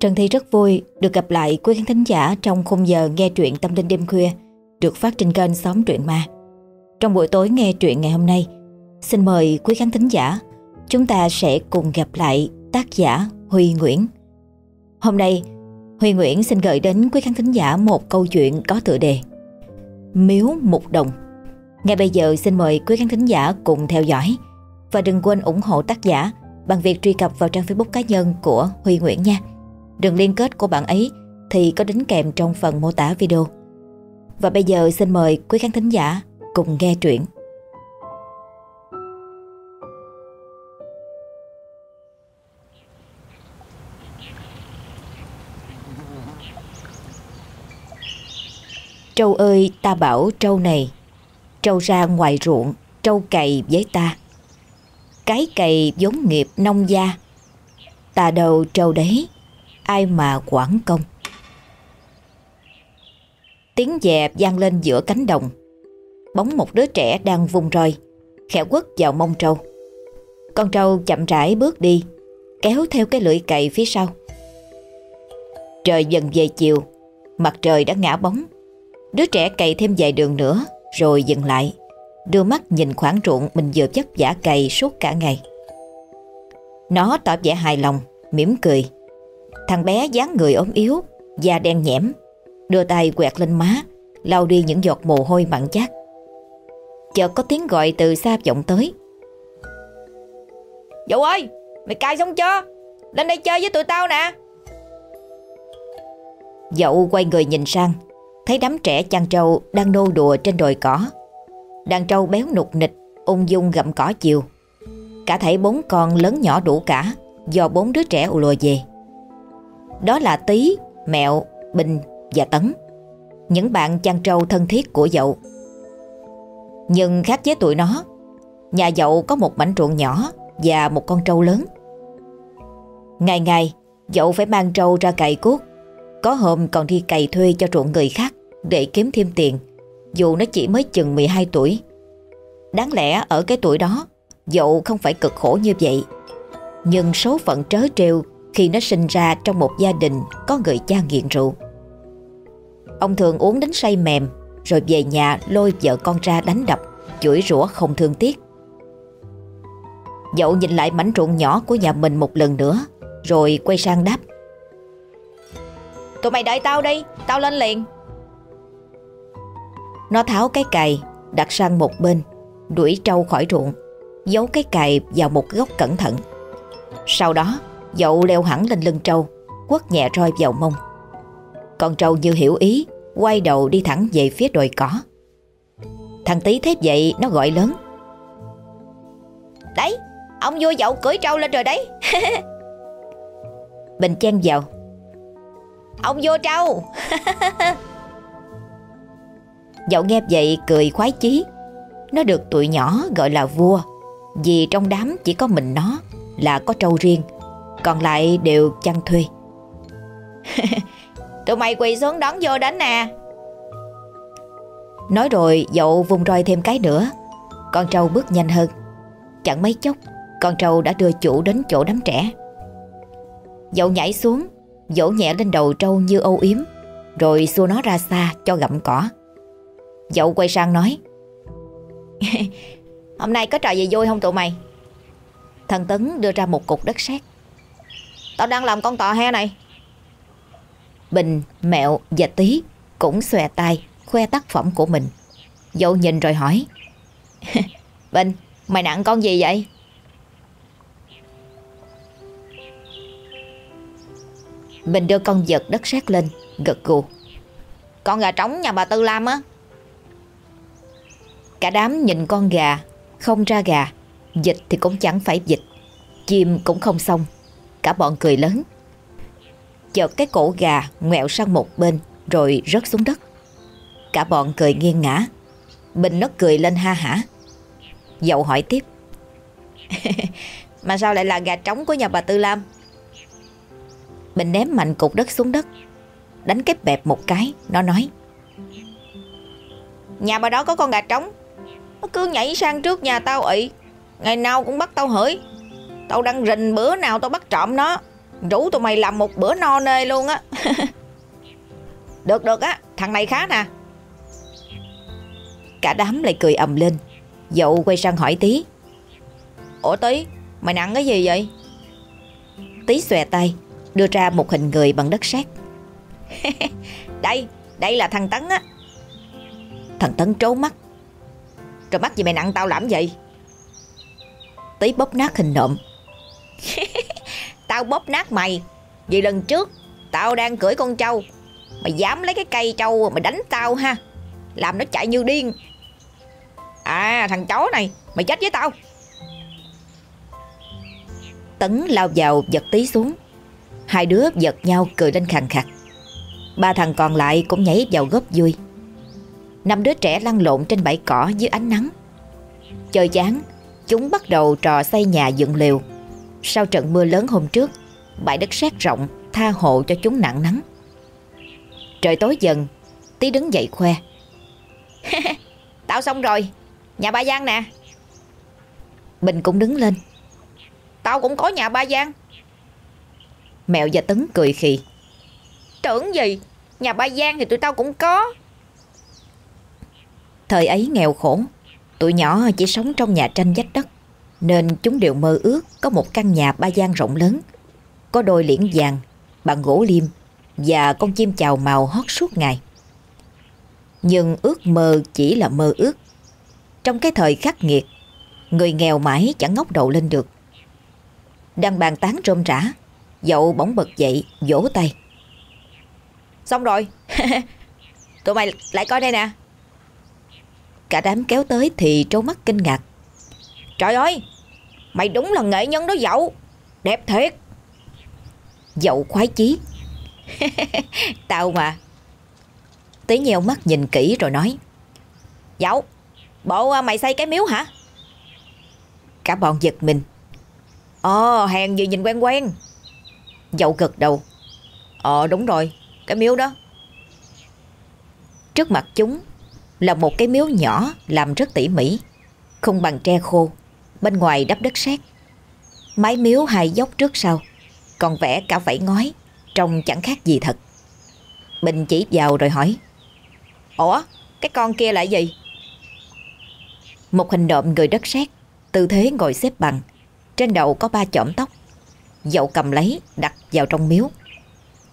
Trần Thi rất vui được gặp lại quý khán thính giả trong khung giờ nghe truyện tâm linh đêm khuya được phát trên kênh Xóm Truyện Ma. Trong buổi tối nghe truyện ngày hôm nay, xin mời quý khán thính giả chúng ta sẽ cùng gặp lại tác giả Huy Nguyễn. Hôm nay, Huy Nguyễn xin gửi đến quý khán thính giả một câu chuyện có tựa đề Miếu Mục Đồng. Ngay bây giờ xin mời quý khán thính giả cùng theo dõi và đừng quên ủng hộ tác giả bằng việc truy cập vào trang Facebook cá nhân của Huy Nguyễn nha. Đường liên kết của bạn ấy thì có đính kèm trong phần mô tả video. Và bây giờ xin mời quý khán thính giả cùng nghe truyện. Trâu ơi, ta bảo trâu này, Trâu ra ngoài ruộng, Trâu cày với ta Cái cày vốn nghiệp nông gia Ta đầu trâu đấy Ai mà quản công. Tiếng dẹp vang lên giữa cánh đồng. Bóng một đứa trẻ đang vùng roi, Khẽ quất vào mông trâu. Con trâu chậm rãi bước đi, Kéo theo cái lưỡi cày phía sau. Trời dần về chiều, Mặt trời đã ngã bóng. Đứa trẻ cày thêm vài đường nữa, Rồi dừng lại, Đưa mắt nhìn khoảng ruộng mình vừa vất vả cày suốt cả ngày. Nó tỏ vẻ hài lòng, mỉm cười. Thằng bé dáng người ốm yếu, Da đen nhẽm, Đưa tay quẹt lên má, lau đi những giọt mồ hôi mặn chát. Chợt có tiếng gọi từ xa vọng tới. Dậu ơi, Mày cài xong chưa? Lên đây chơi với tụi tao nè. Dậu quay người nhìn sang, Thấy đám trẻ chăn trâu đang nô đùa trên đồi cỏ. Đàn trâu béo nục nịch, Ung dung gặm cỏ chiều. Cả thảy bốn con lớn nhỏ đủ cả, Do bốn đứa trẻ ù lùa về. Đó là Tý, Mẹo, Bình và Tấn. Những bạn chăn trâu thân thiết của dậu. Nhưng khác với tụi nó Nhà dậu có một mảnh ruộng nhỏ Và một con trâu lớn. Ngày ngày Dậu phải mang trâu ra cày cuốc. Có hôm còn đi cày thuê cho ruộng người khác Để kiếm thêm tiền Dù nó chỉ mới chừng 12 tuổi. Đáng lẽ ở cái tuổi đó Dậu không phải cực khổ như vậy. Nhưng số phận trớ trêu khi nó sinh ra trong một gia đình Có người cha nghiện rượu. Ông thường uống đến say mềm, Rồi về nhà lôi vợ con ra đánh đập, Chửi rủa không thương tiếc. Dậu nhìn lại mảnh ruộng nhỏ của nhà mình một lần nữa, Rồi quay sang đáp. Tụi mày đợi tao đi, Tao lên liền. Nó tháo cái cày Đặt sang một bên, Đuổi trâu khỏi ruộng, Giấu cái cày vào một góc cẩn thận. Sau đó Dậu leo hẳn lên lưng trâu, Quất nhẹ roi vào mông. Con trâu như hiểu ý, Quay đầu đi thẳng về phía đồi cỏ. Thằng tí thấy vậy, nó gọi lớn. Đấy, Ông vua dậu cưỡi trâu lên rồi đấy. Bình chen vào. Ông vua trâu. Dậu nghe vậy cười khoái chí. Nó được tụi nhỏ gọi là vua, Vì trong đám chỉ có mình nó Là có trâu riêng. Còn lại đều chăn thuê. Tụi mày quỳ xuống đón vô đến nè. Nói rồi, dậu vùng roi thêm cái nữa. Con trâu bước nhanh hơn. Chẳng mấy chốc, Con trâu đã đưa chủ đến chỗ đám trẻ. Dậu nhảy xuống Dỗ nhẹ lên đầu trâu như âu yếm, Rồi xua nó ra xa cho gặm cỏ. Dậu quay sang nói, Hôm nay có trò gì vui không tụi mày? Thần Tấn đưa ra một cục đất sét. Tao đang làm con tò he này Bình, Mẹo và Tí cũng xòe tay khoe tác phẩm của mình. Dậu nhìn rồi hỏi. Bình, mày nặng con gì vậy? Bình đưa con vật đất sét lên, gật gù. Con gà trống nhà bà Tư Lam á. Cả đám nhìn con gà, không ra gà, dịch thì cũng chẳng phải dịch, chim cũng không xong. Cả bọn cười lớn. Chợt cái cổ gà ngoẹo sang một bên rồi rớt xuống đất. Cả bọn cười nghiêng ngã. Bình nó cười lên ha hả. Dậu hỏi tiếp. Mà sao lại là gà trống của nhà bà Tư Lam? Bình ném mạnh cục đất xuống đất. Đánh cái bẹp một cái, nó nói. Nhà bà đó có con gà trống. Nó cứ nhảy sang trước nhà tao ị. Ngày nào cũng bắt tao hửi. Tao đang rình bữa nào tao bắt trộm nó. Rủ tụi mày làm một bữa no nê luôn á. Được được á, Thằng này khá nè. Cả đám lại cười ầm lên. Dậu quay sang hỏi tí Ủa tí Mày nặng cái gì vậy? Tí xòe tay, Đưa ra một hình người bằng đất sét. Đây Đây là thằng Tấn á. Thằng Tấn trố mắt. Rồi mắt gì mày nặng tao làm vậy Tí bóp nát hình nộm. Tao bóp nát mày. Vì lần trước, Tao đang cưỡi con trâu. Mày dám lấy cái cây trâu mày đánh tao ha. Làm nó chạy như điên. À thằng chó này, Mày chết với tao. Tấn lao vào, giật tí xuống. Hai đứa giật nhau cười lên khàn khặt Ba thằng còn lại cũng nhảy vào góp vui. Năm đứa trẻ lăn lộn trên bãi cỏ dưới ánh nắng. Chơi chán, Chúng bắt đầu trò xây nhà dựng lều. Sau trận mưa lớn hôm trước, Bãi đất sét rộng Tha hộ cho chúng nặng nắng. Trời tối dần Tí đứng dậy khoe. Tao xong rồi, Nhà ba Giang nè. Bình cũng đứng lên. Tao cũng có nhà ba Giang. Mẹo và Tấn cười khì. Tưởng gì, Nhà ba Giang thì tụi tao cũng có. Thời ấy nghèo khổ, Tụi nhỏ chỉ sống trong nhà tranh vách đất. Nên chúng đều mơ ước Có một căn nhà ba gian rộng lớn Có đôi liễn vàng Bằng gỗ liêm Và con chim chào màu hót suốt ngày. Nhưng ước mơ chỉ là mơ ước. Trong cái thời khắc nghiệt Người nghèo mãi chẳng ngóc đầu lên được. Đang bàn tán rôm rã Dậu bỗng bật dậy vỗ tay. Xong rồi. Tụi mày lại coi đây nè. Cả đám kéo tới thì trố mắt kinh ngạc. Trời ơi Mày đúng là nghệ nhân đó dậu. Đẹp thiệt. Dậu khoái chí. Tao mà. Tí nheo mắt nhìn kỹ rồi nói. Dậu Bộ à, mày xây cái miếu hả? Cả bọn giật mình. Ồ hèn gì nhìn quen quen. Dậu gật đầu. Ờ đúng rồi Cái miếu đó. Trước mặt chúng là một cái miếu nhỏ làm rất tỉ mỉ, không bằng tre khô, bên ngoài đắp đất sét. Mái miếu hai dốc trước sau, còn vẽ cả vảy ngói, trông chẳng khác gì thật. Bình chỉ vào rồi hỏi, Ủa, cái con kia là gì? Một hình nộm người đất sét, tư thế ngồi xếp bằng, trên đầu có ba chỏm tóc. Dậu cầm lấy, đặt vào trong miếu.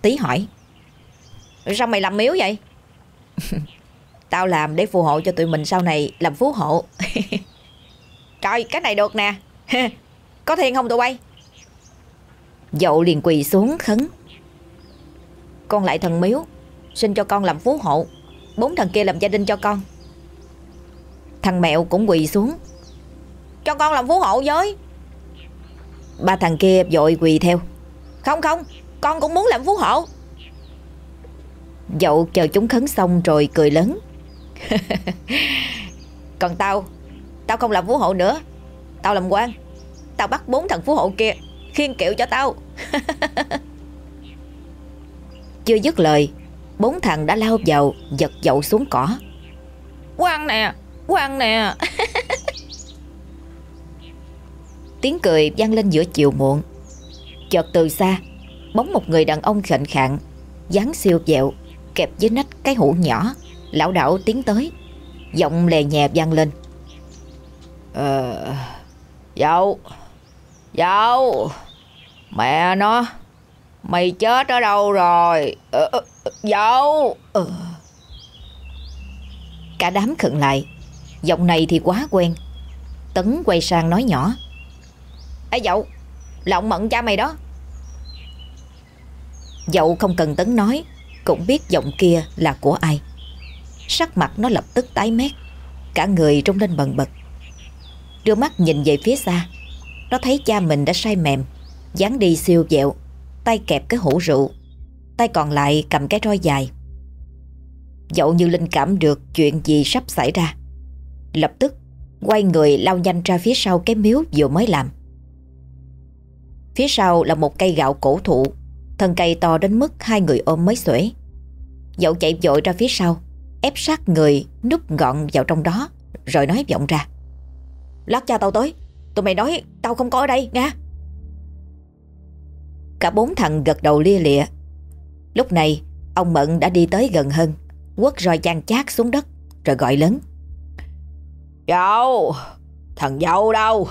Tí hỏi, Sao mày làm miếu vậy? Tao làm để phù hộ cho tụi mình sau này làm phú hộ Trời cái này được nè. Có thiên không tụi bay? Dậu liền quỳ xuống khấn. Con lại thần miếu Xin cho con làm phú hộ. Bốn thằng kia làm gia đình cho con. Thằng mẹo cũng quỳ xuống. Cho con làm phú hộ với. Ba thằng kia vội quỳ theo. Không không, Con cũng muốn làm phú hộ. Dậu chờ chúng khấn xong rồi cười lớn. Còn tao Tao không làm phú hộ nữa. Tao làm quan. Tao bắt bốn thằng phú hộ kia Khiên kiệu cho tao. Chưa dứt lời Bốn thằng đã lao vào Giật dậu xuống cỏ. Quan nè Quan nè. Tiếng cười vang lên giữa chiều muộn. Chợt từ xa Bóng một người đàn ông khệnh khạng dáng siêu dẹo Kẹp dưới nách cái hũ nhỏ. Lão đảo tiến tới Giọng lè nhẹ vang lên Ờ Dậu Dậu Mẹ nó Mày chết ở đâu rồi? Ờ, ờ Dậu ờ. Cả đám khựng lại. Giọng này thì quá quen. Tấn quay sang nói nhỏ. Ê Dậu Là ông Mận cha mày đó. Dậu không cần Tấn nói Cũng biết giọng kia là của ai. Sắc mặt nó lập tức tái mét. Cả người trông lên bần bật. Đưa mắt nhìn về phía xa. Nó thấy cha mình đã say mềm, dáng đi siêu dẹo, Tay kẹp cái hũ rượu, Tay còn lại cầm cái roi dài. Dậu như linh cảm được chuyện gì sắp xảy ra, Lập tức Quay người lao nhanh ra phía sau cái miếu vừa mới làm. Phía sau là một cây gạo cổ thụ, Thân cây to đến mức hai người ôm mới xuể. Dậu chạy vội ra phía sau, ép sát người núp gọn vào trong đó, rồi nói vọng ra. Lát cha tao tới, tụi mày nói tao không có ở đây nha. Cả bốn thằng gật đầu lia lịa. Lúc này Ông Mận đã đi tới gần hơn. Quất roi chan chát xuống đất Rồi gọi lớn. "dâu, Thằng dâu đâu?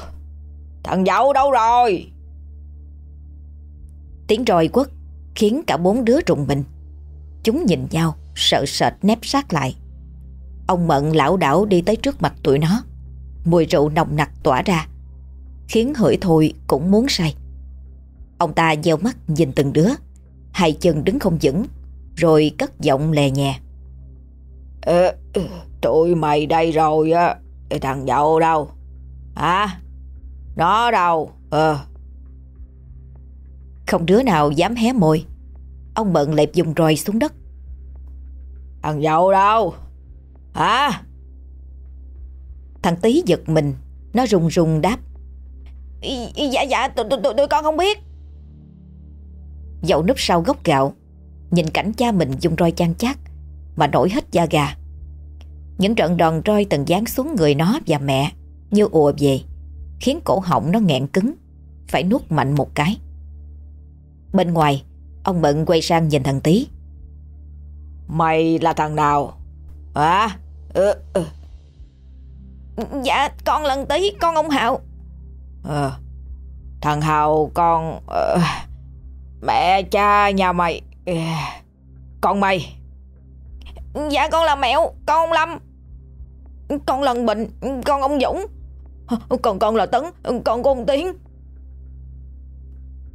Thằng dâu đâu rồi? Tiếng roi quất Khiến cả bốn đứa rùng mình. Chúng nhìn nhau Sợ sệt nép sát lại. Ông Mận lão đảo đi tới trước mặt tụi nó. Mùi rượu nồng nặc tỏa ra Khiến hửi thôi cũng muốn say. Ông ta gieo mắt nhìn từng đứa Hai chân đứng không vững Rồi cất giọng lè nhẹ Ờ, tụi mày đây rồi á Thằng dậu đâu? Hả? Nó đâu? Ờ. Không đứa nào dám hé môi. Ông Mận lại dùng roi xuống đất. Thằng dậu đâu? Hả Thằng tí giật mình. Nó rùng rùng đáp. Dạ dạ tụi, tụi, tụi con không biết. Dậu núp sau gốc gạo Nhìn cảnh cha mình dùng roi chan chát Mà nổi hết da gà. Những trận đòn roi từng dán xuống người nó và mẹ Như ùa về Khiến cổ họng nó nghẹn cứng Phải nuốt mạnh một cái. Bên ngoài Ông Mận quay sang nhìn thằng Tý. Mày là thằng nào? Hả? Ừ, ừ. Dạ con lần Tý Con ông Hào ờ, Thằng Hào con uh, Mẹ cha nhà mày. Uh, Con mày. Dạ con là mẹo Con ông Lâm. Con lần Bình Con ông Dũng. Còn con là Tấn Con của ông Tiến.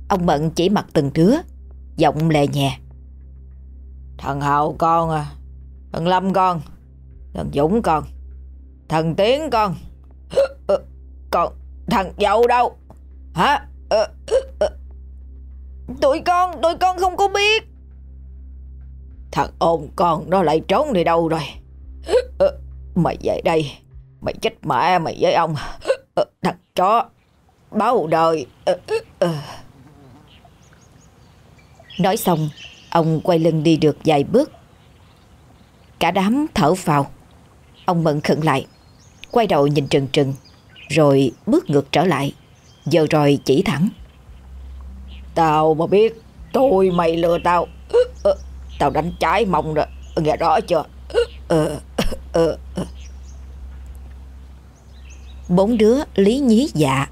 Ông Mận chỉ mặt từng đứa Giọng lè nhẹ Thằng Hào con à Thằng Lâm con Thằng Dũng con Thằng Tiến con. Ờ, còn thằng Dậu đâu? Hả? Ờ, ờ, tụi con Tụi con không có biết. Thằng ôn con nó lại trốn đi đâu rồi? Mày về đây. Mày chết mẹ mày với ông. Thằng chó. Báo đời. Nói xong, Ông quay lưng đi được vài bước. Cả đám thở vào Ông Mận khẩn lại. Quay đầu nhìn trừng trừng Rồi bước ngược trở lại. Giờ rồi chỉ thẳng. Tao mà biết Tôi mày lừa tao. Tao đánh trái mông rồi. Nghe rõ chưa? Bốn đứa lý nhí dạ.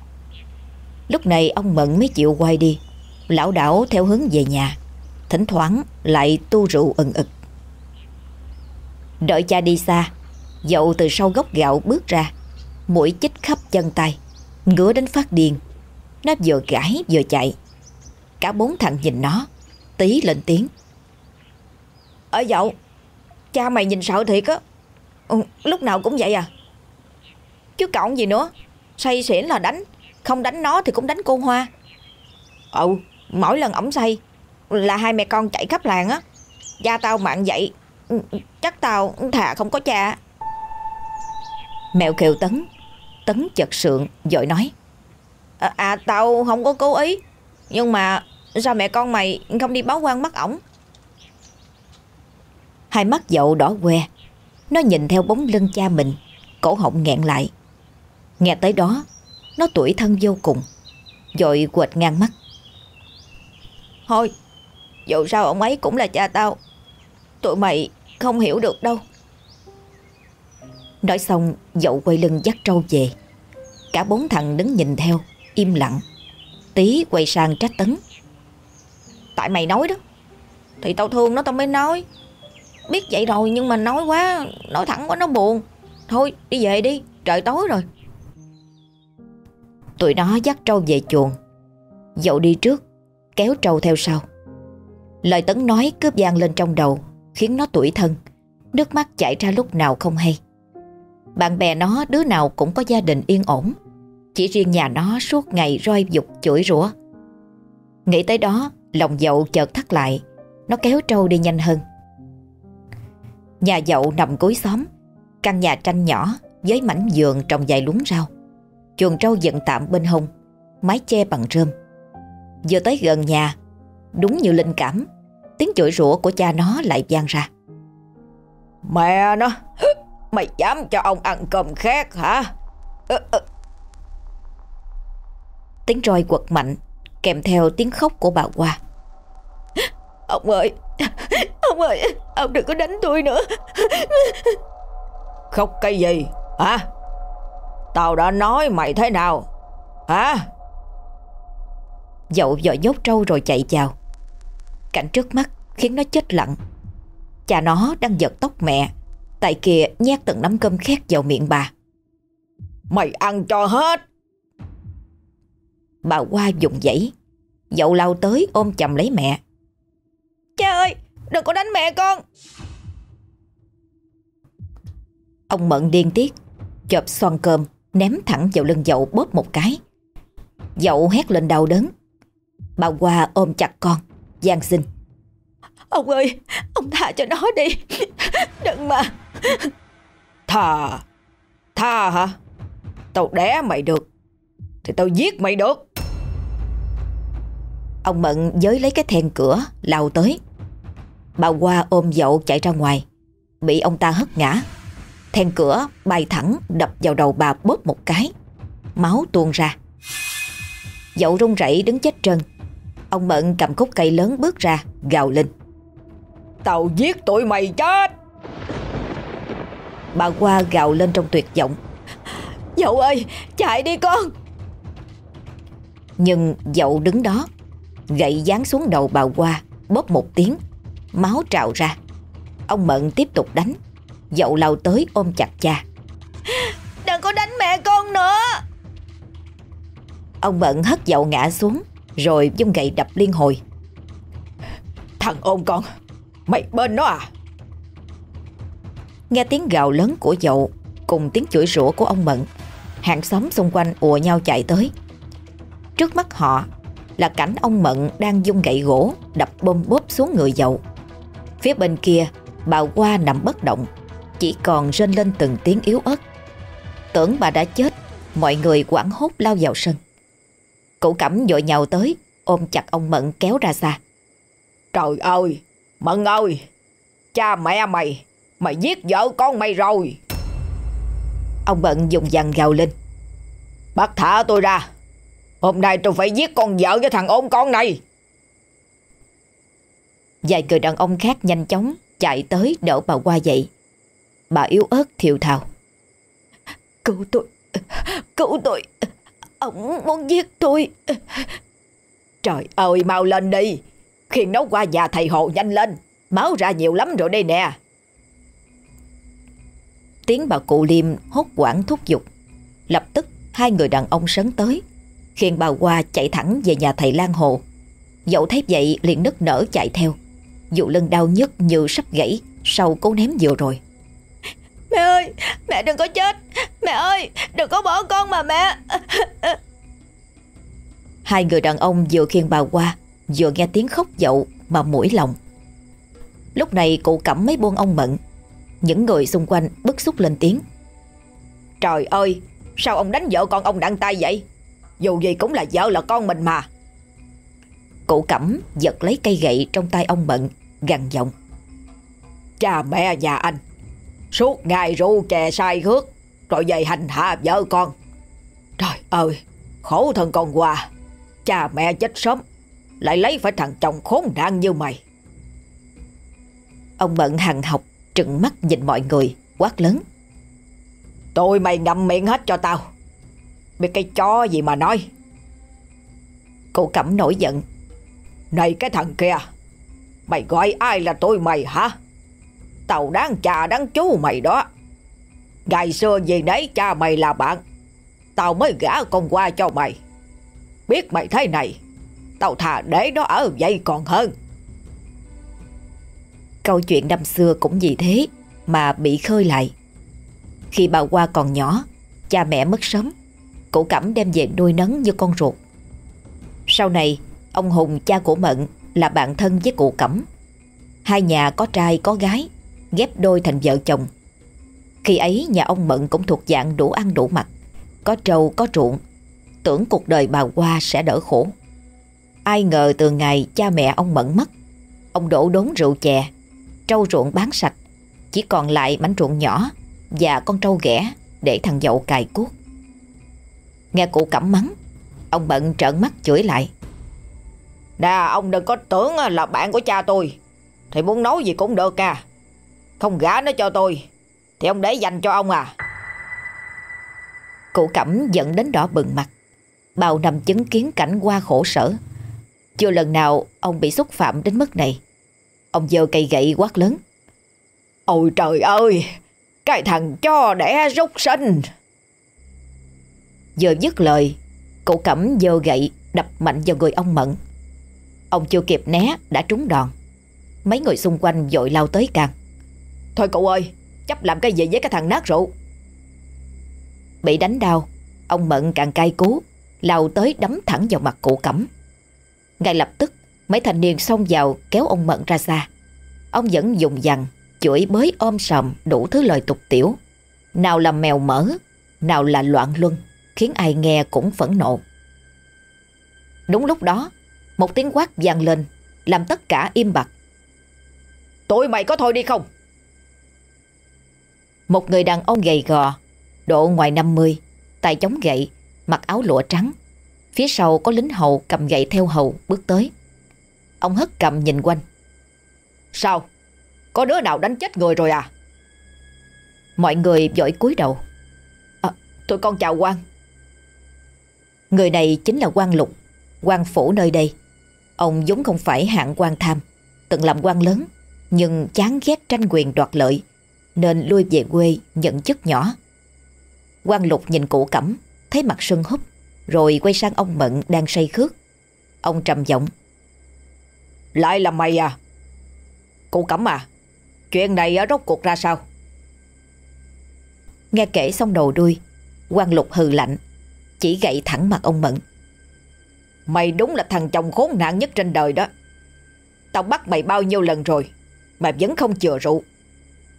Lúc này ông Mận mới chịu quay đi. Lão đảo theo hướng về nhà. Thỉnh thoảng lại tu rượu ẩn ực. Đợi cha đi xa Dậu từ sau gốc gạo bước ra. Mũi chích khắp chân tay. Ngứa đến phát điên. Nó vừa gãi vừa chạy. Cả bốn thằng nhìn nó. Tí lên tiếng. Ở dậu Cha mày nhìn sợ thiệt á. Ừ, Lúc nào cũng vậy à. Chứ cậu gì nữa. Say xỉn là đánh. Không đánh nó thì cũng đánh cô Hoa. Ừ Mỗi lần ổng say Là hai mẹ con chạy khắp làng á. Cha tao mạng vậy Chắc tao thà không có cha Mẹo kêu Tấn. Tấn chật sượng dội nói. À, à tao không có cố ý. Nhưng mà Sao mẹ con mày không đi báo quan bắt ổng? Hai mắt dậu đỏ que Nó nhìn theo bóng lưng cha mình Cổ họng nghẹn lại. Nghe tới đó Nó tuổi thân vô cùng Dội quệt ngang mắt. Thôi Dù sao ông ấy cũng là cha tao Tụi mày không hiểu được đâu Nói xong, dậu quay lưng dắt trâu về. Cả bốn thằng đứng nhìn theo, Im lặng. Tí quay sang trách tấn. Tại mày nói đó, Thì tao thương nó tao mới nói. Biết vậy rồi, nhưng mà nói quá, Nói thẳng quá, nó buồn. Thôi, đi về đi, trời tối rồi. Tụi nó dắt trâu về chuồng. Dậu đi trước, Kéo trâu theo sau. Lời Tấn nói cướp gian lên trong đầu, Khiến nó tuổi thân. Nước mắt chảy ra lúc nào không hay. Bạn bè nó, đứa nào cũng có gia đình yên ổn. Chỉ riêng nhà nó suốt ngày roi dục, chửi rủa. Nghĩ tới đó, Lòng dậu chợt thắt lại. Nó kéo trâu đi nhanh hơn. Nhà dậu nằm cuối xóm. Căn nhà tranh nhỏ, Với mảnh giường trồng vài luống rau. Chuồng trâu dựng tạm bên hông, Mái che bằng rơm. Vừa tới gần nhà, Đúng như linh cảm, Tiếng chửi rủa của cha nó lại vang ra. Mẹ nó! Mày dám cho ông ăn cơm khác hả? Tiếng roi quật mạnh, Kèm theo tiếng khóc của bà Hoa. Ông ơi Ông ơi, Ông đừng có đánh tôi nữa. Khóc cái gì, Hả? Tao đã nói mày thế nào, Hả? Dậu dò dốc trâu rồi chạy vào. Cảnh trước mắt khiến nó chết lặng. Cha nó đang giật tóc mẹ. Tại kia nhét từng nắm cơm khét vào miệng bà. Mày ăn cho hết. Bà qua dùng dãy Dậu lao tới ôm chầm lấy mẹ. Cha ơi đừng có đánh mẹ con. Ông Mận điên tiết Chộp xoan cơm Ném thẳng vào lưng dậu bóp một cái. Dậu hét lên đau đớn. Bà qua ôm chặt con gian xin. Ông ơi Ông tha cho nó đi. Đừng mà Tha Tha hả? Tao đẻ mày được Thì tao giết mày được. Ông Mận giới lấy cái then cửa lao tới. Bà qua ôm dậu chạy ra ngoài Bị ông ta hất ngã. Then cửa bay thẳng đập vào đầu bà bóp một cái Máu tuôn ra. Dậu run rẩy đứng chết trơn Ông Mận cầm khúc cây lớn bước ra Gào lên. Tao giết tụi mày chết Bà qua gào lên trong tuyệt vọng. Dậu ơi, chạy đi con! Nhưng dậu đứng đó, Gậy dán xuống đầu bà qua, Bóp một tiếng, Máu trào ra. Ông Mận tiếp tục đánh, Dậu lao tới ôm chặt cha. Đừng có đánh mẹ con nữa! Ông Mận hất dậu ngã xuống, Rồi dung gậy đập liên hồi. Thằng ôm con, Mày bên nó à? Nghe tiếng gào lớn của dậu Cùng tiếng chửi rủa của ông Mận. Hàng xóm xung quanh ùa nhau chạy tới. Trước mắt họ Là cảnh ông Mận đang dung gậy gỗ, Đập bom bóp xuống người dậu. Phía bên kia, Bà qua nằm bất động, Chỉ còn rên lên từng tiếng yếu ớt. Tưởng bà đã chết, Mọi người quảng hốt lao vào sân. Cụ cẩm dội nhào tới, Ôm chặt ông Mận kéo ra xa. Trời ơi, Mận ơi, Cha mẹ mày Mày giết vợ con mày rồi Ông bận dùng dằn gào lên Bắt thả tôi ra Hôm nay tôi phải giết con vợ với thằng ôn con này Vài người đàn ông khác nhanh chóng chạy tới đỡ bà qua dậy. Bà yếu ớt thiều thào. Cứu tôi, cứu tôi, ông muốn giết tôi. Trời ơi mau lên đi, khiêng nó qua nhà thầy hộ nhanh lên, máu ra nhiều lắm rồi đây nè. Tiếng bà cụ Liêm hốt quảng thúc giục. Lập tức hai người đàn ông sấn tới, khiêng bà qua chạy thẳng về nhà thầy Lan Hồ. Dậu thấy vậy liền nức nở chạy theo. Dù lưng đau nhức như sắp gãy Sau cú ném vừa rồi Mẹ ơi mẹ đừng có chết Mẹ ơi đừng có bỏ con mà mẹ Hai người đàn ông vừa khiêng bà qua Vừa nghe tiếng khóc dậu Mà mũi lòng Lúc này cụ cẩm mấy buông ông Mận Những người xung quanh bức xúc lên tiếng. Trời ơi Sao ông đánh vợ con ông đặng tay vậy? Dù gì cũng là vợ là con mình mà. Cụ cẩm giật lấy cây gậy trong tay ông Mận gằn giọng. Cha mẹ nhà anh Suốt ngày rượu chè sai khước Rồi về hành hạ vợ con. Trời ơi Khổ thân con qua Cha mẹ chết sớm Lại lấy phải thằng chồng khốn nạn như mày. Ông Mận hằng học Trừng mắt nhìn mọi người Quát lớn Tụi mày ngậm miệng hết cho tao Biết cái chó gì mà nói Cụ cẩm nổi giận Này cái thằng kia Mày gọi ai là tôi mày hả? Tao đáng cha đáng chú mày đó. Ngày xưa gì nấy cha mày là bạn. Tao mới gả con qua cho mày. Biết mày thế này, tao thà để nó ở vậy còn hơn. Câu chuyện năm xưa cũng vì thế mà bị khơi lại. Khi bà qua còn nhỏ, cha mẹ mất sớm, cụ cẩm đem về nuôi nấng như con ruột. Sau này, ông Hùng cha của Mận là bạn thân với cụ Cẩm. Hai nhà có trai có gái, ghép đôi thành vợ chồng. Khi ấy nhà ông Mận cũng thuộc dạng đủ ăn đủ mặc, có trâu có ruộng, tưởng cuộc đời bà qua sẽ đỡ khổ. Ai ngờ từ ngày cha mẹ ông Mận mất, ông đổ đốn rượu chè, trâu ruộng bán sạch, chỉ còn lại mảnh ruộng nhỏ và con trâu ghẻ để thằng dậu cài cuốc. Nghe cụ cẩm mắng, ông Mận trợn mắt chửi lại. Nè ông đừng có tưởng là bạn của cha tôi. Thì muốn nói gì cũng được à. Không gả nó cho tôi Thì ông để dành cho ông à. Cụ Cẩm giận đến đỏ bừng mặt Bao năm chứng kiến cảnh qua khổ sở. Chưa lần nào ông bị xúc phạm đến mức này Ông giơ cây gậy quát lớn. Ôi trời ơi, Cái thằng cho đẻ rút sinh Vừa dứt lời Cụ Cẩm giơ gậy đập mạnh vào người ông Mận. Ông chưa kịp né, đã trúng đòn. Mấy người xung quanh dội lao tới càng. Thôi cậu ơi, Chấp làm cái gì với cái thằng nát rượu? Bị đánh đau, Ông Mận càng cay cú, lao tới đấm thẳng vào mặt cụ Cẩm. Ngay lập tức Mấy thanh niên xông vào kéo ông Mận ra xa. Ông vẫn dùng dằn Chửi bới ôm sầm đủ thứ lời tục tiểu. Nào là mèo mỡ Nào là loạn luân Khiến ai nghe cũng phẫn nộ. Đúng lúc đó Một tiếng quát vang lên Làm tất cả im bặt. Tụi mày có thôi đi không? Một người đàn ông gầy gò Độ ngoài 50 Tay chống gậy Mặc áo lụa trắng. Phía sau có lính hầu cầm gậy theo hầu bước tới Ông hất cầm nhìn quanh. Sao? Có đứa nào đánh chết người rồi à? Mọi người vội cúi đầu. À, Tụi con chào quan Người này chính là quan lục quan phủ nơi đây. Ông vốn không phải hạng quan tham Từng làm quan lớn Nhưng chán ghét tranh quyền đoạt lợi Nên lui về quê nhận chức nhỏ. Quan lục nhìn cụ cẩm Thấy mặt sưng húp Rồi quay sang ông Mận đang say khước. Ông trầm giọng lại là mày à? Cụ cẩm à Chuyện này rốt cuộc ra sao? Nghe kể xong đầu đuôi quan lục hừ lạnh Chỉ gậy thẳng mặt ông Mận Mày đúng là thằng chồng khốn nạn nhất trên đời đó. Tao bắt mày bao nhiêu lần rồi Mà vẫn không chừa rượu.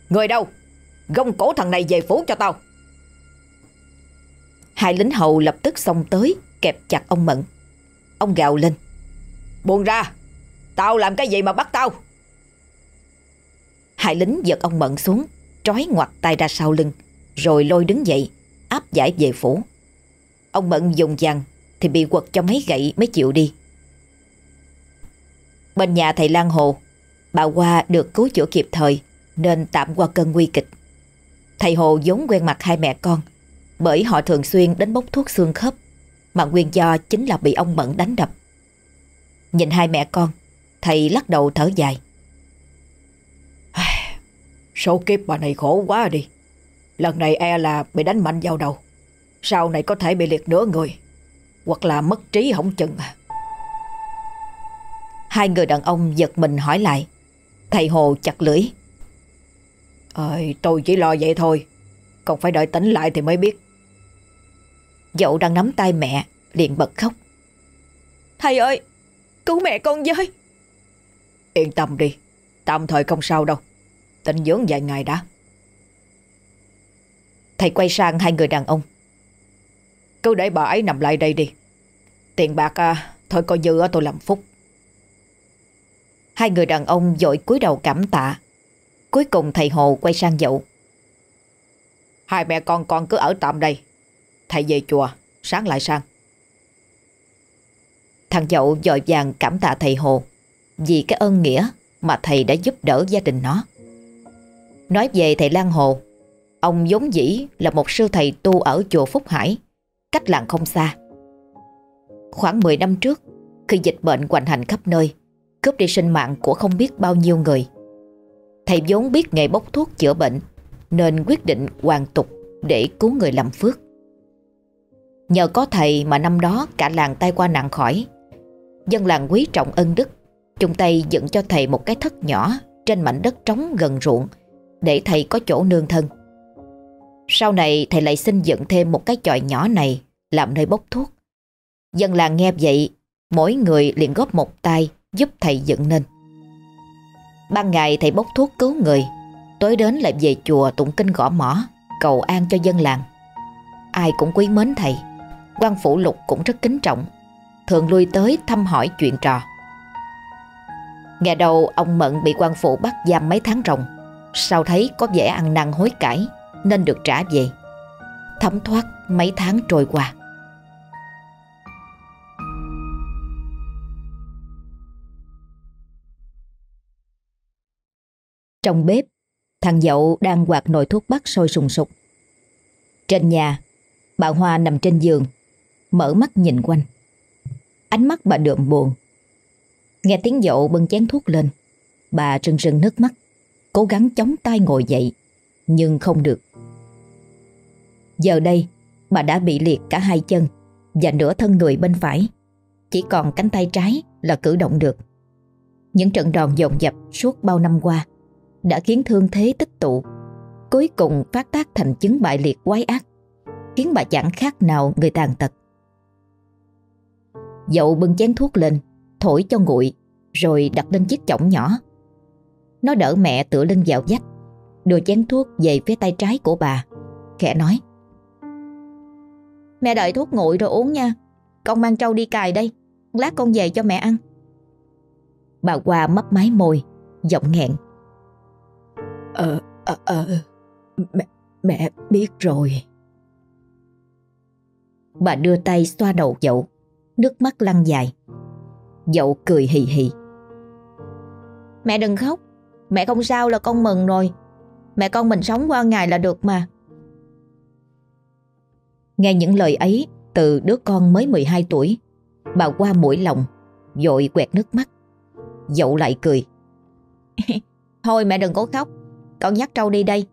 Người đâu? Gông cổ thằng này về phố cho tao. Hai lính hầu lập tức xông tới Kẹp chặt ông Mận Ông gào lên. Buông ra Tao làm cái gì mà bắt tao? Hai lính giật ông Mận xuống Trói ngoặt tay ra sau lưng Rồi lôi đứng dậy Áp giải về phủ. Ông Mận dùng dằn Thì bị quật cho mấy gậy mới chịu đi. Bên nhà thầy Lan Hồ Bà Hoa được cứu chữa kịp thời Nên tạm qua cơn nguy kịch. Thầy Hồ vốn quen mặt hai mẹ con bởi họ thường xuyên đến bốc thuốc xương khớp mà nguyên do chính là bị ông Mận đánh đập. Nhìn hai mẹ con, thầy lắc đầu thở dài. Số kiếp bà này khổ quá đi. Lần này e là bị đánh mạnh vào đầu. Sau này có thể bị liệt nửa người. Hoặc là mất trí không chừng à. Hai người đàn ông giật mình hỏi lại. Thầy Hồ chặt lưỡi. Ơi, tôi chỉ lo vậy thôi. Còn phải đợi tỉnh lại thì mới biết. Dậu đang nắm tay mẹ liền bật khóc Thầy ơi Cứu mẹ con với Yên tâm đi Tạm thời không sao đâu. Tịnh dưỡng vài ngày đã. Thầy quay sang hai người đàn ông. Cứ để bà ấy nằm lại đây đi. Tiền bạc à, Thôi coi như tôi làm phúc. Hai người đàn ông dội cúi đầu cảm tạ. Cuối cùng thầy Hồ quay sang dậu. Hai mẹ con con cứ ở tạm đây. Thầy về chùa, sáng lại sang. Thằng dậu dội vàng cảm tạ thầy Hồ vì cái ơn nghĩa mà thầy đã giúp đỡ gia đình nó. Nói về thầy Lan Hồ, ông vốn dĩ là một sư thầy tu ở chùa Phúc Hải, cách làng không xa. Khoảng 10 năm trước, khi dịch bệnh hoành hành khắp nơi, cướp đi sinh mạng của không biết bao nhiêu người. Thầy vốn biết nghề bốc thuốc chữa bệnh, nên quyết định hoàn tục để cứu người làm phước. Nhờ có thầy mà năm đó cả làng tai qua nạn khỏi. Dân làng quý trọng ân đức, chung tay dựng cho thầy một cái thất nhỏ trên mảnh đất trống gần ruộng để thầy có chỗ nương thân. Sau này thầy lại xin dựng thêm một cái chòi nhỏ này làm nơi bốc thuốc. Dân làng nghe vậy, mỗi người liền góp một tay giúp thầy dựng nên. Ban ngày thầy bốc thuốc cứu người, tối đến lại về chùa tụng kinh gõ mỏ, cầu an cho dân làng. Ai cũng quý mến thầy quan phủ lục cũng rất kính trọng thường lui tới thăm hỏi chuyện trò Nghe đầu ông Mận bị quan phủ bắt giam mấy tháng rồng, Sao thấy có vẻ ăn năn hối cải Nên được trả về. Thấm thoát mấy tháng trôi qua. Trong bếp Thằng dậu đang quạt nồi thuốc bắc sôi sùng sục. Trên nhà Bà Hoa nằm trên giường Mở mắt nhìn quanh. Ánh mắt bà đượm buồn. Nghe tiếng dậu bưng chén thuốc lên, bà rưng rưng nước mắt, cố gắng chống tay ngồi dậy, nhưng không được. Giờ đây, bà đã bị liệt cả hai chân và nửa thân người bên phải. Chỉ còn cánh tay trái là cử động được. Những trận đòn dồn dập suốt bao năm qua đã khiến thương thế tích tụ, cuối cùng phát tác thành chứng bại liệt quái ác, khiến bà chẳng khác nào người tàn tật. Dậu bưng chén thuốc lên, thổi cho nguội, rồi đặt lên chiếc chõng nhỏ. Nó đỡ mẹ tựa lưng vào vách, đưa chén thuốc về phía tay trái của bà, khẽ nói. Mẹ đợi thuốc nguội rồi uống nha, con mang trâu đi cài đây, lát con về cho mẹ ăn. Bà Hoa mấp máy môi, giọng nghẹn. Ờ, ờ, ờ, mẹ, mẹ biết rồi. Bà đưa tay xoa đầu dậu, nước mắt lăn dài. Dậu cười hì hì. Mẹ đừng khóc, mẹ không sao là con mừng rồi. Mẹ con mình sống qua ngày là được mà. Nghe những lời ấy từ đứa con mới 12 tuổi, bà qua mũi lòng, dội quẹt nước mắt. Dậu lại cười. Thôi mẹ đừng có khóc, con dắt trâu đi đây.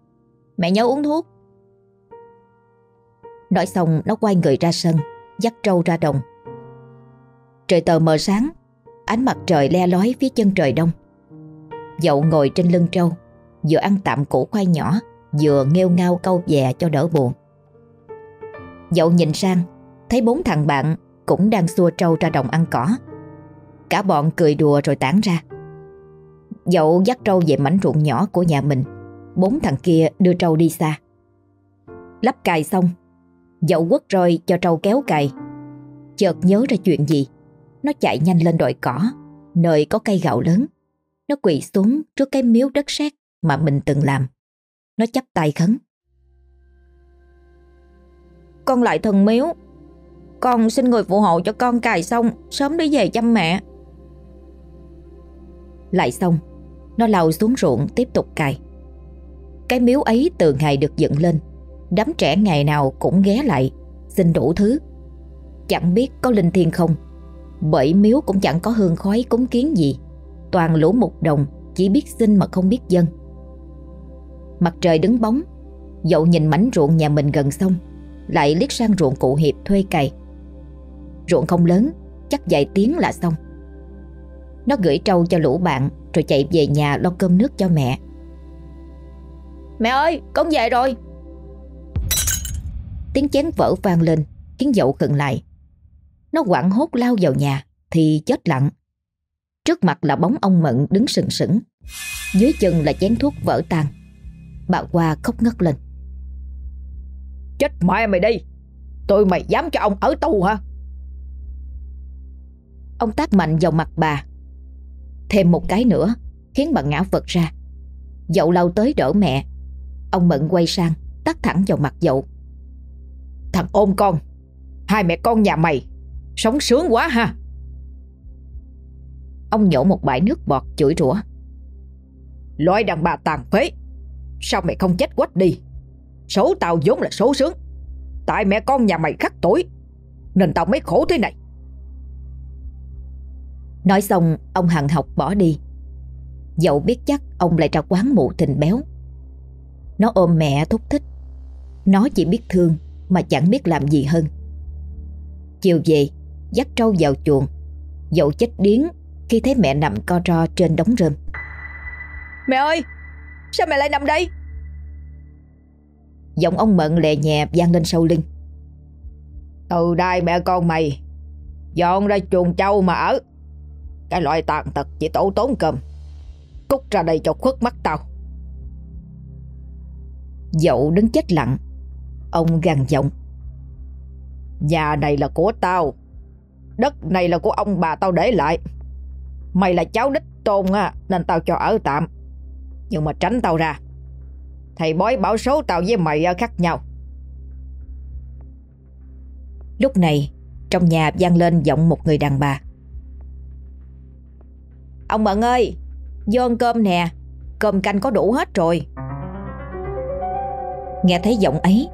Mẹ nhớ uống thuốc. Nói xong nó quay người ra sân, dắt trâu ra đồng. Trời tờ mờ sáng, ánh mặt trời le lói phía chân trời đông. Dậu ngồi trên lưng trâu, vừa ăn tạm củ khoai nhỏ, vừa nghêu ngao câu dè cho đỡ buồn. Dậu nhìn sang, thấy bốn thằng bạn cũng đang xua trâu ra đồng ăn cỏ. Cả bọn cười đùa rồi tản ra. Dậu dắt trâu về mảnh ruộng nhỏ của nhà mình. Bốn thằng kia đưa trâu đi xa. Lắp cài xong, dậu quất roi cho trâu kéo cài. Chợt nhớ ra chuyện gì. Nó chạy nhanh lên đồi cỏ, nơi có cây gạo lớn. Nó quỳ xuống trước cái miếu đất sét mà mình từng làm. Nó chắp tay khấn. Con lại thần miếu Con xin người phụ hộ cho con cài xong Sớm đi về chăm mẹ Lại xong Nó lao xuống ruộng tiếp tục cài Cái miếu ấy từ ngày được dựng lên Đám trẻ ngày nào cũng ghé lại Xin đủ thứ Chẳng biết có linh thiêng không bởi miếu cũng chẳng có hương khói cúng kiến gì Toàn lũ mục đồng Chỉ biết xin mà không biết dân Mặt trời đứng bóng Dậu nhìn mảnh ruộng nhà mình gần sông lại liếc sang ruộng cụ Hiệp thuê cày. Ruộng không lớn, chắc vài tiếng là xong. Nó gửi trâu cho lũ bạn rồi chạy về nhà lo cơm nước cho mẹ. Mẹ ơi, con về rồi. Tiếng chén vỡ vang lên, khiến dậu khựng lại. Nó quảng hốt lao vào nhà thì chết lặng. Trước mặt là bóng ông Mận đứng sừng sững. Dưới chân là chén thuốc vỡ tan. Bà Hoa khóc ngất lên. Chết mẹ mày đi Tôi mày dám cho ông ở tù hả Ông tác mạnh vào mặt bà Thêm một cái nữa Khiến bà ngã vật ra Dậu lao tới đỡ mẹ Ông Mận quay sang tắt thẳng vào mặt dậu Thằng ôm con Hai mẹ con nhà mày Sống sướng quá ha. Ông nhổ một bãi nước bọt chửi rủa. Loại đàn bà tàn phế. Sao mày không chết quách đi? Số tao vốn là số sướng. Tại mẹ con nhà mày khắc tuổi Nên tao mới khổ thế này. Nói xong, ông hằng học bỏ đi. Dẫu biết chắc ông lại ra quán mụ thình béo. Nó ôm mẹ thúc thích. Nó chỉ biết thương Mà chẳng biết làm gì hơn. Chiều về Dắt trâu vào chuồng. Dậu chết điếng Khi thấy mẹ nằm co ro trên đống rơm. Mẹ ơi Sao mẹ lại nằm đây? Giọng ông Mận lè nhẹ vang lên sau lưng. Từ đây mẹ con mày Dọn ra chuồng trâu mà ở. Cái loại tàn tật chỉ tổ tốn cơm. Cút ra đây cho khuất mắt tao. Dậu đứng chết lặng Ông gằn giọng. Nhà này là của tao Đất này là của ông bà tao để lại. Mày là cháu đích tôn á, Nên tao cho ở tạm. Nhưng mà tránh tao ra. Thầy bói bảo số tao với mày à, khác nhau. Lúc này, Trong nhà vang lên giọng một người đàn bà. Ông Mận ơi, Vô ăn cơm nè, Cơm canh có đủ hết rồi. Nghe thấy giọng ấy,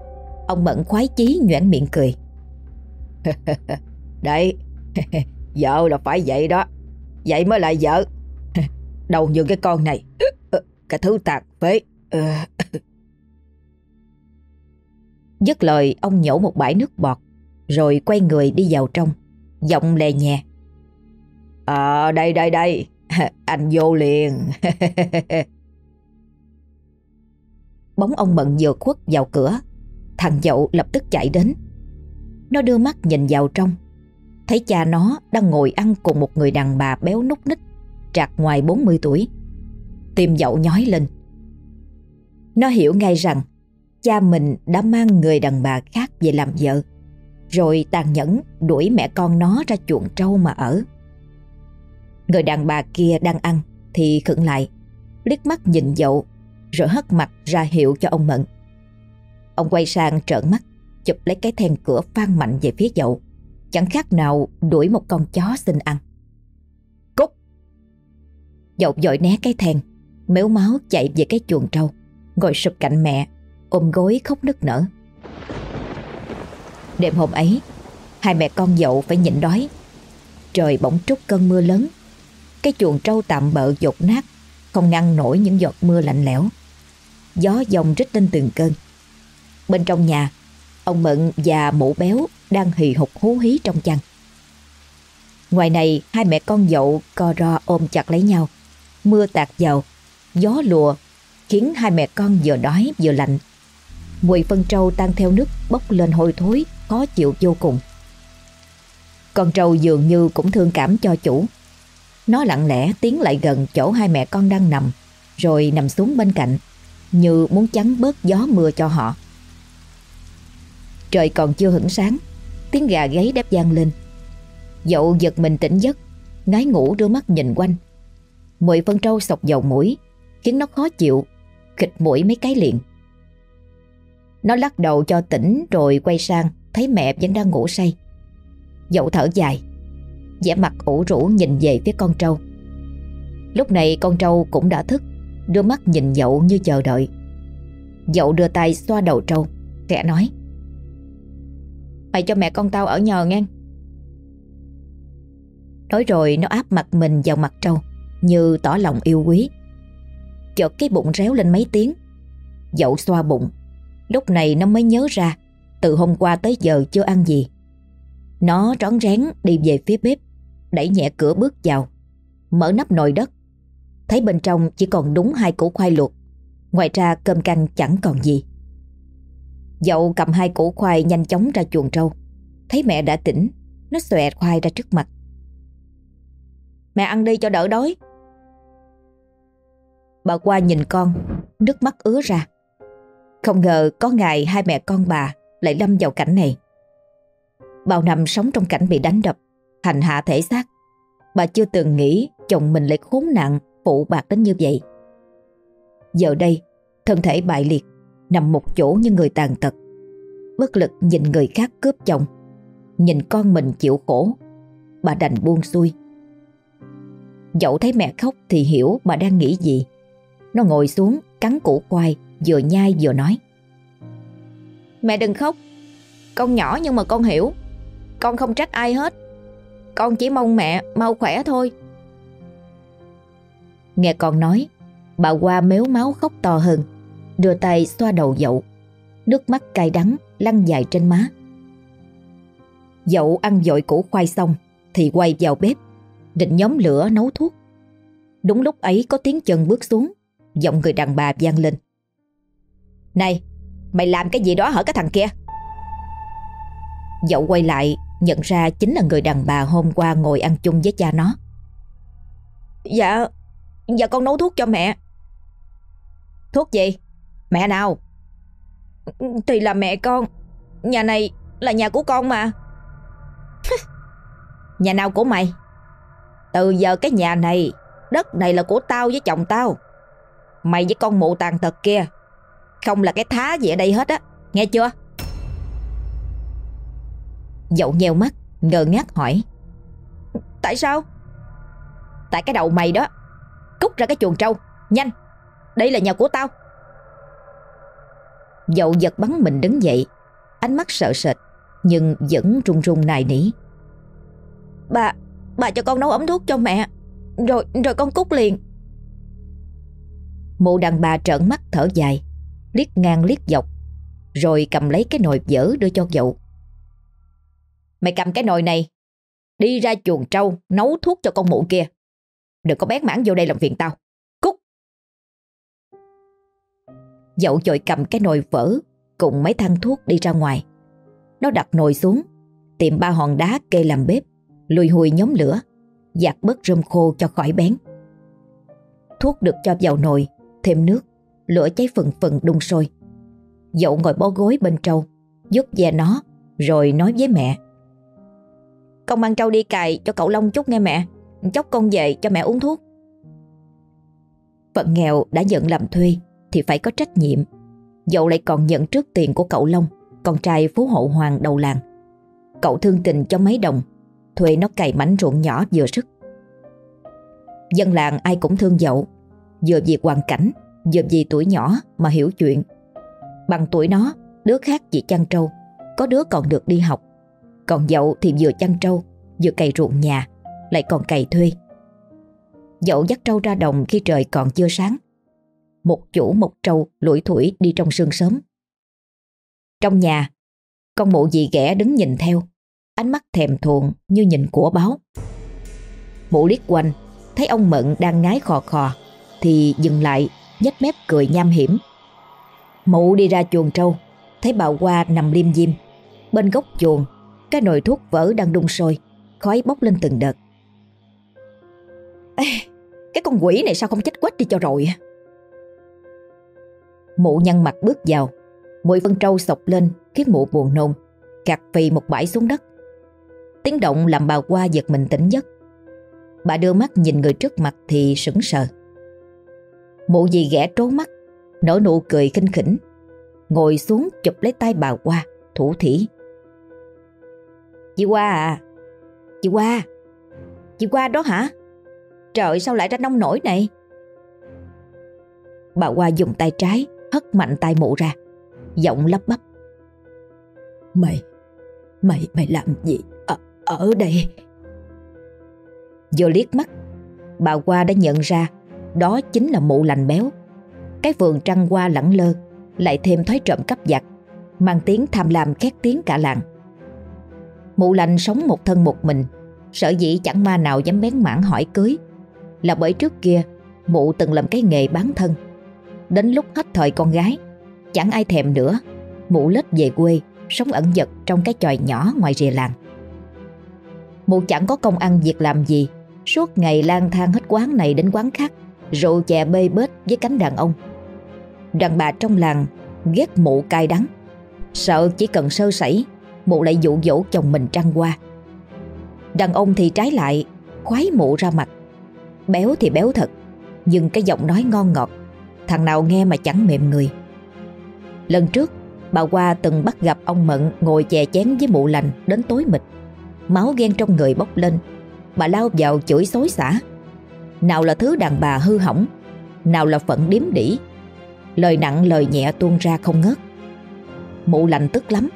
Ông Mận khoái chí nhoảng miệng cười. Đấy Vợ là phải vậy đó. Vậy mới là vợ. Đầu như cái con này. Cái thứ tạc phế. Dứt lời, ông nhổ một bãi nước bọt, Rồi quay người đi vào trong. Giọng lè nhẹ Ờ đây đây đây. Anh vô liền. Bóng ông bận vừa khuất vào cửa, Thằng dậu lập tức chạy đến. Nó đưa mắt nhìn vào trong. Thấy cha nó đang ngồi ăn cùng một người đàn bà béo nút ních Trạc ngoài 40 tuổi. Tim dậu nhói lên. Nó hiểu ngay rằng, Cha mình đã mang người đàn bà khác về làm vợ, Rồi tàn nhẫn đuổi mẹ con nó ra chuồng trâu mà ở. Người đàn bà kia đang ăn Thì khựng lại, liếc mắt nhìn dậu, Rồi hất mặt ra hiệu cho ông Mận. Ông quay sang trợn mắt, Chụp lấy cái then cửa phan mạnh về phía dậu. Chẳng khác nào đuổi một con chó xin ăn. Cút! Dậu dội né cái thèn Méo máu chạy về cái chuồng trâu, Ngồi sụp cạnh mẹ, Ôm gối khóc nức nở. Đêm hôm ấy, Hai mẹ con dậu phải nhịn đói. Trời bỗng trút cơn mưa lớn, Cái chuồng trâu tạm bợ dột nát, Không ngăn nổi những giọt mưa lạnh lẽo. Gió dòng rít lên từng cơn. Bên trong nhà, Ông Mận và mụ béo đang hì hục hú hí trong chăn. Ngoài này hai mẹ con dậu co ro ôm chặt lấy nhau. Mưa tạt vào, gió lùa khiến hai mẹ con vừa đói vừa lạnh. Mùi phân trâu tan theo nước bốc lên hôi thối, khó chịu vô cùng. Con trâu dường như cũng thương cảm cho chủ. Nó lặng lẽ tiến lại gần chỗ hai mẹ con đang nằm, rồi nằm xuống bên cạnh, như muốn chắn bớt gió mưa cho họ. Trời còn chưa hửng sáng Tiếng gà gáy đáp gian lên. Dậu giật mình tỉnh giấc, Ngái ngủ đưa mắt nhìn quanh. Mùi phân trâu sọc dầu mũi, Khiến nó khó chịu Khịch mũi mấy cái liền. Nó lắc đầu cho tỉnh Rồi quay sang, thấy mẹ vẫn đang ngủ say. Dậu thở dài, vẻ mặt ủ rũ nhìn về phía con trâu. Lúc này con trâu cũng đã thức Đưa mắt nhìn dậu như chờ đợi. Dậu đưa tay xoa đầu trâu, Khẽ nói Mày cho mẹ con tao ở nhờ nghe. Nói rồi nó áp mặt mình vào mặt trâu, Như tỏ lòng yêu quý. Chợt cái bụng réo lên mấy tiếng. Dậu xoa bụng. Lúc này nó mới nhớ ra, Từ hôm qua tới giờ chưa ăn gì. Nó rón rén đi về phía bếp, Đẩy nhẹ cửa bước vào. Mở nắp nồi đất. Thấy bên trong chỉ còn đúng hai củ khoai luộc. Ngoài ra cơm canh chẳng còn gì. Dậu cầm hai củ khoai nhanh chóng ra chuồng trâu. Thấy mẹ đã tỉnh, Nó xòe khoai ra trước mặt. Mẹ ăn đi cho đỡ đói. Bà qua nhìn con, Nước mắt ứa ra. Không ngờ có ngày hai mẹ con bà Lại lâm vào cảnh này. Bao năm sống trong cảnh bị đánh đập, Hành hạ thể xác, Bà chưa từng nghĩ chồng mình lại khốn nạn Phụ bạc đến như vậy. Giờ đây, Thân thể bại liệt nằm một chỗ như người tàn tật. Bất lực nhìn người khác cướp chồng, nhìn con mình chịu khổ, bà đành buông xuôi. Dẫu thấy mẹ khóc thì hiểu bà đang nghĩ gì. Nó ngồi xuống cắn củ khoai vừa nhai vừa nói. Mẹ đừng khóc, con nhỏ nhưng mà con hiểu, con không trách ai hết. Con chỉ mong mẹ mau khỏe thôi. Nghe con nói, bà qua méo máu khóc to hơn đưa tay xoa đầu dậu. Nước mắt cay đắng lăn dài trên má. Dậu ăn dội củ khoai xong thì quay vào bếp, định nhóm lửa nấu thuốc. Đúng lúc ấy có tiếng chân bước xuống, giọng người đàn bà vang lên. Này, mày làm cái gì đó hở cái thằng kia? Dậu quay lại, nhận ra chính là người đàn bà hôm qua ngồi ăn chung với cha nó. Dạ, dạ con nấu thuốc cho mẹ. Thuốc gì? Mẹ nào? Thì là mẹ con. Nhà này là nhà của con mà. Nhà nào của mày? Từ giờ cái nhà này, Đất này là của tao với chồng tao. Mày với con mụ tàn tật kia, Không là cái thá gì ở đây hết á. Nghe chưa? Dậu nheo mắt Ngờ ngác hỏi. Tại sao? Tại cái đầu mày đó. Cút ra cái chuồng trâu. Nhanh. Đây là nhà của tao. Dậu giật bắn mình đứng dậy. Ánh mắt sợ sệt Nhưng vẫn run run nài nỉ. Bà, bà cho con nấu ấm thuốc cho mẹ Rồi, rồi con cút liền. Mụ đàn bà trợn mắt thở dài Liếc ngang liếc dọc Rồi cầm lấy cái nồi dở đưa cho dậu. Mày cầm cái nồi này Đi ra chuồng trâu Nấu thuốc cho con mụ kia. Đừng có bén mảng vô đây làm phiền tao Dậu dội cầm cái nồi vỡ, Cùng mấy thang thuốc đi ra ngoài. Nó đặt nồi xuống, Tìm ba hòn đá kê làm bếp, Lùi hùi nhóm lửa, Giặt bớt rơm khô cho khỏi bén. Thuốc được cho vào nồi, Thêm nước, Lửa cháy phần phần đun sôi. Dậu ngồi bó gối bên trâu, Giúp ve nó, Rồi nói với mẹ. Con mang trâu đi cài cho cậu Long chút nghe mẹ, Chốc con về cho mẹ uống thuốc. Phận nghèo đã nhận làm thuê thì phải có trách nhiệm. Dậu lại còn nhận trước tiền của cậu Long, Con trai phú hộ hoàng đầu làng. Cậu thương tình cho mấy đồng, Thuê nó cày mảnh ruộng nhỏ vừa sức. Dân làng ai cũng thương dậu, Vừa vì hoàn cảnh, Vừa vì tuổi nhỏ mà hiểu chuyện. Bằng tuổi nó, Đứa khác chỉ chăn trâu, Có đứa còn được đi học. Còn dậu thì vừa chăn trâu, Vừa cày ruộng nhà, Lại còn cày thuê. Dậu dắt trâu ra đồng khi trời còn chưa sáng. Một chủ một trâu lủi thủi đi trong sương sớm. Trong nhà Con mụ dì ghẻ đứng nhìn theo Ánh mắt thèm thuồng như nhìn của báo. Mụ liếc quanh Thấy ông Mận đang ngái khò khò Thì dừng lại nhếch mép cười nham hiểm. Mụ đi ra chuồng trâu Thấy bà qua nằm liêm diêm. Bên góc chuồng Cái nồi thuốc vỡ đang đun sôi Khói bốc lên từng đợt. Ê, Cái con quỷ này sao không chết quách đi cho rồi Mụ nhăn mặt bước vào. Mùi phân trâu sọc lên, Khiến mụ buồn nôn. Cạt phì một bãi xuống đất. Tiếng động làm bà qua giật mình tỉnh giấc. Bà đưa mắt nhìn người trước mặt thì sững sờ. Mụ gì ghẻ trố mắt, Nở nụ cười kinh khỉnh. Ngồi xuống chụp lấy tay bà qua, Thủ thỉ. Chị qua à Chị qua Chị qua đó hả? Trời, sao lại ra nông nổi này? Bà qua dùng tay trái Hất mạnh tay mụ ra. Giọng lắp bắp. Mày Mày mày làm gì ở, ở đây? Vừa liếc mắt Bà qua đã nhận ra Đó chính là mụ lành béo. Cái vườn trăng hoa lẳng lơ Lại thêm thói trộm cắp giặt Mang tiếng tham lam khét tiếng cả làng. Mụ lành sống một thân một mình Sợ dĩ chẳng ma nào dám bén mảng hỏi cưới Là bởi trước kia Mụ từng làm cái nghề bán thân Đến lúc hết thời con gái. Chẳng ai thèm nữa. Mụ lết về quê, Sống ẩn dật trong cái chòi nhỏ ngoài rìa làng. Mụ chẳng có công ăn việc làm gì. Suốt ngày lang thang hết quán này đến quán khác, Rượu chè bê bết với cánh đàn ông. Đàn bà trong làng ghét mụ cay đắng. Sợ chỉ cần sơ sẩy, Mụ lại dụ dỗ chồng mình trăng qua. Đàn ông thì trái lại, Khoái mụ ra mặt. Béo thì béo thật, Nhưng cái giọng nói ngon ngọt Thằng nào nghe mà chẳng mềm người. Lần trước, Bà qua từng bắt gặp ông Mận ngồi chè chén với mụ lành đến tối mịt. Máu ghen trong người bốc lên. Bà lao vào chửi xối xả. Nào là thứ đàn bà hư hỏng, Nào là phận điếm đỉ. Lời nặng lời nhẹ tuôn ra không ngớt. Mụ lành tức lắm,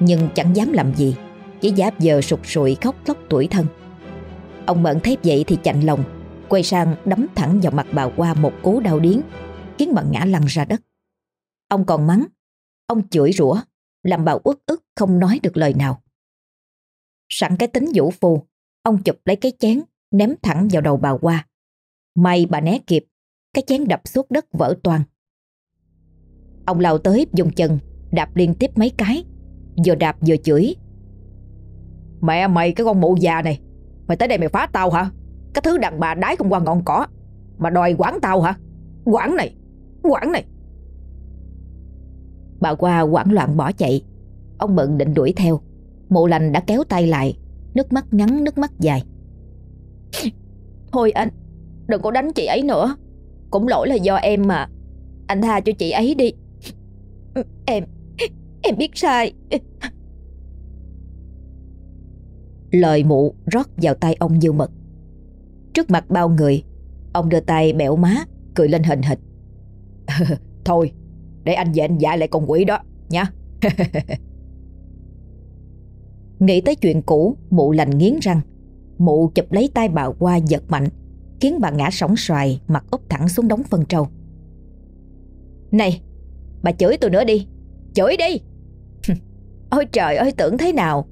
Nhưng chẳng dám làm gì, Chỉ giáp giờ sụt sụi khóc lóc tuổi thân. Ông Mận thấy vậy thì chạnh lòng, Quay sang đấm thẳng vào mặt bà qua một cú đau điếng. Khiến bà ngã lăn ra đất. Ông còn mắng, Ông chửi rủa, Làm bà uất ức không nói được lời nào. Sẵn cái tính vũ phù Ông chụp lấy cái chén, Ném thẳng vào đầu bà qua. May bà né kịp, Cái chén đập xuống đất vỡ toang. Ông lao tới dùng chân, Đạp liên tiếp mấy cái, Vừa đạp vừa chửi. Mẹ mày, cái con mụ già này, Mày tới đây mày phá tao hả? Cái thứ đàn bà đái không qua ngọn cỏ, Mà đòi quản tao hả? Quản này Quản này. Bà qua Quảng loạn bỏ chạy. Ông Mận định đuổi theo. Mụ lành đã kéo tay lại. Nước mắt ngắn, nước mắt dài. Thôi anh, Đừng có đánh chị ấy nữa. Cũng lỗi là do em mà. Anh tha cho chị ấy đi. Em Em biết sai. Lời mụ rót vào tay ông như mật Trước mặt bao người, Ông đưa tay bẹo má, Cười lên hình hịch. Thôi, Để anh về anh dạy lại con quỷ đó, nha. Nghĩ tới chuyện cũ, Mụ lành nghiến răng. Mụ chụp lấy tay bà qua giật mạnh, Khiến bà ngã sóng xoài, Mặt úp thẳng xuống đống phân trâu. Này, Bà chửi tôi nữa đi, Chửi đi. Ôi trời ơi, tưởng thế nào?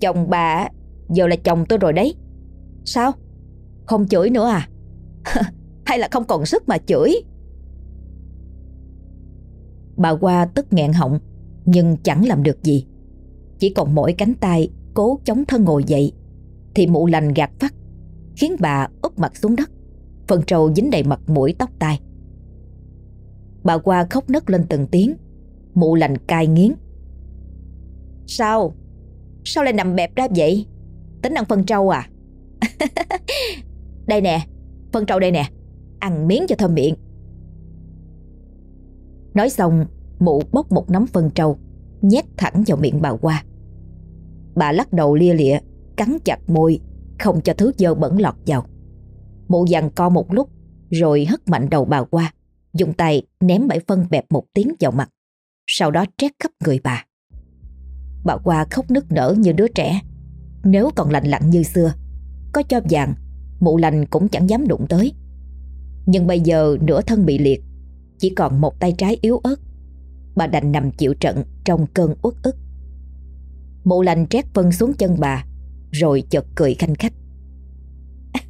Chồng bà, giờ là chồng tôi rồi đấy. Sao? Không chửi nữa à? Hay là không còn sức mà chửi? Bà qua tức nghẹn họng, Nhưng chẳng làm được gì. Chỉ còn mỗi cánh tay Cố chống thân ngồi dậy, Thì mụ lành gạt phát Khiến bà úp mặt xuống đất, Phần trầu dính đầy mặt mũi tóc tai. Bà qua khóc nấc lên từng tiếng, Mụ lành cai nghiến. Sao? Sao lại nằm bẹp ra vậy? Tính ăn phân trâu à? Đây nè Phân trâu đây nè. Ăn miếng cho thơm miệng. Nói xong, Mụ bốc một nắm phân trâu, Nhét thẳng vào miệng bà qua Bà lắc đầu lia lịa, Cắn chặt môi, Không cho thứ dơ bẩn lọt vào. Mụ dằn co một lúc, Rồi hất mạnh đầu bà qua Dùng tay ném bãi phân bẹp một tiếng vào mặt, Sau đó trét khắp người bà. Bà qua khóc nức nở như đứa trẻ. Nếu còn lạnh lặn như xưa, Có cho vàng, Mụ lành cũng chẳng dám đụng tới. Nhưng bây giờ nửa thân bị liệt chỉ còn một tay trái yếu ớt. Bà đành nằm chịu trận Trong cơn uất ức. Mụ lành trét phân xuống chân bà, Rồi chợt cười khanh khách.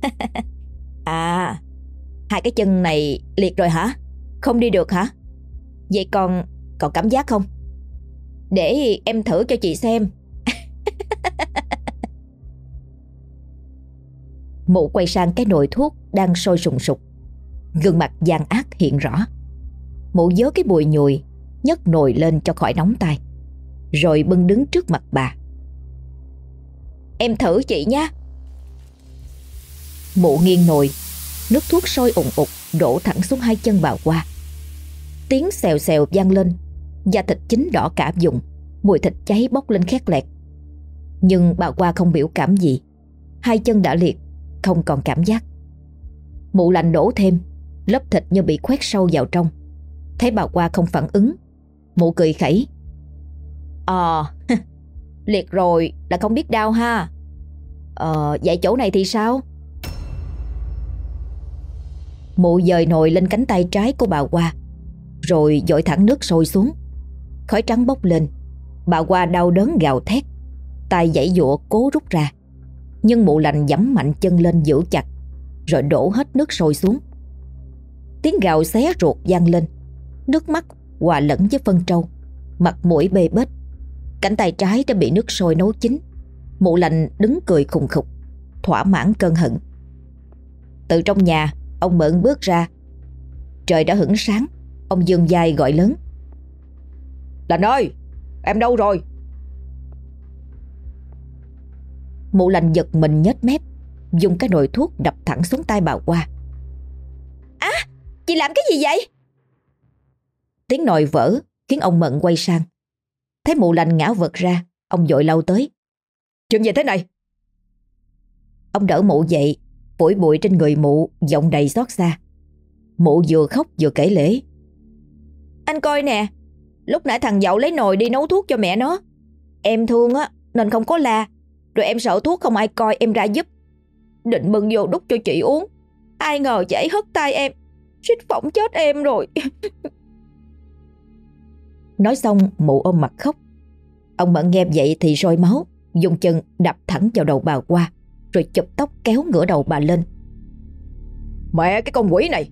À Hai cái chân này liệt rồi hả? Không đi được hả? Vậy còn còn cảm giác không? Để em thử cho chị xem. Mụ quay sang cái nồi thuốc Đang sôi sùng sục. Gương mặt gian ác hiện rõ. Mụ dớ cái bùi nhùi, nhấc nồi lên cho khỏi nóng tay. Rồi bưng đứng trước mặt bà. Em thử chị nha Mụ nghiêng nồi, Nước thuốc sôi ủng ục Đổ thẳng xuống hai chân bà qua. Tiếng xèo xèo vang lên, Da thịt chín đỏ cả vùng, Mùi thịt cháy bốc lên khét lẹt. Nhưng bà qua không biểu cảm gì, Hai chân đã liệt, Không còn cảm giác. Mụ lạnh đổ thêm, Lớp thịt như bị khoét sâu vào trong. Thấy bà qua không phản ứng, Mụ cười khẩy. Ờ Liệt rồi, là không biết đau ha. Ờ vậy chỗ này thì sao? Mụ dời nồi lên cánh tay trái của bà qua Rồi dội thẳng nước sôi xuống. Khói trắng bốc lên, Bà qua đau đớn gào thét, tay dãy dụa cố rút ra. Nhưng mụ lành giẫm mạnh chân lên giữ chặt, Rồi đổ hết nước sôi xuống. Tiếng gào xé ruột vang lên Nước mắt hòa lẫn với phân trâu Mặt mũi bê bết, Cánh tay trái đã bị nước sôi nấu chín. Mụ lành đứng cười khùng khục, Thỏa mãn cơn hận. Từ trong nhà, Ông Mượn bước ra. Trời đã hửng sáng, Ông dương dài gọi lớn. Lành ơi, Em đâu rồi? Mụ lành giật mình nhếch mép, Dùng cái nồi thuốc đập thẳng xuống tay bà qua À Chị làm cái gì vậy? Tiếng nồi vỡ, Khiến ông Mận quay sang. Thấy mụ lành ngã vật ra, Ông dội lau tới. Chuyện gì thế này? Ông đỡ mụ dậy, Phủi bụi trên người mụ, Giọng đầy xót xa. Mụ vừa khóc vừa kể lễ. Anh coi nè, Lúc nãy thằng dậu lấy nồi đi nấu thuốc cho mẹ nó. Em thương á, Nên không có la. Rồi em sợ thuốc không ai coi, em ra giúp. Định mừng vô đút cho chị uống. Ai ngờ chảy hất tay em. Suýt phỏng chết em rồi. Nói xong mụ ôm mặt khóc. Ông Mận nghe vậy thì sôi máu Dùng chân đập thẳng vào đầu bà qua Rồi chụp tóc kéo ngửa đầu bà lên. Mẹ cái con quỷ này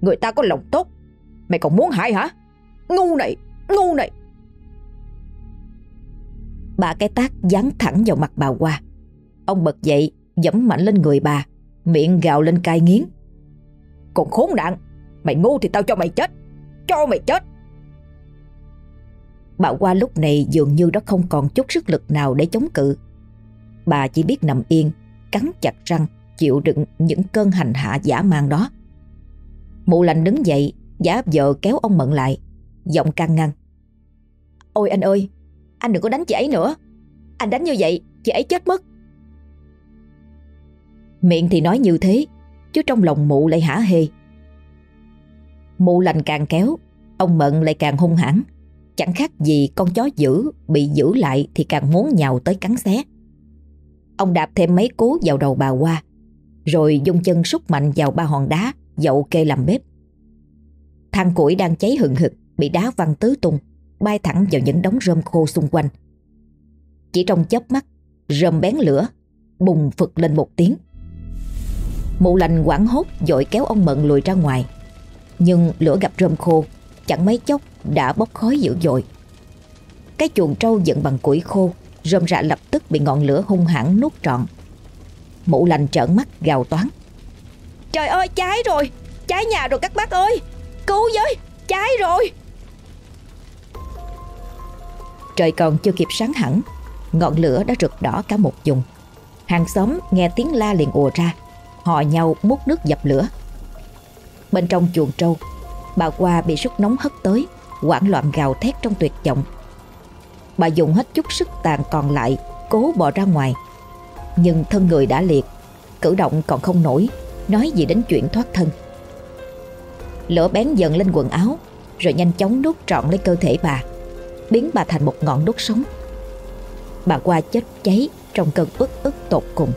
Người ta có lòng tốt. Mày còn muốn hại hả? Ngu này Ngu này. Bà cái tác dán thẳng vào mặt bà qua. Ông bật dậy Dẫm mạnh lên người bà Miệng gào lên cay nghiến. Còn khốn nạn Mày ngu thì tao cho mày chết Cho mày chết Bà qua lúc này dường như đã không còn chút sức lực nào để chống cự. Bà chỉ biết nằm yên, Cắn chặt răng, Chịu đựng những cơn hành hạ giả mang đó. Mụ lành đứng dậy Giả vợ kéo ông Mận lại, Giọng can ngăn. Ôi anh ơi, Anh đừng có đánh chị ấy nữa. Anh đánh như vậy, chị ấy chết mất. Miệng thì nói như thế, Chứ trong lòng mụ lại hả hê. Mụ lành càng kéo, Ông Mận lại càng hung hãn. Chẳng khác gì con chó dữ Bị giữ lại thì càng muốn nhào tới cắn xé. Ông đạp thêm mấy cú vào đầu bà qua Rồi dùng chân sút mạnh vào ba hòn đá, Dậu kê làm bếp. Thang củi đang cháy hừng hực, Bị đá văng tứ tung, Bay thẳng vào những đống rơm khô xung quanh. Chỉ trong chớp mắt, Rơm bén lửa Bùng phực lên một tiếng. Mụ lành quảng hốt dội kéo ông Mận lùi ra ngoài, Nhưng lửa gặp rơm khô Chẳng mấy chốc đã bốc khói dữ dội. Cái chuồng trâu dựng bằng củi khô, Rơm rạ lập tức bị ngọn lửa hung hãn nuốt trọn. Mụ lành trợn mắt gào toán. Trời ơi, cháy rồi! Cháy nhà rồi các bác ơi! Cứu với! Cháy rồi! Trời còn chưa kịp sáng hẳn, Ngọn lửa đã rực đỏ cả một vùng. Hàng xóm nghe tiếng la liền ùa ra Họ nhau múc nước dập lửa. Bên trong chuồng trâu Bà qua bị sức nóng hất tới, hoảng loạn gào thét trong tuyệt vọng. Bà dùng hết chút sức tàn còn lại, Cố bò ra ngoài. Nhưng thân người đã liệt, Cử động còn không nổi, Nói gì đến chuyện thoát thân. Lửa bén dần lên quần áo, Rồi nhanh chóng đốt trọn lấy cơ thể bà, Biến bà thành một ngọn đốt sống. Bà qua chết cháy Trong cơn ức ức tột cùng.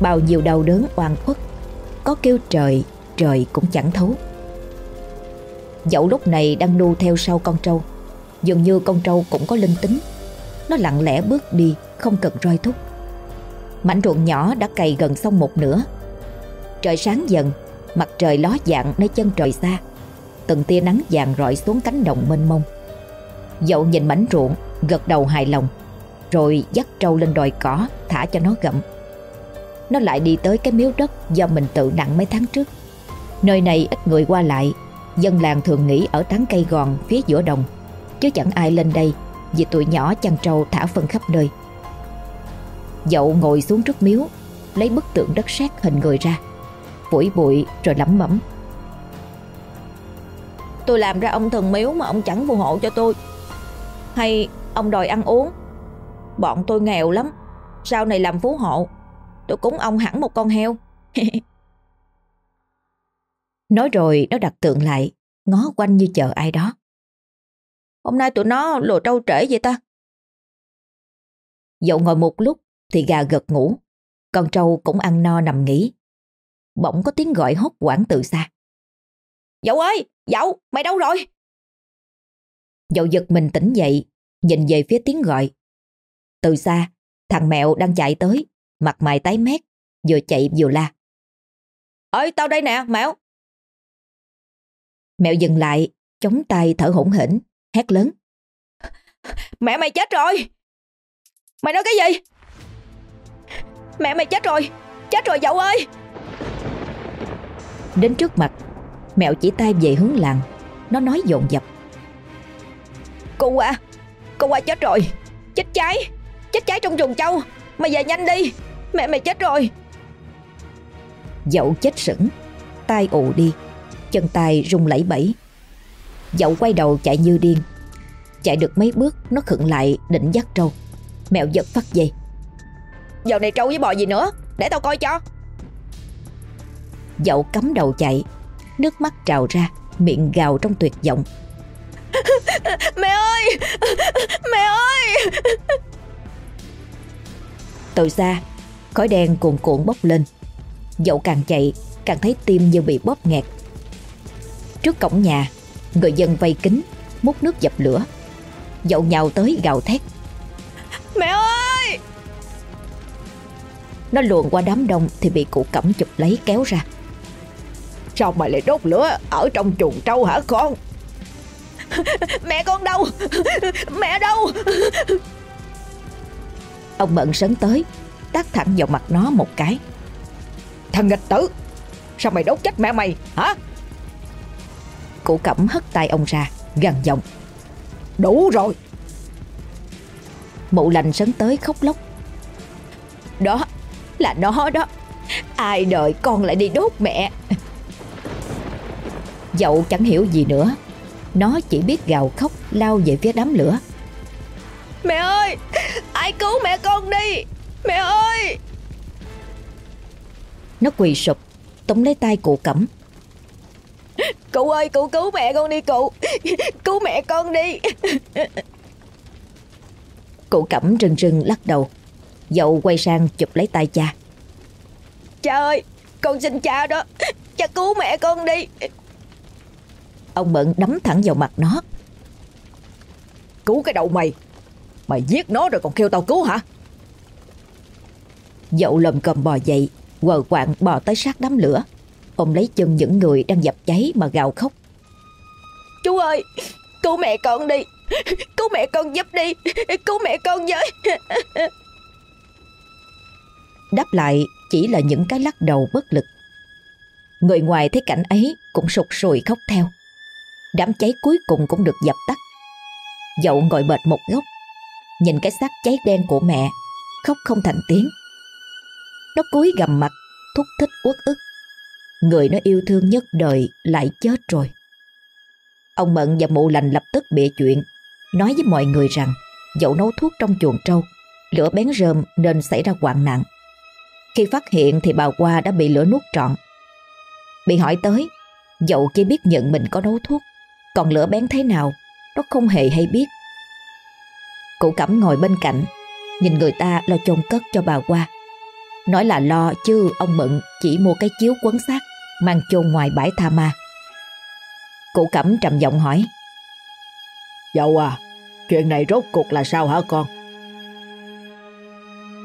Bao nhiêu đau đớn oan khuất, Có kêu trời Trời cũng chẳng thấu. Dẫu lúc này đang đu theo sau con trâu, Dường như con trâu cũng có linh tính. Nó lặng lẽ bước đi, Không cần roi thúc. Mảnh ruộng nhỏ đã cày gần xong một nửa. Trời sáng dần, Mặt trời ló dạng nơi chân trời xa. Từng tia nắng vàng rọi xuống cánh đồng mênh mông. Dậu nhìn mảnh ruộng, Gật đầu hài lòng, Rồi dắt trâu lên đồi cỏ, Thả cho nó gặm. Nó lại đi tới cái miếu đất Do mình tự nặng mấy tháng trước. Nơi này ít người qua lại Dân làng thường nghỉ ở tán cây gòn phía giữa đồng. Chứ chẳng ai lên đây, Vì tụi nhỏ chăn trâu thả phân khắp nơi. Dậu ngồi xuống trước miếu, Lấy bức tượng đất sét hình người ra, Phủi bụi rồi lẩm bẩm Tôi làm ra ông thần miếu mà ông chẳng phù hộ cho tôi. Hay ông đòi ăn uống. Bọn tôi nghèo lắm, Sau này làm phú hộ, Tôi cúng ông hẳn một con heo. Nói rồi nó đặt tượng lại Ngó quanh như chờ ai đó. Hôm nay tụi nó lùa trâu trễ vậy ta? Dậu ngồi một lúc Thì gà gật ngủ Con trâu cũng ăn no nằm nghỉ. Bỗng có tiếng gọi hốt quảng từ xa. Dậu ơi Dậu mày đâu rồi? Dậu giật mình tỉnh dậy Nhìn về phía tiếng gọi. Từ xa thằng mẹo đang chạy tới Mặt mày tái mét Vừa chạy vừa la. Ơi tao đây nè mẹo Mẹo dừng lại, chống tay thở hổn hển, hét lớn. Mẹ mày chết rồi! Mày nói cái gì? Mẹ mày chết rồi! Chết rồi dậu ơi! Đến trước mặt, mẹo chỉ tay về hướng làng. Nó nói dồn dập. Cô qua! Cô qua chết rồi! Chết cháy! Chết cháy trong chuồng trâu! Mày về nhanh đi! Mẹ mày chết rồi! Dậu chết sững, tay ù đi, chân tay rung lẩy bẩy. Dậu quay đầu chạy như điên. Chạy được mấy bước nó khựng lại định dắt trâu. mẹo giật phát dây. Giờ này trâu với bò gì nữa, để tao coi cho. Dậu cắm đầu chạy, nước mắt trào ra, miệng gào trong tuyệt vọng. mẹ ơi! Mẹ ơi! Từ xa, khói đen cuồn cuộn bốc lên. Dậu càng chạy, càng thấy tim như bị bóp nghẹt Trước cổng nhà. Người dân vây kính Múc nước dập lửa. Dậu nhào tới gào thét. Mẹ ơi! Nó luồn qua đám đông Thì bị cụ cẩm chụp lấy kéo ra. Sao mày lại đốt lửa Ở trong chuồng trâu hả con? Mẹ con đâu? Mẹ đâu? Ông Mận sấn tới Tát thẳng vào mặt nó một cái. Thằng nghịch tử Sao mày đốt chết mẹ mày hả Cụ cẩm hất tay ông ra Gần giọng. Đủ rồi. Mụ lành sấn tới khóc lóc. Đó là nó đó Ai đợi con lại đi đốt mẹ. Dậu chẳng hiểu gì nữa Nó chỉ biết gào khóc Lao về phía đám lửa. Mẹ ơi Ai cứu mẹ con đi? Mẹ ơi! Nó quỳ sụp Túm lấy tay cụ cẩm Cụ ơi, cụ cứu mẹ con đi, cụ. Cứu mẹ con đi. Cụ cẩm rừng rừng lắc đầu. Dậu quay sang chụp lấy tay cha. Cha ơi, Con xin cha đó. Cha cứu mẹ con đi. Ông Mận đấm thẳng vào mặt nó. Cứu cái đầu mày. Mày giết nó rồi còn kêu tao cứu hả? Dậu lầm cầm bò dậy, Quờ quạng bò tới sát đám lửa. Ông lấy chân những người đang dập cháy mà gào khóc. Chú ơi Cứu mẹ con đi. Cứu mẹ con giúp đi. Cứu mẹ con với. Đáp lại chỉ là những cái lắc đầu bất lực. Người ngoài thấy cảnh ấy cũng sụt sùi khóc theo. Đám cháy cuối cùng cũng được dập tắt. Dậu ngồi bệt một góc Nhìn cái xác cháy đen của mẹ Khóc không thành tiếng. Nó cúi gầm mặt Thúc thích uất ức Người nó yêu thương nhất đời lại chết rồi. Ông Mận và mụ lành lập tức bịa chuyện, Nói với mọi người rằng Dậu nấu thuốc trong chuồng trâu, Lửa bén rơm nên xảy ra hoạn nạn. Khi phát hiện thì bà Hoa đã bị lửa nuốt trọn. Bị hỏi tới Dậu chỉ biết nhận mình có nấu thuốc, Còn lửa bén thế nào, Nó không hề hay biết. Cụ Cẩm ngồi bên cạnh, Nhìn người ta lo chôn cất cho bà Hoa. Nói là lo chứ ông Mận chỉ mua cái chiếu quấn xác. Mang chôn ngoài bãi tha ma. Cụ Cẩm trầm giọng hỏi Dậu à Chuyện này rốt cuộc là sao hả con?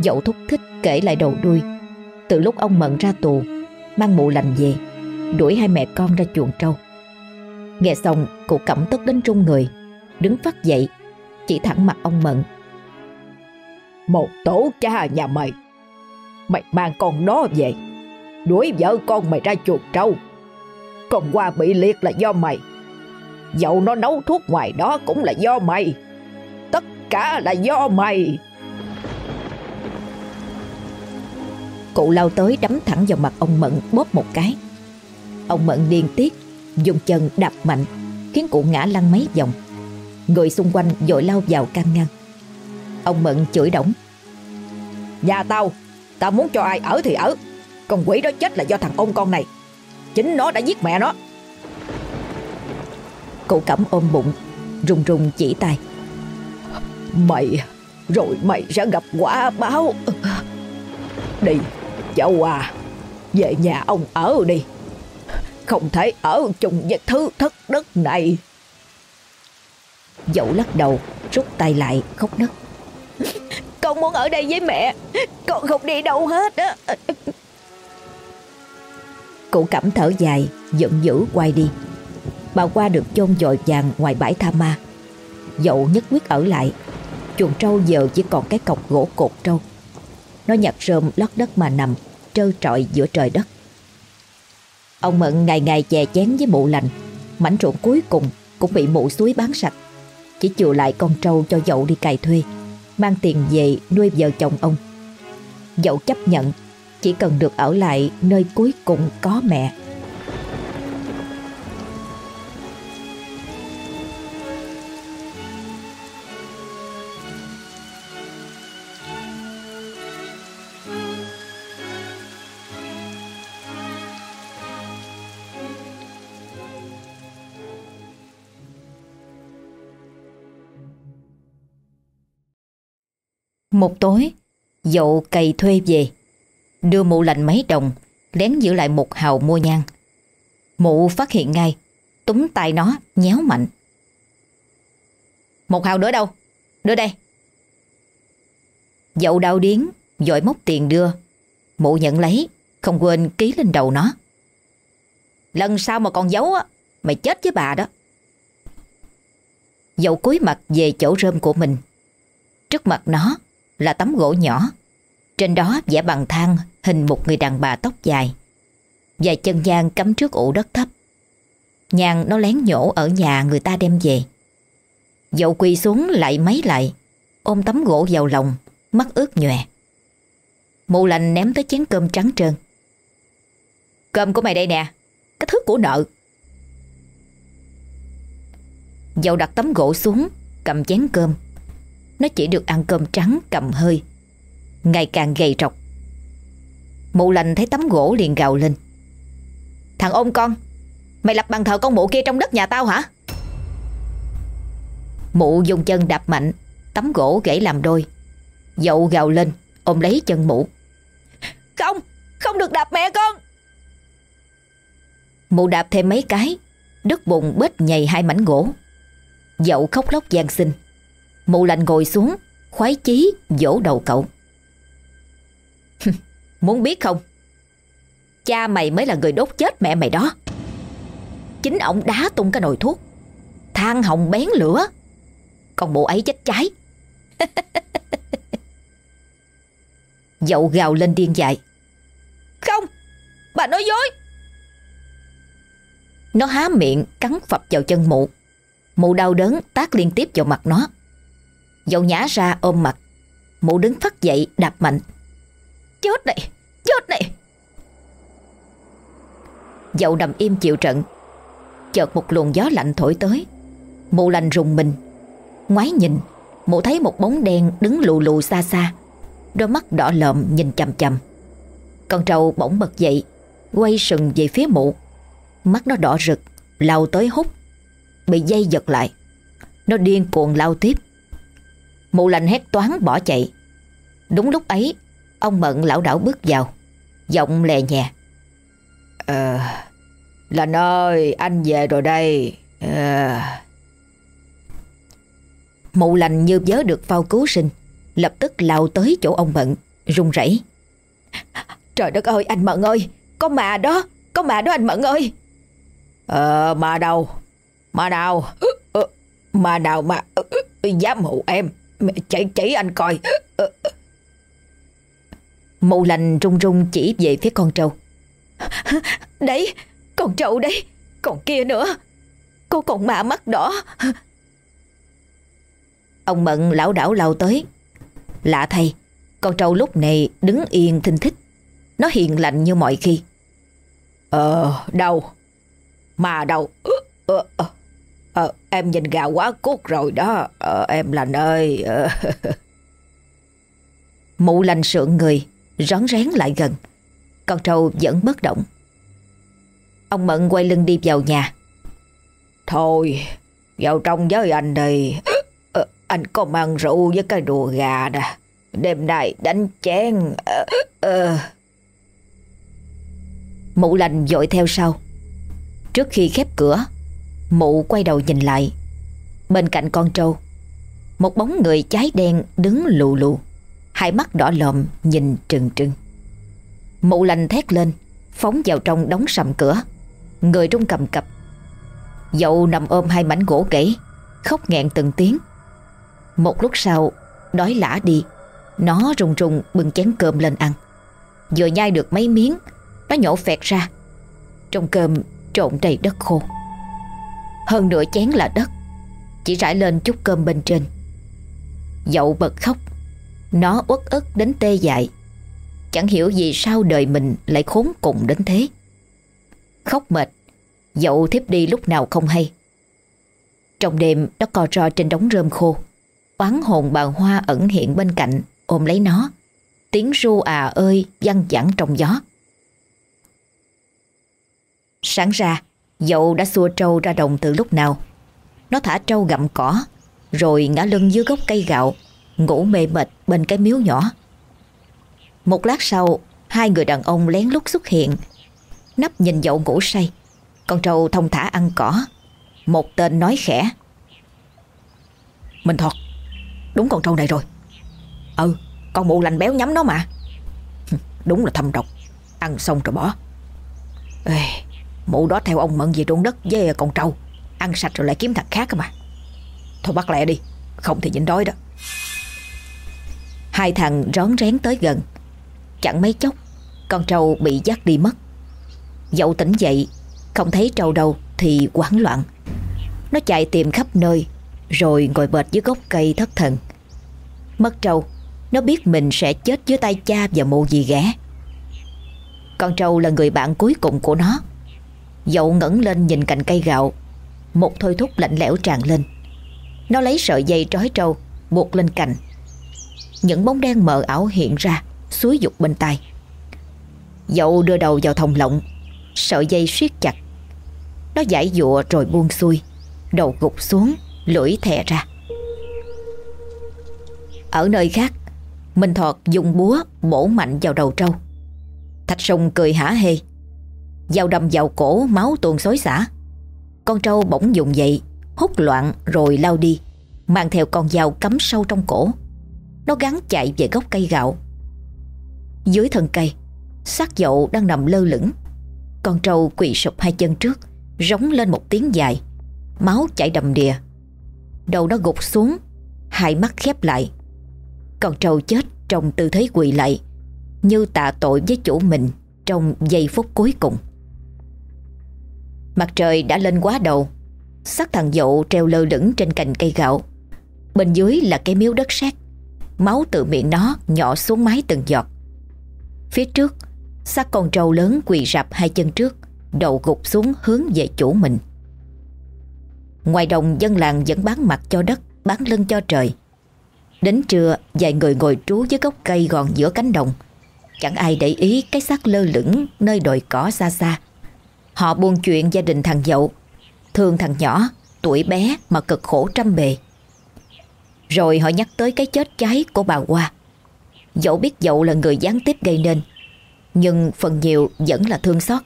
Dậu thúc thích kể lại đầu đuôi. Từ lúc ông Mận ra tù Mang mụ lành về Đuổi hai mẹ con ra chuồng trâu. Nghe xong cụ Cẩm tức đến trung người Đứng phát dậy Chỉ thẳng mặt ông Mận. Một tổ cha nhà mày Mày mang con đó về Đuổi vợ con mày ra chuồng trâu. Còn qua bị liệt là do mày. Dẫu nó nấu thuốc ngoài đó cũng là do mày. Tất cả là do mày. Cụ lao tới đấm thẳng vào mặt ông Mận bóp một cái. Ông Mận điên tiết Dùng chân đạp mạnh Khiến cụ ngã lăn mấy vòng. Người xung quanh dội lao vào can ngăn. Ông Mận chửi đổng. Nhà tao Tao muốn cho ai ở thì ở con quỷ đó chết là do thằng ôn con này. Chính nó đã giết mẹ nó. Cậu cẩm ôm bụng Rùng rùng chỉ tay. Mày, Rồi mày sẽ gặp quả báo. Đi, Cháu à Về nhà ông ở đi. Không thể ở chung với thứ thất đất này. Dậu lắc đầu, Rút tay lại, khóc nấc. Con muốn ở đây với mẹ, Con không đi đâu hết á. Cụ cẩm thở dài, Giận dữ quay đi. Bà qua được chôn dội vàng ngoài bãi tha ma. Dậu nhất quyết ở lại. Chuồng trâu giờ chỉ còn cái cọc gỗ cột trâu. Nó nhặt rơm lót đất mà nằm, Trơ trọi giữa trời đất. Ông Mận ngày ngày chè chén với mụ lành. Mảnh ruộng cuối cùng Cũng bị mụ suối bán sạch. Chỉ chừa lại con trâu cho dậu đi cày thuê, Mang tiền về nuôi vợ chồng ông. Dậu chấp nhận chỉ cần được ở lại nơi cuối cùng có mẹ. Một tối, dậu cày thuê về, đưa mụ lạnh mấy đồng, lén giữ lại một hào mua nhang. Mụ phát hiện ngay, túm tay nó, nhéo mạnh. Một hào nữa đâu? Đưa đây. Dậu đau điến, dội móc tiền đưa. Mụ nhận lấy, không quên ký lên đầu nó. Lần sau mà còn giấu á, mày chết với bà đó. Dậu cúi mặt về chỗ rơm của mình. Trước mặt nó là tấm gỗ nhỏ. Trên đó vẽ bằng thang hình một người đàn bà tóc dài. Và chân nhang cắm trước ụ đất thấp. Nhang nó lén nhổ ở nhà người ta đem về. Dậu quỳ xuống lại mấy lại, ôm tấm gỗ vào lòng, mắt ướt nhòe. Mụ lành ném tới chén cơm trắng trơn. Cơm của mày đây nè, cái thứ của nợ. Dậu đặt tấm gỗ xuống, cầm chén cơm. Nó chỉ được ăn cơm trắng cầm hơi Ngày càng gầy trọc. Mụ lành thấy tấm gỗ liền gào lên. Thằng ôm con, Mày lập bàn thờ con mụ kia trong đất nhà tao hả? Mụ dùng chân đạp mạnh, Tấm gỗ gãy làm đôi. Dậu gào lên, ôm lấy chân mụ. Không Không được đạp mẹ con. Mụ đạp thêm mấy cái đất bụng bết nhầy hai mảnh gỗ. Dậu khóc lóc gian xin Mụ lành ngồi xuống, Khoái chí vỗ đầu cậu. Muốn biết không? Cha mày mới là người đốt chết mẹ mày đó. Chính ổng đá tung cái nồi thuốc. Than hồng bén lửa. Còn bộ ấy chết cháy. Dậu gào lên điên dại. Không! Bà nói dối! Nó há miệng, cắn phập vào chân mụ. Mụ đau đớn tác liên tiếp vào mặt nó. Dậu nhả ra ôm mặt. Mụ đứng phát dậy, đạp mạnh. Chết này Chết này. Dậu nằm im chịu trận, Chợt một luồng gió lạnh thổi tới. Mụ lành rùng mình, Ngoái nhìn, Mụ thấy một bóng đen đứng lù lù xa xa. Đôi mắt đỏ lợm nhìn chầm chầm Con trâu bỗng bật dậy, Quay sừng về phía mụ. Mắt nó đỏ rực, Lao tới hút, Bị dây giật lại. Nó điên cuồng lao tiếp. Mụ lành hét toán bỏ chạy. Đúng lúc ấy Ông Mận lão đảo bước vào. Giọng lè nhẹ Ờ Lành ơi anh về rồi đây. Ờ. Mụ lành như nhớ được phao cứu sinh Lập tức lao tới chỗ ông Mận run rẩy. Trời đất ơi anh Mận ơi Có mà đó Có mà đó anh Mận ơi. Ờ mà đâu Mà nào ờ, Mà nào mà Dám hụ em Chỉ chỉ anh coi Mụ lành run run chỉ về phía con trâu. Đấy Con trâu đấy Còn kia nữa. Cô còn mạ mắt đỏ. Ông Mận lão đảo lao tới. Lạ thay Con trâu lúc này đứng yên thinh thích. Nó hiền lạnh như mọi khi. Ờ đâu Mà đâu ờ, ờ, ờ, Em nhìn gà quá cốt rồi đó. Ờ, Em lành ơi. Ờ. Mụ lành sượng người Rón rén lại gần. Con trâu vẫn bất động. Ông Mận quay lưng đi vào nhà. Thôi Vào trong với anh đi ờ, Anh có mang rượu với cái đùa gà nè. Đêm nay đánh chén. Ờ, ờ. Mụ lành dội theo sau. Trước khi khép cửa Mụ quay đầu nhìn lại. Bên cạnh con trâu Một bóng người cháy đen đứng lù lù Hai mắt đỏ lòm, nhìn trừng trừng. Mụ lành thét lên, Phóng vào trong đóng sầm cửa. Người trung cầm cập. Dậu nằm ôm hai mảnh gỗ kể Khóc nghẹn từng tiếng. Một lúc sau, Đói lả đi. Nó rùng rùng bưng chén cơm lên ăn. Vừa nhai được mấy miếng, Nó nhổ phẹt ra. Trong cơm trộn đầy đất khô. Hơn nửa chén là đất, Chỉ rải lên chút cơm bên trên. Dậu bật khóc. Nó uất ức đến tê dại. Chẳng hiểu vì sao đời mình lại khốn cùng đến thế. Khóc mệt Dậu thiếp đi lúc nào không hay. Trong đêm nó co ro trên đống rơm khô, Oán hồn bà Hoa ẩn hiện bên cạnh, Ôm lấy nó. Tiếng ru à ơi văng vẳng trong gió. Sáng ra Dậu đã xua trâu ra đồng từ lúc nào, Nó thả trâu gặm cỏ, Rồi ngã lưng dưới gốc cây gạo. Ngủ mê mệt bên cái miếu nhỏ. Một lát sau Hai người đàn ông lén lút xuất hiện Nắp nhìn dậu ngủ say. Con trâu thông thả ăn cỏ Một tên nói khẽ. Mình thọt Đúng con trâu này rồi. Ừ con mụ lành béo nhắm nó mà. Đúng là thâm độc Ăn xong rồi bỏ. Ê, Mụ đó theo ông Mận về trốn đất với con trâu Ăn sạch rồi lại kiếm thằng khác cơ mà. Thôi bắt lẹ đi Không thì nhịn đói đó. Hai thằng rón rén tới gần. Chẳng mấy chốc, Con trâu bị dắt đi mất. Dậu tỉnh dậy, Không thấy trâu đâu thì quảng loạn. Nó chạy tìm khắp nơi, Rồi ngồi bệt dưới gốc cây thất thần. Mất trâu, Nó biết mình sẽ chết dưới tay cha và mụ gì ghẻ. Con trâu là người bạn cuối cùng của nó. Dậu ngẩng lên nhìn cành cây gạo. Một thôi thúc lạnh lẽo tràn lên. Nó lấy sợi dây trói trâu, Buộc lên cành. Những bóng đen mờ ảo hiện ra Suối dục bên tai. Dậu đưa đầu vào thòng lọng, Sợi dây siết chặt. Nó giải dụa rồi buông xuôi, Đầu gục xuống, Lưỡi thè ra. Ở nơi khác, Minh Thọt dùng búa bổ mạnh vào đầu trâu. Thạch sùng cười hả hê. Dao đâm vào cổ máu tuôn xối xả. Con trâu bỗng dùng dậy, Hút loạn rồi lao đi, Mang theo con dao cắm sâu trong cổ. Nó gắn chạy về gốc cây gạo. Dưới thân cây, xác dậu đang nằm lơ lửng. Con trâu quỳ sụp hai chân trước, Rống lên một tiếng dài. Máu chảy đầm đìa. Đầu nó gục xuống, Hai mắt khép lại. Con trâu chết trong tư thế quỳ lại, Như tạ tội với chủ mình Trong giây phút cuối cùng. Mặt trời đã lên quá đầu, xác thằng dậu treo lơ lửng trên cành cây gạo. Bên dưới là cái miếu đất sét. Máu từ miệng nó nhỏ xuống mái từng giọt. Phía trước, xác con trâu lớn quỳ rạp hai chân trước, Đầu gục xuống hướng về chủ mình. Ngoài đồng, dân làng vẫn bán mặt cho đất, Bán lưng cho trời. Đến trưa, vài người ngồi trú dưới gốc cây gòn giữa cánh đồng. Chẳng ai để ý cái xác lơ lửng nơi đồi cỏ xa xa. Họ buồn chuyện gia đình thằng dậu. Thương thằng nhỏ, Tuổi bé mà cực khổ trăm bề. Rồi họ nhắc tới cái chết cháy của bà Hoa. Dẫu biết dậu là người gián tiếp gây nên, Nhưng phần nhiều vẫn là thương xót.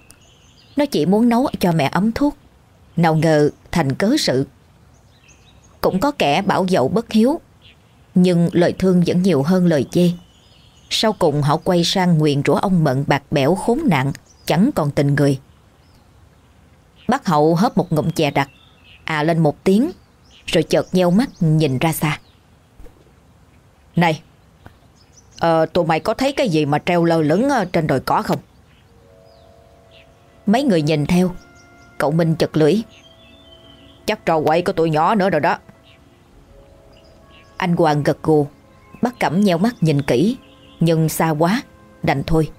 Nó chỉ muốn nấu cho mẹ ấm thuốc. Nào ngờ thành cớ sự. Cũng có kẻ bảo dậu bất hiếu, Nhưng lời thương vẫn nhiều hơn lời chê. Sau cùng họ quay sang nguyện rủa ông Mận bạc bẽo khốn nạn, Chẳng còn tình người. Bác hậu hớp một ngụm chè đặc À lên một tiếng, Rồi chợt nheo mắt nhìn ra xa. Này à, tụi mày có thấy cái gì mà treo lơ lửng ờ, trên đồi cỏ không? Mấy người nhìn theo Cậu Minh chật lưỡi. Chắc trò quậy của tụi nhỏ nữa rồi đó. Anh Hoàng gật gù Bắt cẩm nheo mắt nhìn kỹ Nhưng xa quá Đành thôi.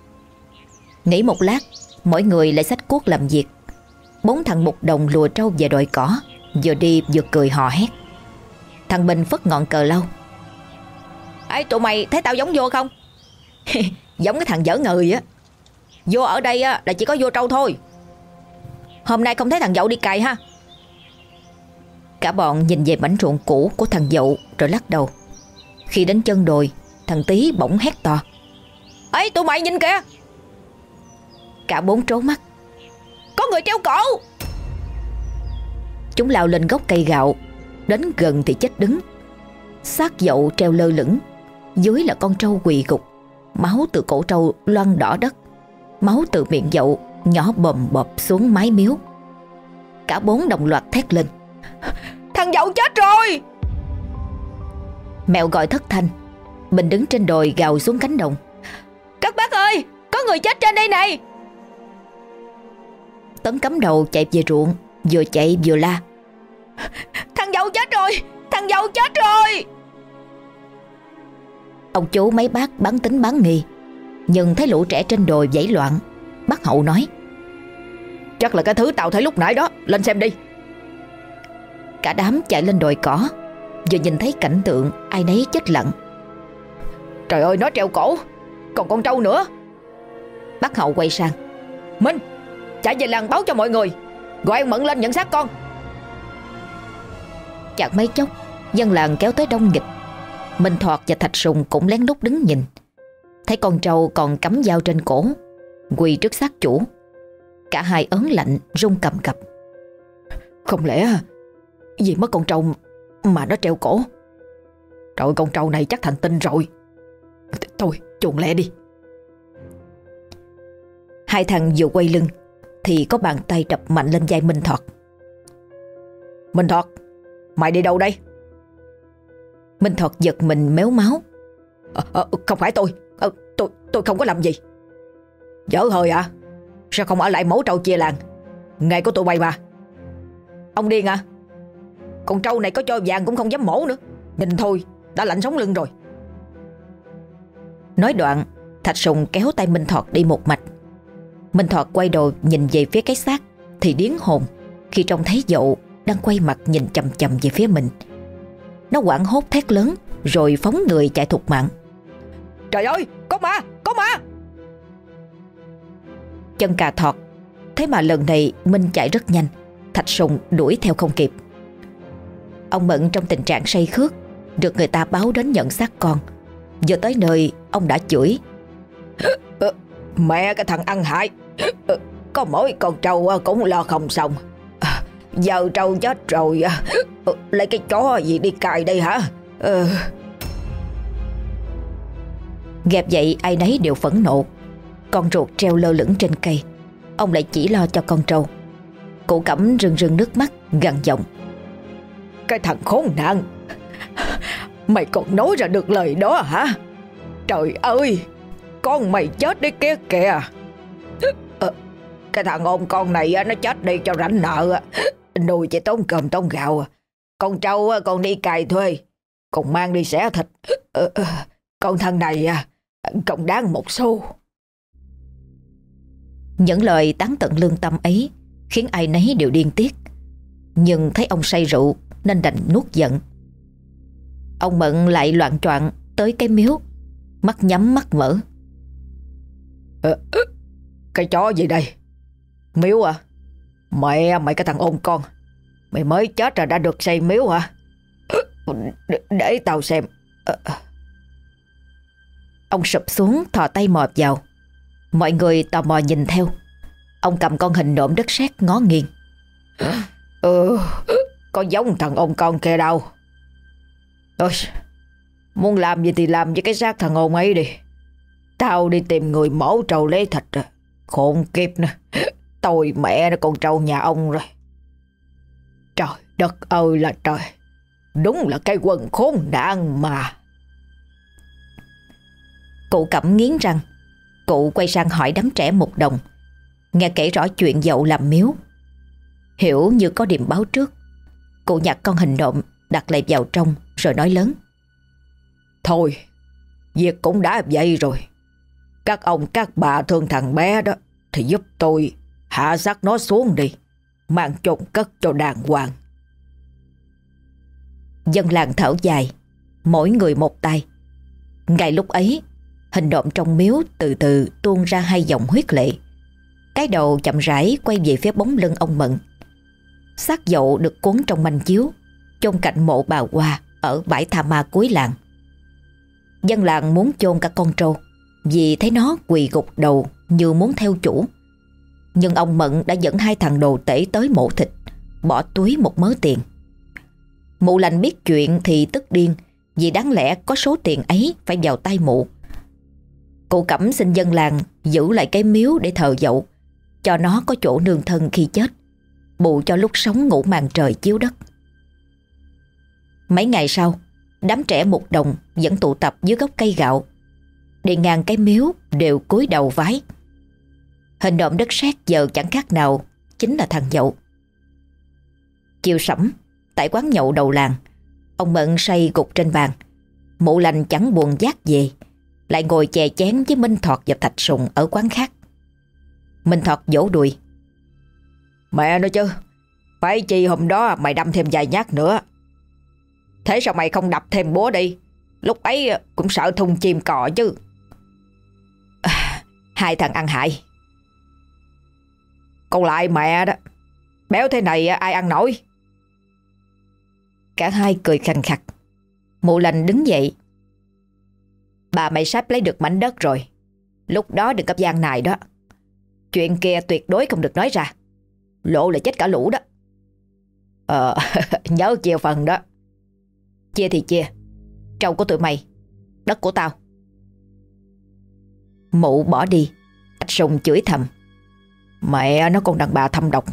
Nghĩ một lát Mỗi người lại sách cuốc làm việc. Bốn thằng mục đồng lùa trâu về đồi cỏ Vừa đi vừa cười hò hét. Thằng Bình phất ngọn cờ lâu Ê, tụi mày, thấy tao giống vô không? Giống cái thằng dở người á. Vô ở đây á, là chỉ có vô trâu thôi. Hôm nay không thấy thằng dậu đi cày ha. Cả bọn nhìn về mảnh ruộng cũ của thằng dậu Rồi lắc đầu. Khi đến chân đồi, Thằng Tý bỗng hét to. "ấy tụi mày nhìn kìa. Cả bốn trố mắt. Có người treo cổ. Chúng lao lên gốc cây gạo. Đến gần thì chết đứng. Xác dậu treo lơ lửng. Dưới là con trâu quỳ gục. Máu từ cổ trâu loăn đỏ đất. Máu từ miệng dậu Nhỏ bầm bập xuống mái miếu. Cả bốn đồng loạt thét lên. Thằng dậu chết rồi! Mẹo gọi thất thanh. Bình đứng trên đồi gào xuống cánh đồng. Các bác ơi Có người chết trên đây này! Tấn cắm đầu chạy về ruộng Vừa chạy vừa la. Thằng dậu chết rồi! Thằng dậu chết rồi Ông chú mấy bác bán tính bán nghi. Nhưng thấy lũ trẻ trên đồi dãy loạn, Bác hậu nói, Chắc là cái thứ tao thấy lúc nãy đó, Lên xem đi. Cả đám chạy lên đồi cỏ, Vừa nhìn thấy cảnh tượng ai nấy chết lặng. Trời ơi, nó treo cổ, Còn con trâu nữa. Bác hậu quay sang, Minh, chạy về làng báo cho mọi người, Gọi ông Mận lên nhận xác con. Chẳng mấy chốc, Dân làng kéo tới đông nghịch. Minh Thoạt và Thạch Sùng cũng lén lút đứng nhìn. Thấy con trâu còn cắm dao trên cổ, Quỳ trước xác chủ. Cả hai ớn lạnh, run cầm cập. Không lẽ Vì mất con trâu Mà nó treo cổ? Trời, con trâu này chắc thành tinh rồi. Thôi, chuồn lẹ đi. Hai thằng vừa quay lưng Thì có bàn tay đập mạnh lên vai Minh Thoạt. Minh Thoạt, Mày đi đâu đây? Minh Thuật giật mình méo máu. À, à, Không phải tôi. À, Tôi tôi không có làm gì. Dở hơi à. Sao không ở lại mẫu trâu chia làng? Ngày của tụi bay mà Ông điên à. Con trâu này có cho vàng cũng không dám mổ nữa. Nhìn thôi đã lạnh sống lưng rồi. Nói đoạn Thạch Sùng kéo tay Minh Thọt đi một mạch. Minh Thọt quay đầu nhìn về phía cái xác Thì điến hồn Khi trông thấy dậu đang quay mặt nhìn chầm chầm về phía mình. Nó quảng hốt thét lớn Rồi phóng người chạy thục mạng. Trời ơi có ma có ma! Chân cà thọt. Thế mà lần này Minh chạy rất nhanh. Thạch Sùng đuổi theo không kịp. Ông Mận trong tình trạng say khước Được người ta báo đến nhận xác con. Giờ tới nơi ông đã chửi. Mẹ cái thằng ăn hại. Có mỗi con trâu cũng lo không xong Giờ trâu chết rồi à. ờ, Lấy cái chó gì đi cài đây hả? Ờ. Ừ. Gẹp dậy, ai nấy đều phẫn nộ. Con ruột treo lơ lửng trên cây. Ông lại chỉ lo cho con trâu. Cụ cẩm rưng rưng nước mắt, gằn giọng. Cái thằng khốn nạn. Mày còn nói ra được lời đó hả? Trời ơi! Con mày chết đi kia kìa. À? Cái thằng ông con này nó chết đi cho rảnh nợ. Nuôi chỉ tốn cơm tốn gạo à. Con trâu con đi cài thuê. Còn mang đi xẻ thịt. Ờ, ờ, con thân này à, còn đáng một xu. Những lời tán tận lương tâm ấy Khiến ai nấy đều điên tiết. Nhưng thấy ông say rượu Nên đành nuốt giận. Ông Mận lại loạn troạn Tới cái miếu Mắt nhắm mắt mở. À, Cái chó gì đây? Miếu à? Mẹ mày cái thằng ôm con. Mày mới chết rồi đã được xây miếu hả? Để, để tao xem. Ờ, ờ. Ông sụp xuống thò tay mò vào. Mọi người tò mò nhìn theo. Ông cầm con hình nộm đất sét ngó nghiêng. Ừ Có giống thằng ôm con kia đâu. Ôi Muốn làm gì thì làm với cái xác thằng ôn ấy đi. Tao đi tìm người mổ trầu lấy thịt rồi. Khôn kiếp nè Tôi, mẹ nó con trâu nhà ông rồi. Trời đất ơi là trời. Đúng là cái quần khốn nạn mà. Cụ cẩm nghiến răng. Cụ quay sang hỏi đám trẻ một đồng. Nghe kể rõ chuyện dậu làm miếu. Hiểu như có điểm báo trước. Cụ nhặt con hình nộm Đặt lại vào trong, rồi nói lớn. Thôi, Việc cũng đã vậy rồi. Các ông các bà thương thằng bé đó Thì giúp tôi hạ xác nó xuống đi. Mang chôn cất cho đàng hoàng. Dân làng thở dài. Mỗi người một tay. Ngay lúc ấy, Hình động trong miếu từ từ tuôn ra hai dòng huyết lệ. Cái đầu chậm rãi quay về phía bóng lưng ông Mận. Xác dậu được cuốn trong manh chiếu, chôn cạnh mộ bà Hoa ở bãi Tha Ma cuối làng. Dân làng muốn chôn cả con trâu vì thấy nó quỳ gục đầu như muốn theo chủ. Nhưng ông Mận đã dẫn hai thằng đồ tể tới mổ thịt, bỏ túi một mớ tiền. Mụ lành biết chuyện thì tức điên vì đáng lẽ có số tiền ấy phải vào tay mụ. Cụ cẩm xin dân làng giữ lại cái miếu để thờ dậu, cho nó có chỗ nương thân khi chết, bù cho lúc sống ngủ màn trời chiếu đất. Mấy ngày sau, đám trẻ một đồng vẫn tụ tập dưới gốc cây gạo. Đi ngang cái miếu đều cúi đầu vái. Hình động đất sét giờ chẳng khác nào chính là thằng dậu. Chiều sẩm, tại quán nhậu đầu làng, ông Mận say gục trên bàn. Mụ lành chẳng buồn giác về, lại ngồi chè chén với Minh Thọt và Thạch Sùng ở quán khác. Minh Thọt vỗ đùi. Mẹ nói chứ, phải chi hôm đó mày đâm thêm vài nhát nữa Thế sao mày không đập thêm búa đi Lúc ấy cũng sợ thùng chim cò chứ à, Hai thằng ăn hại còn lại mẹ đó, Béo thế này ai ăn nổi? Cả hai cười khành khặt. Mụ lành đứng dậy. Bà mày sắp lấy được mảnh đất rồi. Lúc đó đừng cấp gian này đó. Chuyện kia tuyệt đối không được nói ra. Lộ là chết cả lũ đó. Ờ nhớ chia phần đó. Chia thì chia. Trâu của tụi mày, Đất của tao. Mụ bỏ đi. Sùng chửi thầm. Mẹ nó còn đàn bà thâm độc.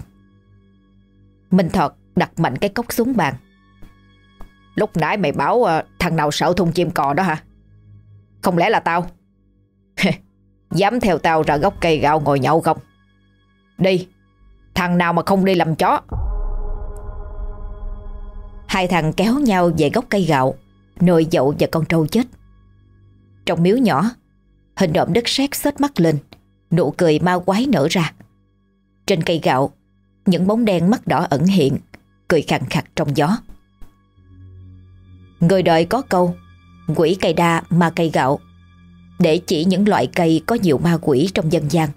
Minh thật, đặt mạnh cái cốc xuống bàn. Lúc nãy mày bảo ờ, thằng nào sợ thùng chim cò đó hả? Không lẽ là tao? Dám theo tao ra gốc cây gạo ngồi nhậu không? Đi, Thằng nào mà không đi làm chó. Hai thằng kéo nhau về gốc cây gạo, Nồi dậu và con trâu chết. Trong miếu nhỏ, Hình độm đất sét xếch mắt lên, Nụ cười ma quái nở ra. Trên cây gạo. Những bóng đen mắt đỏ ẩn hiện, Cười khàn khặt trong gió. Người đời có câu, Quỷ cây đa ma cây gạo. Để chỉ những loại cây có nhiều ma quỷ trong dân gian.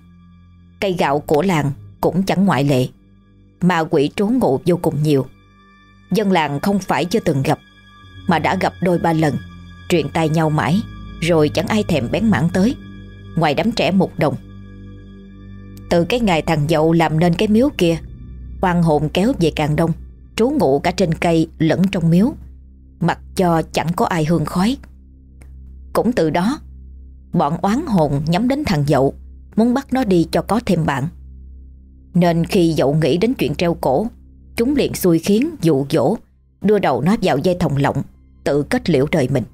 Cây gạo của làng cũng chẳng ngoại lệ. Ma quỷ trú ngụ vô cùng nhiều. Dân làng không phải chưa từng gặp, Mà đã gặp đôi ba lần, Truyền tay nhau mãi, Rồi chẳng ai thèm bén mảng tới. Ngoài đám trẻ một đồng từ cái ngày thằng dậu làm nên cái miếu kia. Quan hồn kéo về càng đông, Trú ngụ cả trên cây lẫn trong miếu. Mặc cho chẳng có ai hương khói. Cũng từ đó, Bọn oán hồn nhắm đến thằng dậu, Muốn bắt nó đi cho có thêm bạn. Nên khi dậu nghĩ đến chuyện treo cổ, Chúng liền xui khiến, dụ dỗ, Đưa đầu nó vào dây thòng lọng, Tự kết liễu đời mình.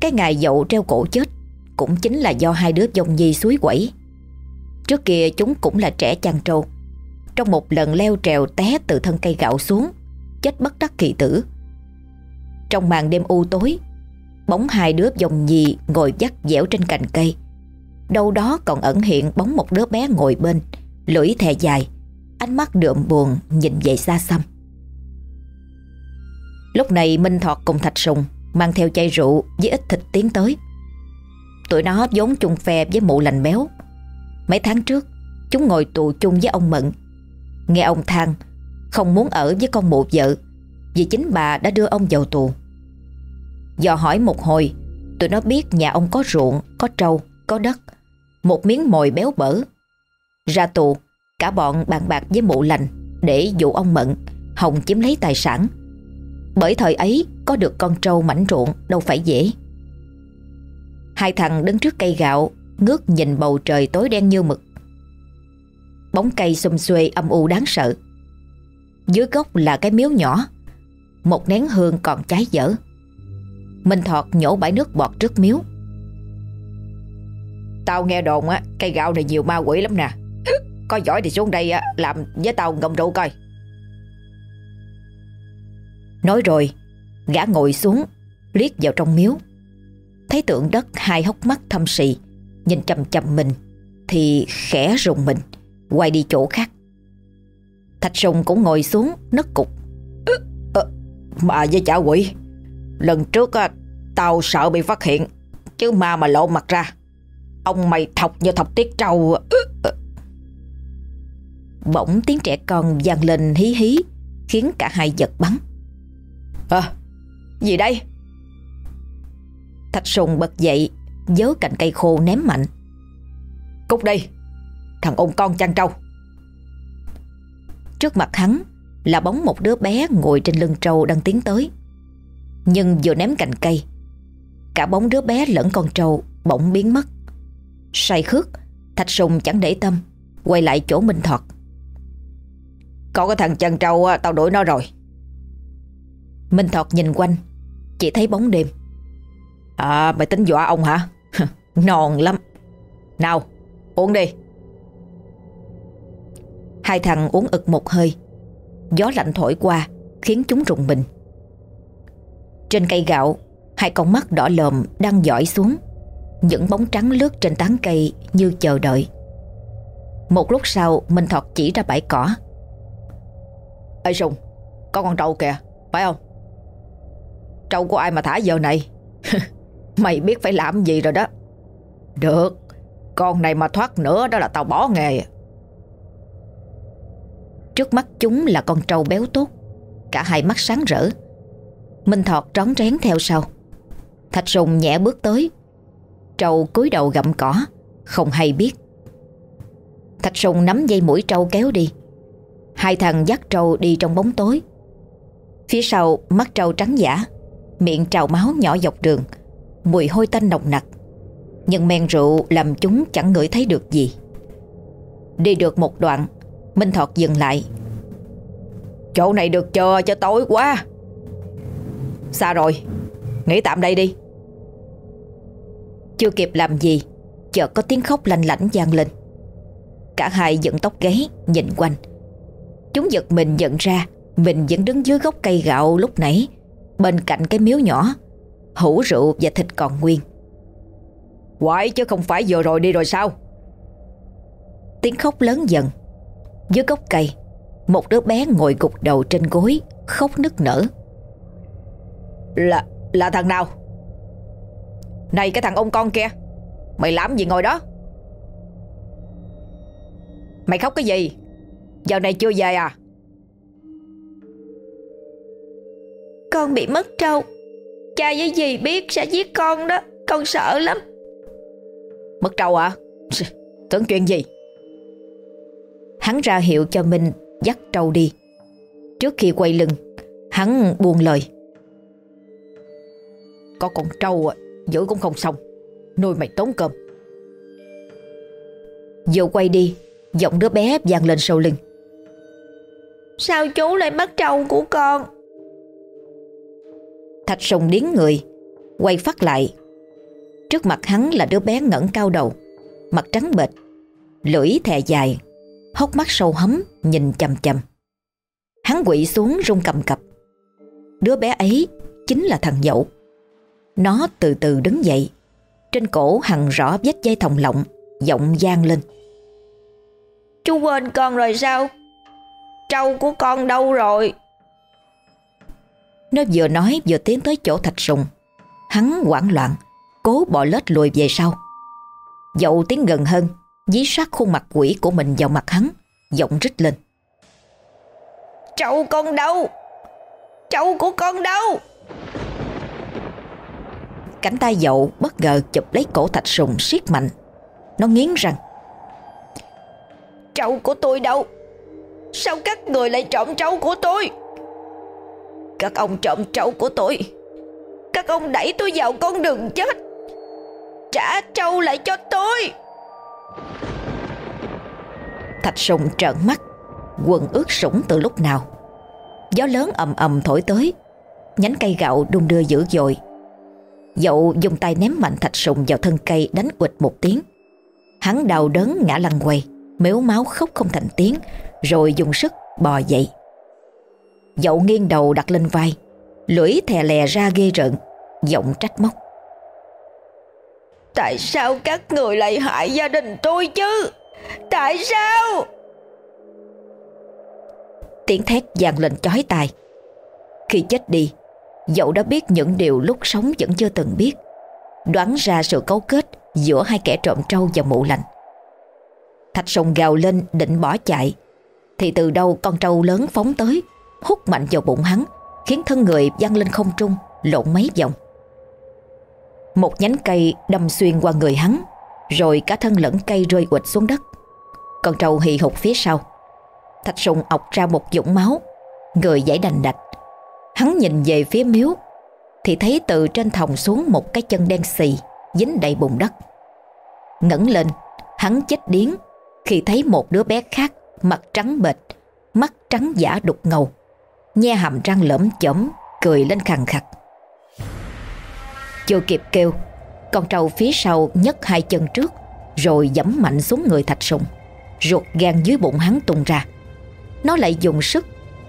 Cái ngày dậu treo cổ chết Cũng chính là do hai đứa dông nhi suối quẩy. Trước kia chúng cũng là trẻ chăn trâu Trong một lần leo trèo té từ thân cây gạo xuống, Chết bất đắc kỳ tử. Trong màn đêm u tối, Bóng hai đứa dòng nhì ngồi dắt dẻo trên cành cây. Đâu đó còn ẩn hiện bóng một đứa bé ngồi bên, Lưỡi thè dài, Ánh mắt đượm buồn nhìn về xa xăm. Lúc này Minh Thọt cùng Thạch Sùng Mang theo chai rượu với ít thịt tiến tới. Tụi nó vốn chung phe với mụ lành béo Mấy tháng trước Chúng ngồi tù chung với ông Mận. Nghe ông than Không muốn ở với con mụ vợ Vì chính bà đã đưa ông vào tù. Do hỏi một hồi Tụi nó biết nhà ông có ruộng Có trâu, có đất Một miếng mồi béo bở. Ra tù Cả bọn bàn bạc với mụ lành Để dụ ông Mận Hồng chiếm lấy tài sản. Bởi thời ấy có được con trâu mảnh ruộng Đâu phải dễ. Hai thằng đứng trước cây gạo Ngước nhìn bầu trời tối đen như mực. Bóng cây xum xuê âm u đáng sợ. Dưới gốc là cái miếu nhỏ Một nén hương còn cháy dở. Minh Thọt nhổ bãi nước bọt trước miếu. Tao nghe đồn á Cây gạo này nhiều ma quỷ lắm nè. Có giỏi thì xuống đây á Làm với tao ngậm rượu coi. Nói rồi Gã ngồi xuống Liếc vào trong miếu. Thấy tượng đất hai hốc mắt thâm sị Nhìn chầm chầm mình Thì khẽ rùng mình Quay đi chỗ khác. Thạch sùng cũng ngồi xuống nấc cục. Mà với chả quỷ Lần trước á, tao sợ bị phát hiện Chứ ma mà lộ mặt ra Ông mày thọc như thọc tiết trâu Bỗng tiếng trẻ con vang lên hí hí Khiến cả hai giật bắn. À Gì đây? Thạch sùng bật dậy Dớ cành cây khô ném mạnh. Cút đi Thằng ôn con chăn trâu. Trước mặt hắn Là bóng một đứa bé ngồi trên lưng trâu đang tiến tới. Nhưng vừa ném cành cây, Cả bóng đứa bé lẫn con trâu Bỗng biến mất. Say khước, Thạch sùng chẳng để tâm, Quay lại chỗ Minh Thọt. Có cái thằng chăn trâu tao đuổi nó rồi. Minh Thọt nhìn quanh, Chỉ thấy bóng đêm. À mày tính dọa ông hả? Non lắm. Nào, uống đi. Hai thằng uống ực một hơi. Gió lạnh thổi qua, Khiến chúng rùng mình. Trên cây gạo, Hai con mắt đỏ lòm đang dõi xuống. Những bóng trắng lướt trên tán cây Như chờ đợi. Một lúc sau Minh Thọt chỉ ra bãi cỏ. Ê Sùng, Có con trâu kìa, Phải không? Trâu của ai mà thả giờ này? Mày biết phải làm gì rồi đó. Được. Con này mà thoát nữa đó là tao bỏ nghề. Trước mắt chúng là con trâu béo tốt. Cả hai mắt sáng rỡ. Minh Thọt trón rén theo sau. Thạch sùng nhẹ bước tới. Trâu cúi đầu gặm cỏ. Không hay biết. Thạch sùng nắm dây mũi trâu kéo đi. Hai thằng dắt trâu đi trong bóng tối. Phía sau, mắt trâu trắng giả. Miệng trào máu nhỏ dọc đường. Mùi hôi tanh nồng nặc. Nhưng men rượu làm chúng chẳng ngửi thấy được gì. Đi được một đoạn, Minh Thọt dừng lại. Chỗ này được chờ cho tối quá. Xa rồi, Nghỉ tạm đây đi. Chưa kịp làm gì, Chợt có tiếng khóc lanh lảnh vang lên. Cả hai dựng tóc gáy, Nhìn quanh. Chúng giật mình nhận ra, Mình vẫn đứng dưới gốc cây gạo lúc nãy, Bên cạnh cái miếu nhỏ, Hũ rượu và thịt còn nguyên. Quái chứ không phải vừa rồi đi rồi sao? Tiếng khóc lớn dần. Dưới gốc cây, Một đứa bé ngồi gục đầu trên gối, Khóc nức nở. Là là thằng nào? Này cái thằng ông con kia, Mày làm gì ngồi đó? Mày khóc cái gì? Giờ này chưa về à? Con bị mất trâu. Cha với dì biết sẽ giết con đó. Con sợ lắm. Mất trâu à Tưởng chuyện gì? Hắn ra hiệu cho Minh dắt trâu đi. Trước khi quay lưng Hắn buông lời. Có con trâu à Giữ cũng không xong. Nuôi mày tốn cơm. Vừa quay đi Giọng đứa bé vang lên sau lưng. Sao chú lại mất trâu của con? Thạch sùng điến người Quay phát lại Trước mặt hắn là đứa bé ngẩng cao đầu Mặt trắng bệch Lưỡi thè dài Hốc mắt sâu hấm nhìn chầm chầm Hắn quỵ xuống rung cầm cập. Đứa bé ấy Chính là thằng dậu. Nó từ từ đứng dậy Trên cổ hằn rõ vết dây thòng lọng Giọng gian lên. Chú quên con rồi sao? Trâu của con đâu rồi? Nó vừa nói vừa tiến tới chỗ thạch sùng. Hắn hoảng loạn Cố bỏ lết lùi về sau. Dậu tiến gần hơn Dí sát khuôn mặt quỷ của mình vào mặt hắn Giọng rít lên. Trâu con đâu? Trâu của con đâu? Cánh tay dậu bất ngờ chụp lấy cổ thạch sùng siết mạnh. Nó nghiến răng. Trâu của tôi đâu? Sao các người lại trộm trâu của tôi? Các ông trộm trâu của tôi. Các ông đẩy tôi vào con đường chết Trả trâu lại cho tôi. Thạch sùng trợn mắt, Quần ướt sũng từ lúc nào. Gió lớn ầm ầm thổi tới, Nhánh cây gạo đung đưa dữ dội. Dậu dùng tay ném mạnh thạch sùng vào thân cây đánh quịch một tiếng. Hắn đau đớn ngã lăn quay Mếu máu khóc không thành tiếng, Rồi dùng sức bò dậy. Dậu nghiêng đầu đặt lên vai, Lưỡi thè lè ra ghê rợn, Giọng trách móc. Tại sao các người lại hại gia đình tôi chứ? Tại sao? Tiếng thét vang lên chói tai. Khi chết đi Dậu đã biết những điều lúc sống vẫn chưa từng biết, Đoán ra sự cấu kết Giữa hai kẻ trộm trâu và mụ lành. Thạch Sông gào lên định bỏ chạy, Thì từ đâu con trâu lớn phóng tới, Hút mạnh vào bụng hắn, Khiến thân người văng lên không trung, Lộn mấy vòng. Một nhánh cây đâm xuyên qua người hắn, Rồi cả thân lẫn cây rơi quịch xuống đất. Còn trâu hì hục phía sau. Thạch sùng ọc ra một dũng máu, Người giải đành đạch. Hắn nhìn về phía miếu, Thì thấy từ trên thòng xuống một cái chân đen xì, Dính đầy bùn đất. Ngẩng lên, Hắn chết điếng Khi thấy một đứa bé khác, Mặt trắng bệch, Mắt trắng giả đục ngầu. Nhe hàm răng lởm chởm, Cười lên khằng khặt chưa kịp kêu, Con trâu phía sau nhấc hai chân trước, Rồi dẫm mạnh xuống người thạch sùng, Ruột gan dưới bụng hắn tung ra. Nó lại dùng sức,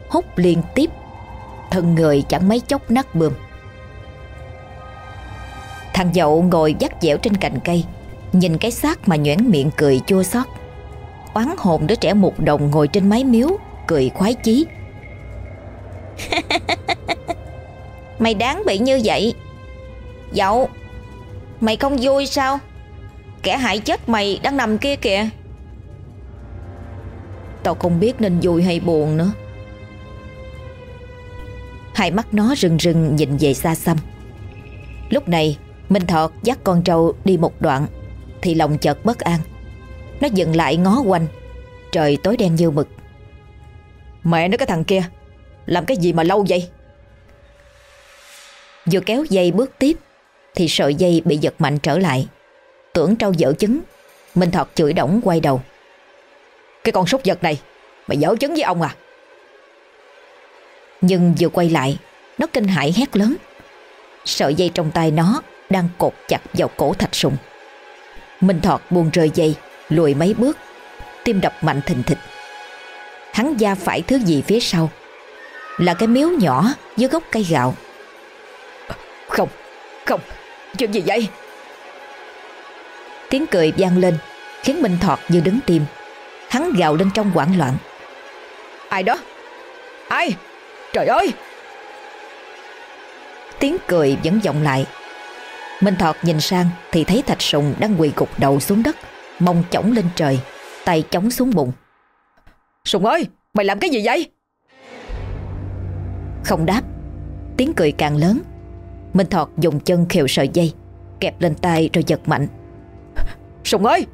Hút liên tiếp, Thân người chẳng mấy chốc nát bươm. Thằng dậu ngồi dắt dẻo trên cành cây, Nhìn cái xác mà nhoẻn miệng cười chua xót. Oán hồn đứa trẻ một đồng ngồi trên mái miếu, Cười khoái chí. Mày đáng bị như vậy. Dậu Mày không vui sao? Kẻ hại chết mày đang nằm kia kìa. Tao không biết nên vui hay buồn nữa. Hai mắt nó rừng rừng nhìn về xa xăm. Lúc này, Minh Thọt dắt con trâu đi một đoạn, Thì lòng chợt bất an. Nó dừng lại ngó quanh, Trời tối đen như mực. Mẹ nó cái thằng kia, Làm cái gì mà lâu vậy? Vừa kéo dây bước tiếp thì sợi dây bị giật mạnh trở lại. Tưởng trâu dở chứng Minh Thọt chửi đổng quay đầu. Cái con súc vật này Mày dở chứng với ông à? Nhưng vừa quay lại Nó kinh hãi hét lớn. Sợi dây trong tay nó Đang cột chặt vào cổ thạch sùng. Minh Thọt buông rơi dây Lùi mấy bước Tim đập mạnh thình thịch. Hắn da phải thứ gì phía sau? Là cái miếu nhỏ dưới gốc cây gạo. Không, không, chuyện gì vậy? Tiếng cười vang lên, Khiến Minh Thọt như đứng tim. Hắn gào lên trong hoảng loạn. Ai đó? Ai? Trời ơi! Tiếng cười vẫn vọng lại. Minh Thọt nhìn sang Thì thấy Thạch Sùng đang quỳ gục đầu xuống đất, Mông chổng lên trời, Tay chống xuống bụng. Sùng ơi, mày làm cái gì vậy? Không đáp. Tiếng cười càng lớn Minh Thọt dùng chân khều sợi dây, Kẹp lên tay rồi giật mạnh. Sùng ơi!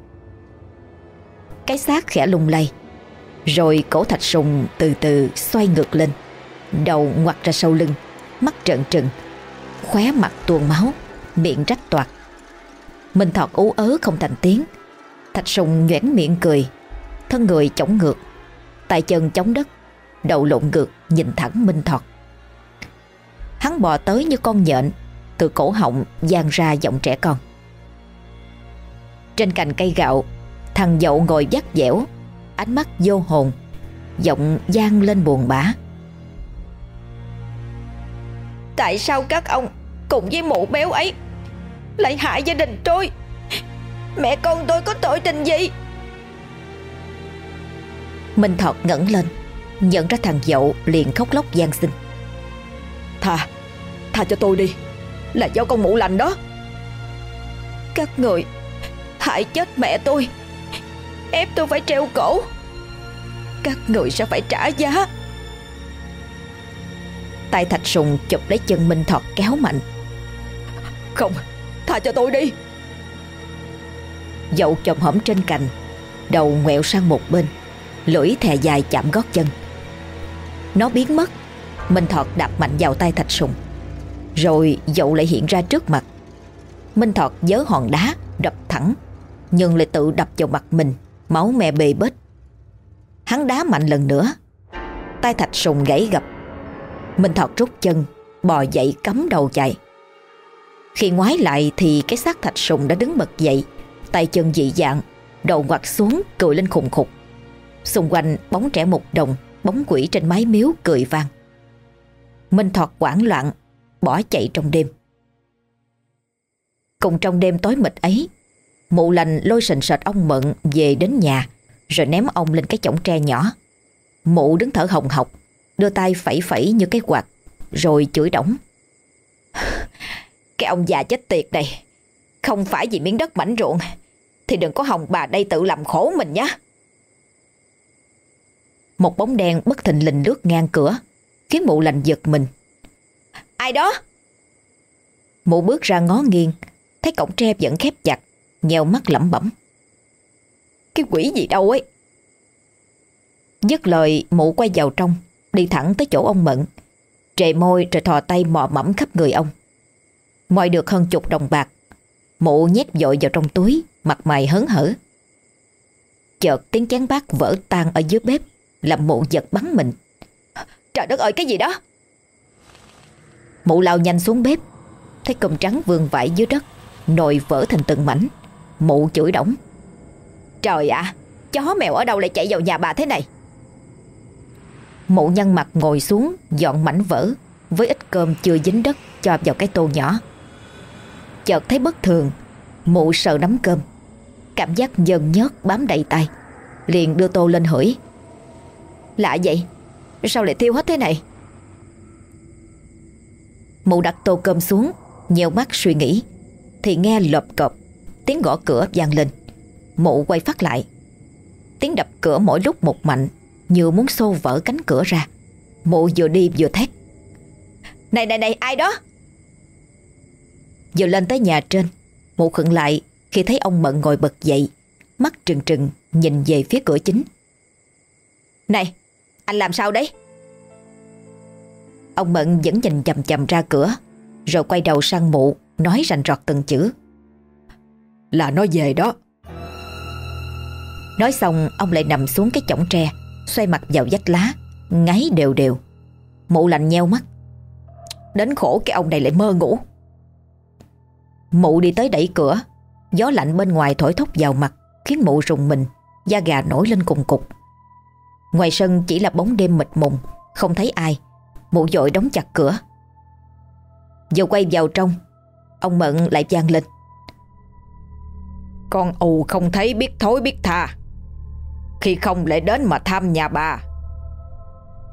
Cái xác khẽ lung lay, Rồi cổ thạch sùng từ từ xoay ngược lên, Đầu ngoặt ra sau lưng, Mắt trợn trừng, Khóe mặt tuôn máu, Miệng rách toạc. Minh Thọt ú ớ không thành tiếng. Thạch sùng nhoẻn miệng cười, Thân người chống ngược, tay chân chống đất, Đầu lộn ngược nhìn thẳng Minh Thọt. Hắn bò tới như con nhện Từ cổ họng dang ra giọng trẻ con. Trên cành cây gạo Thằng dậu ngồi dắt dẻo Ánh mắt vô hồn Giọng gian lên buồn bã. Tại sao các ông cùng với mụ béo ấy Lại hại gia đình tôi? Mẹ con tôi có tội tình gì? Minh Thọt ngẩng lên Nhận ra thằng dậu liền khóc lóc gian xin thà thà cho tôi đi. Là do con mụ lành đó. Các người, Hại chết mẹ tôi. Ép tôi phải treo cổ. Các người sẽ phải trả giá. Tay thạch sùng chụp lấy chân Minh Thọt kéo mạnh. Không thà cho tôi đi. Dậu chồng hổm trên cành, Đầu ngoẹo sang một bên, Lưỡi thè dài chạm gót chân. Nó biến mất. Minh Thọt đạp mạnh vào tay thạch sùng. Rồi dậu lại hiện ra trước mặt. Minh Thọt giớ hòn đá, Đập thẳng. Nhưng lại tự đập vào mặt mình, Máu me bê bết. Hắn đá mạnh lần nữa. Tay thạch sùng gãy gập. Minh Thọt rút chân, Bò dậy cắm đầu chạy. Khi ngoái lại thì cái xác thạch sùng đã đứng bật dậy, Tay chân dị dạng, Đầu ngoặt xuống, cười lên khùng khục. Xung quanh bóng trẻ một đồng, Bóng quỷ trên mái miếu cười vang. Minh Thọt quảng loạn, Bỏ chạy trong đêm. Cùng trong đêm tối mịt ấy, Mụ lành lôi sình sệt ông Mận Về đến nhà, Rồi ném ông lên cái chõng tre nhỏ. Mụ đứng thở hồng hộc, Đưa tay phẩy phẩy như cái quạt, Rồi chửi đổng. Cái ông già chết tiệt này, Không phải vì miếng đất mảnh ruộng, Thì đừng có hòng bà đây tự làm khổ mình nhé. Một bóng đen bất thình lình lướt ngang cửa. Khiến mụ lành giật mình. Ai đó? Mụ bước ra ngó nghiêng Thấy cổng tre vẫn khép chặt Nhèo mắt lẩm bẩm. Cái quỷ gì đâu ấy? Dứt lời mụ quay vào trong Đi thẳng tới chỗ ông Mận. Trề môi rồi thò tay mò mẫm khắp người ông. Moi được hơn chục đồng bạc Mụ nhét dội vào trong túi Mặt mày hớn hở. Chợt tiếng chén bát vỡ tan ở dưới bếp Làm mụ giật bắn mình Trời đất ơi, cái gì đó? Mụ lao nhanh xuống bếp, Thấy cơm trắng vương vãi dưới đất, Nồi vỡ thành từng mảnh. Mụ chửi đổng. Trời ạ, Chó mèo ở đâu lại chạy vào nhà bà thế này? Mụ nhăn mặt ngồi xuống, Dọn mảnh vỡ, Với ít cơm chưa dính đất, Cho vào cái tô nhỏ. Chợt thấy bất thường, Mụ sợ nắm cơm. Cảm giác dần nhớt bám đầy tay. Liền đưa tô lên hửi. Lạ vậy Sao lại tiêu hết thế này? Mụ đặt tô cơm xuống, Nheo mắt suy nghĩ. Thì nghe lộp cộp, Tiếng gõ cửa vang lên. Mụ quay phát lại. Tiếng đập cửa mỗi lúc một mạnh, Như muốn xô vỡ cánh cửa ra. Mụ vừa đi vừa thét. Này này này, ai đó? Vừa lên tới nhà trên, Mụ khựng lại khi thấy ông Mận ngồi bật dậy, Mắt trừng trừng nhìn về phía cửa chính. Này anh làm sao đấy? Ông Mận vẫn nhìn chầm chầm ra cửa Rồi quay đầu sang mụ Nói rành rọt từng chữ. Là nó về đó. Nói xong ông lại nằm xuống cái chõng tre Xoay mặt vào vách lá Ngáy đều đều. Mụ lạnh nheo mắt. Đến khổ cái ông này lại mơ ngủ. Mụ đi tới đẩy cửa Gió lạnh bên ngoài thổi thốc vào mặt Khiến mụ rùng mình Da gà nổi lên cùng cục Ngoài sân chỉ là bóng đêm mịt mùng Không thấy ai. Mụ dội đóng chặt cửa. Vừa quay vào trong Ông Mận lại vang lên. Con ù không thấy biết thối biết tha. Khi không lại đến mà thăm nhà bà.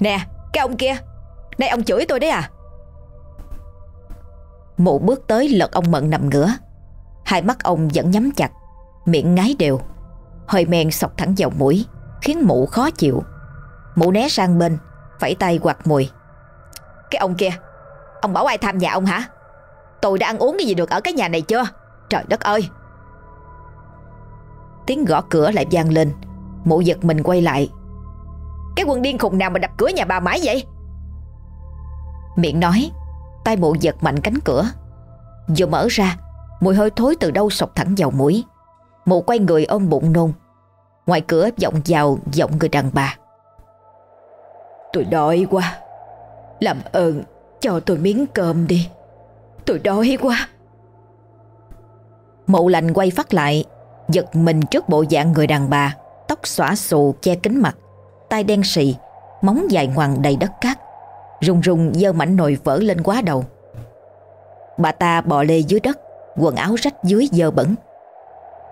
Nè cái ông kia. Đây ông chửi tôi đấy à? Mụ bước tới lật ông Mận nằm ngửa. Hai mắt ông vẫn nhắm chặt Miệng ngái đều. Hơi men sọc thẳng vào mũi Khiến mụ khó chịu. Mụ né sang bên Phẩy tay quạt mùi. Cái ông kia, Ông bảo ai tham nhà ông hả? Tôi đã ăn uống cái gì được ở cái nhà này chưa? Trời đất ơi! Tiếng gõ cửa lại vang lên. Mụ giật mình quay lại. Cái quân điên khùng nào mà đập cửa nhà bà mãi vậy? Miệng nói, tay mụ giật mạnh cánh cửa. Vừa mở ra, Mùi hơi thối từ đâu sọc thẳng vào mũi. Mụ quay người ôm bụng nôn. Ngoài cửa vọng vào giọng người đàn bà. Tôi đói quá. Làm ơn cho tôi miếng cơm đi. Tôi đói quá. Mụ lành quay phát lại Giật mình trước bộ dạng người đàn bà Tóc xõa xù che kính mặt tay đen xì Móng dài ngoằng đầy đất cát Rung rung dơ mảnh nồi vỡ lên quá đầu. Bà ta bò lê dưới đất Quần áo rách dưới dơ bẩn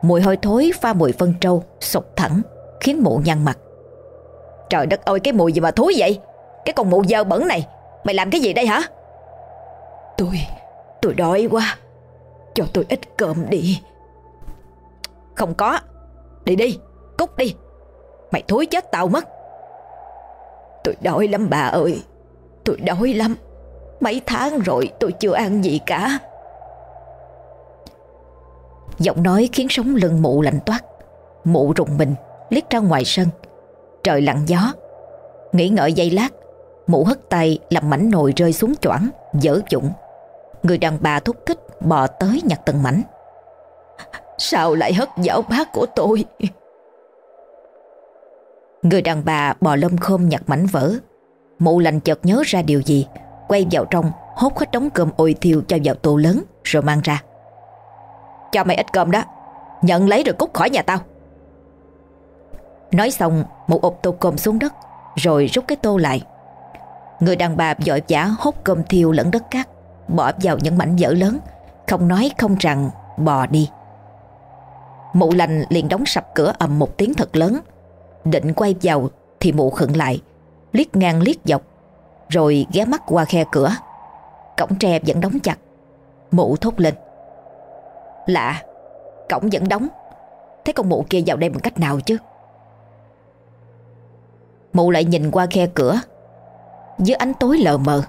Mùi hôi thối pha mùi phân trâu Sụp thẳng Khiến mụ nhăn mặt. Trời đất ơi cái mùi gì mà thối vậy? Cái con mụ dơ bẩn này Mày làm cái gì đây hả? Tôi Tôi đói quá. Cho tôi ít cơm đi. Không có. Đi đi Cút đi. Mày thối chết tao mất. Tôi đói lắm bà ơi. Tôi đói lắm. Mấy tháng rồi tôi chưa ăn gì cả Giọng nói khiến sống lưng mụ lạnh toát. Mụ rùng mình, Liếc ra ngoài sân. Trời lặng gió. Nghĩ ngợi giây lát, Mụ hất tay làm mảnh nồi rơi xuống choảng, Dở dụng. Người đàn bà thúc thích bò tới nhặt từng mảnh. Sao lại hất dảo bát của tôi? Người đàn bà bò lông khôm nhặt mảnh vỡ. Mụ lành chợt nhớ ra điều gì, Quay vào trong, Hốt hết đống cơm ôi thiêu cho vào tô lớn, Rồi mang ra. Cho mày ít cơm đó. Nhận lấy rồi cút khỏi nhà tao. Nói xong Mụ ụp tô cơm xuống đất, Rồi rút cái tô lại. Người đàn bà vội vã hốt cơm thiêu lẫn đất cát, Bỏ vào những mảnh vỡ lớn, Không nói không rằng bò đi. Mụ lành liền đóng sập cửa ầm một tiếng thật lớn. Định quay vào Thì mụ khựng lại, Liếc ngang liếc dọc, Rồi ghé mắt qua khe cửa. Cổng tre vẫn đóng chặt. Mụ thốt lên. Lạ, Cổng vẫn đóng. Thế con mụ kia vào đây bằng cách nào chứ? Mụ lại nhìn qua khe cửa. Dưới ánh tối lờ mờ,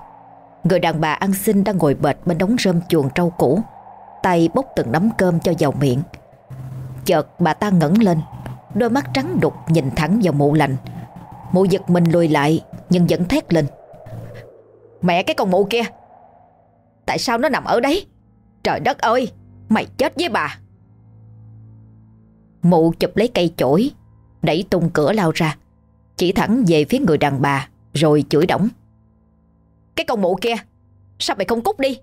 Người đàn bà ăn xin đang ngồi bệt bên đống rơm chuồng trâu cũ, Tay bốc từng nắm cơm cho vào miệng. Chợt bà ta ngẩng lên, Đôi mắt trắng đục nhìn thẳng vào mụ lành. Mụ giật mình lùi lại, Nhưng vẫn thét lên. Mẹ cái con mụ kia, Tại sao nó nằm ở đấy? Trời đất ơi! Mày chết với bà. Mụ chụp lấy cây chổi, Đẩy tung cửa lao ra. Chỉ thẳng về phía người đàn bà, Rồi chửi đổng. Cái con mụ kia, Sao mày không cút đi?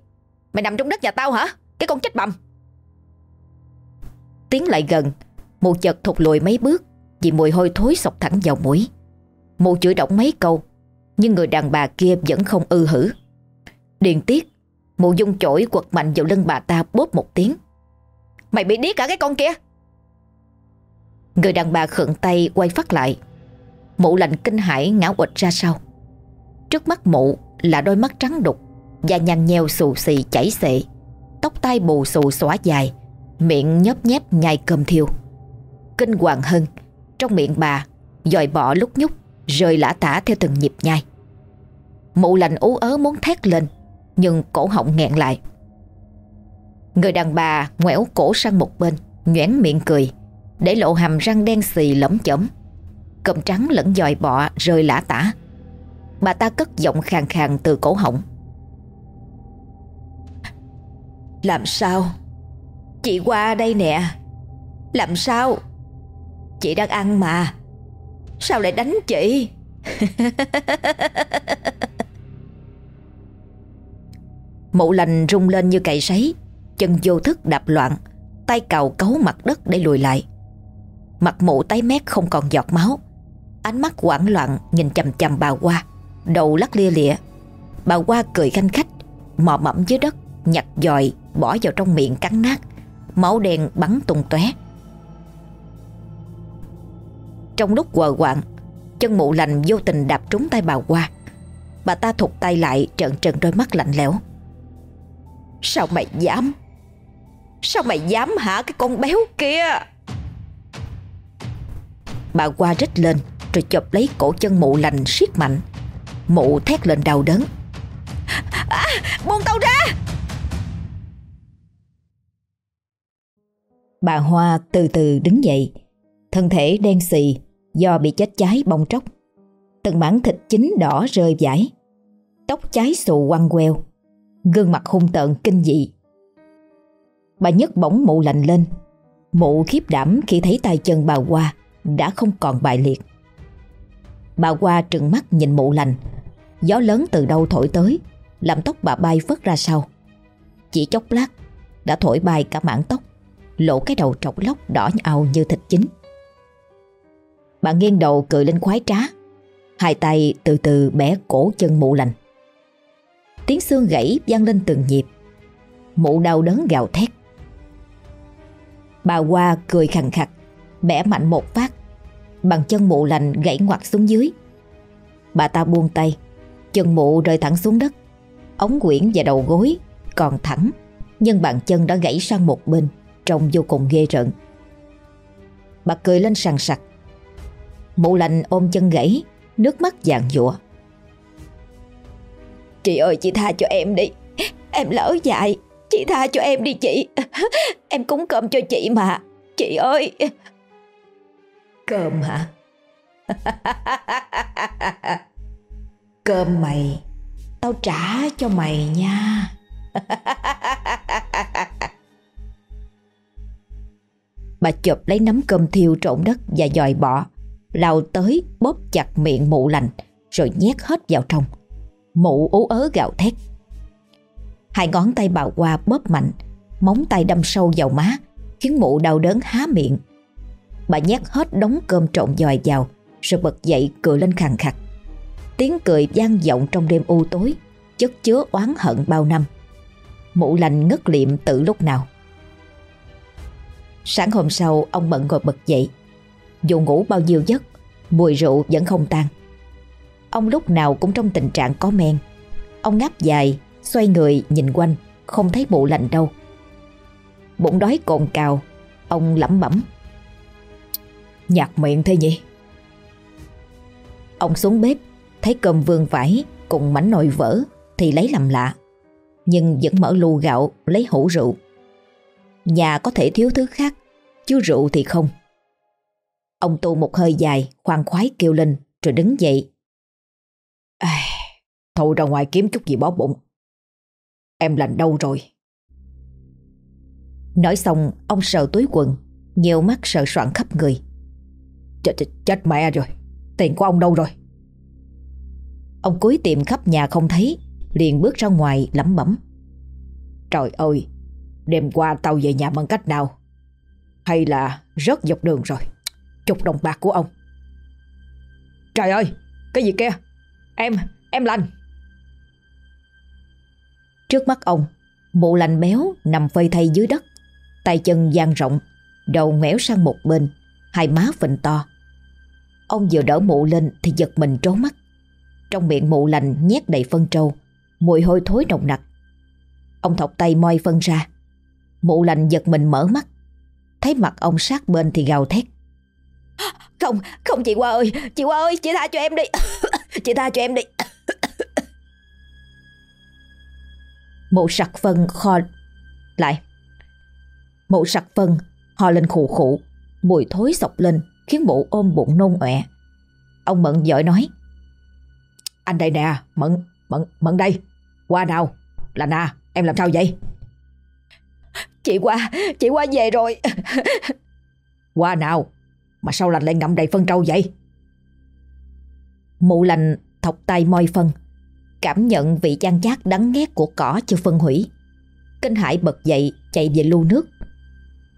Mày nằm trong đất nhà tao hả? Cái con chết bầm. Tiến lại gần, Mụ chợt thụt lùi mấy bước Vì mùi hôi thối sọc thẳng vào mũi. Mụ chửi động mấy câu, Nhưng người đàn bà kia vẫn không ư hử. Điền tiếc Mụ dung chổi quật mạnh vào lưng bà ta bóp một tiếng. Mày bị điếc cả cái con kia. Người đàn bà khựng tay quay phát lại. Mụ lạnh kinh hãi ngã ụt ra sau. Trước mắt mụ là đôi mắt trắng đục, Da nhăn nheo xù xì chảy xệ. Tóc tai bù xù xóa dài, Miệng nhấp nhép nhai cơm thiêu. Kinh hoàng hơn, Trong miệng bà Dòi bỏ lúc nhúc, Rơi lã tả theo từng nhịp nhai. Mụ lành ú ớ muốn thét lên. Nhưng cổ họng nghẹn lại. Người đàn bà ngoẻo cổ sang một bên, Nhoẻn miệng cười, Để lộ hàm răng đen xì lẫm chẩm Cơm trắng lẫn dòi bọ rơi lã tả. Bà ta cất giọng khàn khàn từ cổ họng. Làm sao? Chị qua đây nè. Làm sao? Chị đang ăn mà. Sao lại đánh chị? Mụ lành rung lên như cậy sấy. Chân vô thức đạp loạn. Tay cào cấu mặt đất để lùi lại. Mặt mụ tái mét không còn giọt máu. Ánh mắt hoảng loạn nhìn chầm chầm bà qua Đầu lắc lia lịa. Bà qua cười khanh khách. Mò mẫm dưới đất, Nhặt dòi, bỏ vào trong miệng cắn nát. Máu đen bắn tung tóe. Trong lúc quờ quạng, Chân mụ lành vô tình đạp trúng tay bà qua Bà ta thụt tay lại, trợn trừng đôi mắt lạnh lẽo. Sao mày dám? Sao mày dám hả cái con béo kia? Bà qua rít lên Rồi chụp lấy cổ chân mụ lành siết mạnh. Mụ thét lên đau đớn. À, Buông tao ra! Bà Hoa từ từ đứng dậy. Thân thể đen xì Do bị chết cháy bong tróc. Từng mảng thịt chín đỏ rơi vãi. Tóc cháy xù quăng queo. Gương mặt hung tợn, kinh dị. Bà nhấc bổng mụ lạnh lên. Mụ khiếp đảm khi thấy tay chân bà qua Đã không còn bại liệt. Bà qua trừng mắt nhìn mụ lành Gió lớn từ đâu thổi tới, Làm tóc bà bay phất ra sau. Chỉ chốc lát, Đã thổi bay cả mảng tóc, Lộ cái đầu trọc lóc đỏ ao như thịt chín. Bà nghiêng đầu cười lên khoái trá. Hai tay từ từ bẻ cổ chân mụ lành Tiếng xương gãy vang lên từng nhịp. Mụ đau đớn gào thét. Bà Hoa cười khằng khặc, Bẻ mạnh một phát. Bằng chân mụ lành gãy ngoặt xuống dưới. Bà ta buông tay, Chân mụ rơi thẳng xuống đất. Ống quyển và đầu gối còn thẳng, Nhưng bàn chân đã gãy sang một bên, Trông vô cùng ghê rợn. Bà cười lên sằng sặc. Mụ lành ôm chân gãy, Nước mắt vàng dụa Chị ơi chị tha cho em đi. Em lỡ dại. Chị tha cho em đi chị. Em cúng cơm cho chị mà. Chị ơi. Cơm hả? Cơm mày. Tao trả cho mày nha. Bà chụp lấy nắm cơm thiêu trộn đất và dòi bọ. Lao tới bóp chặt miệng mụ lành rồi nhét hết vào trong. Mụ ú ớ gạo thét. Hai ngón tay bà qua bóp mạnh, móng tay đâm sâu vào má, khiến mụ đau đớn há miệng. Bà nhét hết đống cơm trộn dòi vào, rồi bật dậy cười lên khàn khặt. Tiếng cười vang vọng trong đêm u tối, chất chứa oán hận bao năm. Mụ lành ngất liệm từ lúc nào. Sáng hôm sau ông bận ngồi bật dậy Dù ngủ bao nhiêu giấc Mùi rượu vẫn không tan Ông lúc nào cũng trong tình trạng có men. Ông ngáp dài, Xoay người, nhìn quanh, Không thấy bộ lành đâu. Bụng đói cồn cào, Ông lẩm bẩm. Nhạt miệng thế nhỉ? Ông xuống bếp, Thấy cơm vương vải Cùng mảnh nồi vỡ, Thì lấy làm lạ. Nhưng vẫn mở lu gạo, lấy hũ rượu. Nhà có thể thiếu thứ khác, Chứ rượu thì không. Ông tu một hơi dài, Khoan khoái kêu lên, Rồi đứng dậy. Ai, Thôi ra ngoài kiếm chút gì bó bụng. Em lành đâu rồi? Nói xong ông sờ túi quần Nhiều mắt sợ soạn khắp người. Chết, chết, chết mẹ rồi. Tiền của ông đâu rồi? Ông cúi tìm khắp nhà không thấy Liền bước ra ngoài lẩm bẩm. Trời ơi Đêm qua tao về nhà bằng cách nào? Hay là rớt dọc đường rồi? Chục đồng bạc của ông. Trời ơi Cái gì kia? Em Em lành. Trước mắt ông Mụ lành béo nằm phơi thay dưới đất, Tay chân dang rộng, Đầu ngéo sang một bên, Hai má phình to. Ông vừa đỡ mụ lên thì giật mình trố mắt. Trong miệng mụ lành nhét đầy phân trâu, Mùi hôi thối nồng nặc. Ông thọc tay moi phân ra. Mụ lành giật mình mở mắt. Thấy mặt ông sát bên thì gào thét. Không, không chị Hoa ơi. Chị Hoa ơi, chị tha cho em đi. Chị tha cho em đi. Mụ sặc phân kho Lại. Mụ sặc phân ho lên khụ khụ. Mùi thối sọc lên Khiến mụ ôm bụng nôn ọe. Ông Mận giỏi nói. Anh đây nè, Mận, Mận, Mận đây. Qua nào, là nà, em làm sao vậy? Chị qua, chị qua về rồi. Qua nào? Mà sao lành lại ngậm đầy phân trâu vậy? Mụ lành thọc tay moi phân Cảm nhận vị chan chát đắng ghét của cỏ chưa phân hủy. Kinh hải bật dậy chạy về lu nước.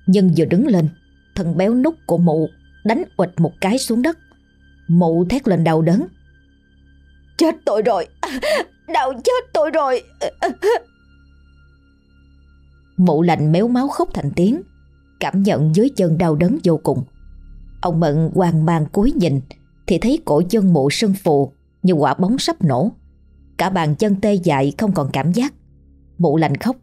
Nhưng vừa đứng lên Thân béo nút của mụ Đánh ụt một cái xuống đất. Mụ thét lên đau đớn. Chết tôi rồi! Đau chết tôi rồi! Mụ lạnh méo máu khóc thành tiếng Cảm nhận dưới chân đau đớn vô cùng Ông Mận hoang mang cúi nhìn Thì thấy cổ chân mụ sưng phù Như quả bóng sắp nổ. Cả bàn chân tê dại không còn cảm giác. Mụ lạnh khóc.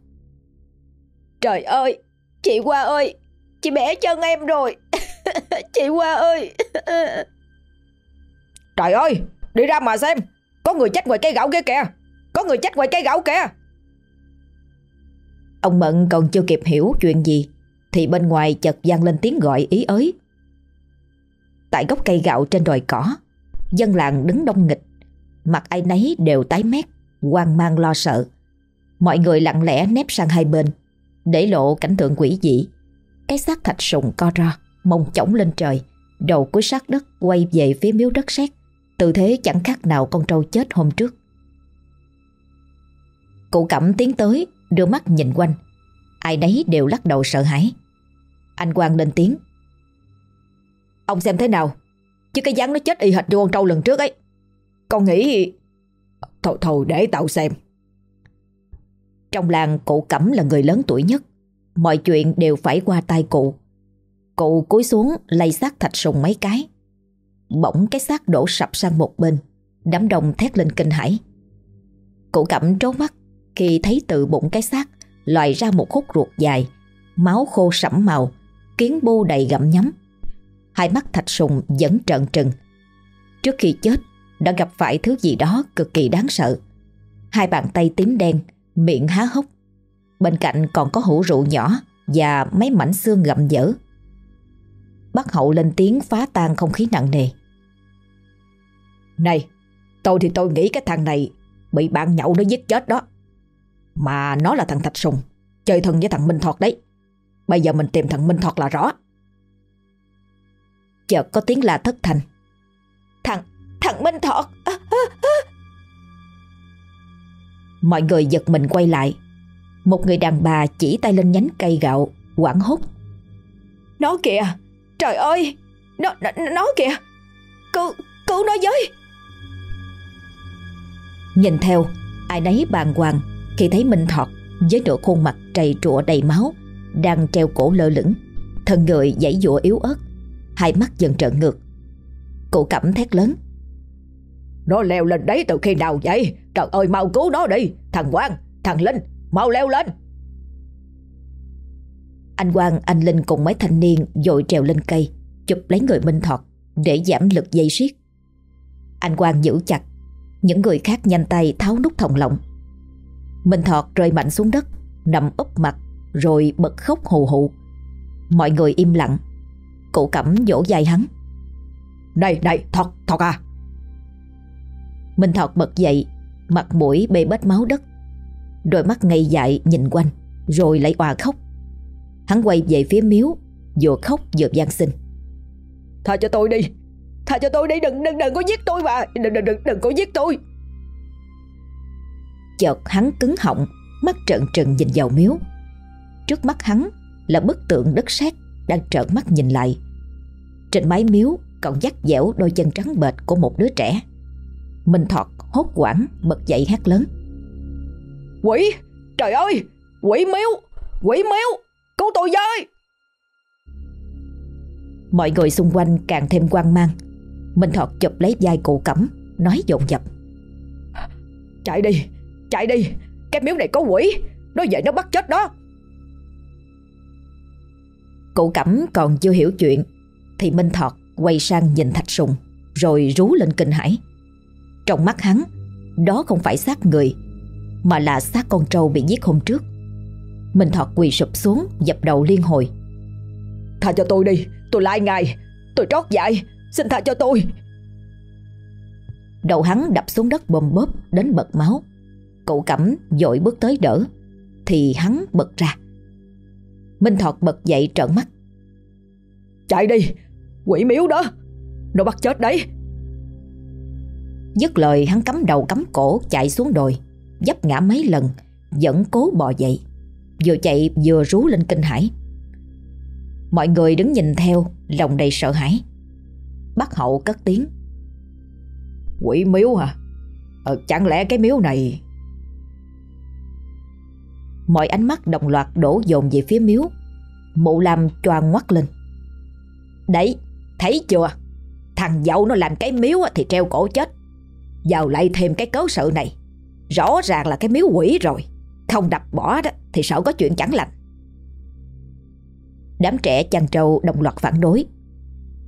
Trời ơi Chị Hoa ơi Chị bẻ chân em rồi. Chị Hoa ơi. Trời ơi Đi ra mà xem. Có người chết ngoài cây gạo kia kìa. Có người chết ngoài cây gạo kìa. Ông Mận còn chưa kịp hiểu chuyện gì Thì bên ngoài chợt vang lên tiếng gọi ý ới Tại gốc cây gạo trên đồi cỏ. Dân làng đứng đông nghịch. Mặt ai nấy đều tái mét, hoang mang lo sợ. Mọi người lặng lẽ nép sang hai bên, Để lộ cảnh tượng quỷ dị. Cái xác thạch sùng co ro, Mông chổng lên trời, Đầu cuối sát đất quay về phía miếu đất sét. Tư thế chẳng khác nào con trâu chết hôm trước. Cụ cẩm tiến tới, Đưa mắt nhìn quanh. Ai nấy đều lắc đầu sợ hãi. Anh Quang lên tiếng. Ông xem thế nào? Chứ cái dáng nó chết y hệt như con trâu lần trước ấy. Con nghĩ Thôi thôi, để tao xem. Trong làng, cụ Cẩm là người lớn tuổi nhất. Mọi chuyện đều phải qua tay cụ. Cụ cúi xuống, lay xác thạch sùng mấy cái. Bỗng cái xác đổ sập sang một bên. Đám đông thét lên kinh hãi. Cụ Cẩm trố mắt Khi thấy từ bụng cái xác Lòi ra một khúc ruột dài, Máu khô sẫm màu, Kiến bu đầy gặm nhấm. Hai mắt thạch sùng vẫn trợn trừng. Trước khi chết, Đã gặp phải thứ gì đó cực kỳ đáng sợ. Hai bàn tay tím đen, Miệng há hốc. Bên cạnh còn có hũ rượu nhỏ Và mấy mảnh xương gặm dở. Bác hậu lên tiếng phá tan không khí nặng nề. Này, Tôi thì tôi nghĩ cái thằng này Bị bạn nhậu nó giết chết đó. Mà nó là thằng Thạch Sùng, Chơi thân với thằng Minh Thọt đấy. Bây giờ mình tìm thằng Minh Thọt là rõ. Chợt có tiếng la thất thành Thằng, thằng Minh Thọt à, à, à. Mọi người giật mình quay lại. Một người đàn bà chỉ tay lên nhánh cây gạo Quảng hốt. Nó kìa Trời ơi Nó, nó, nó kìa. Cứu, cứu nó với. Nhìn theo Ai nấy bàng hoàng Khi thấy Minh Thọt Với nửa khuôn mặt trầy trụa đầy máu Đang treo cổ lơ lửng Thân người dãy dụa yếu ớt Hai mắt dần trợn ngược. Cụ cẩm thét lớn. Nó leo lên đấy từ khi nào vậy? Trời ơi mau cứu nó đi. Thằng Quang, thằng Linh Mau leo lên. Anh Quang, anh Linh cùng mấy thanh niên Dội trèo lên cây Chụp lấy người Minh Thọt Để giảm lực dây siết Anh Quang giữ chặt. Những người khác nhanh tay tháo nút thòng lọng. Minh Thọt rơi mạnh xuống đất Nằm úp mặt Rồi bật khóc hù hụ. Mọi người im lặng Cụ cẩm vỗ dài hắn. Này này Thọt Thọt à? Minh Thọt bật dậy Mặt mũi bê bết máu đất. Đôi mắt ngây dại nhìn quanh Rồi lại òa khóc. Hắn quay về phía miếu Vừa khóc vừa van xin. Tha cho tôi đi. Tha cho tôi đi đừng đừng đừng có giết tôi mà Đừng đừng đừng, đừng có giết tôi. Chợt hắn cứng họng Mắt trợn trừng nhìn vào miếu. Trước mắt hắn là bức tượng đất sét Đang trợn mắt nhìn lại. Trên mái miếu còn dắt dẻo đôi chân trắng bệt của một đứa trẻ. Minh Thọt hốt quảng bật dậy hát lớn. Quỷ! Trời ơi! Quỷ miếu! Quỷ miếu! Cứu tôi với! Mọi người xung quanh càng thêm quan mang. Minh Thọt chụp lấy vai cụ cẩm Nói dồn dập. Chạy đi! Chạy đi! Cái miếu này có quỷ! Nó về nó bắt chết đó Cụ cẩm còn chưa hiểu chuyện Thì Minh Thọt quay sang nhìn Thạch Sùng Rồi rú lên kinh hãi. Trong mắt hắn Đó không phải xác người Mà là xác con trâu bị giết hôm trước. Minh Thọt quỳ sụp xuống Dập đầu liên hồi. Tha cho tôi đi Tôi lại ngài Tôi trót dại Xin tha cho tôi. Đầu hắn đập xuống đất bầm bóp Đến bật máu. Cụ cẩm dội bước tới đỡ Thì hắn bật ra Minh Thọt bật dậy trợn mắt. Chạy đi Quỷ miếu đó Nó bắt chết đấy. Dứt lời hắn cắm đầu cắm cổ chạy xuống đồi Dấp ngã mấy lần Vẫn cố bò dậy. Vừa chạy vừa rú lên kinh hãi. Mọi người đứng nhìn theo Lòng đầy sợ hãi. Bác hậu cất tiếng. Quỷ miếu hả? Ờ chẳng lẽ cái miếu này Mọi ánh mắt đồng loạt đổ dồn về phía miếu. Mụ làm choàng ngoắt lên. Đấy, Thấy chưa? Thằng dậu nó làm cái miếu thì treo cổ chết. Vào lại thêm cái cớ sự này. Rõ ràng là cái miếu quỷ rồi. Không đập bỏ đó Thì sợ có chuyện chẳng lành. Đám trẻ chăn trâu đồng loạt phản đối.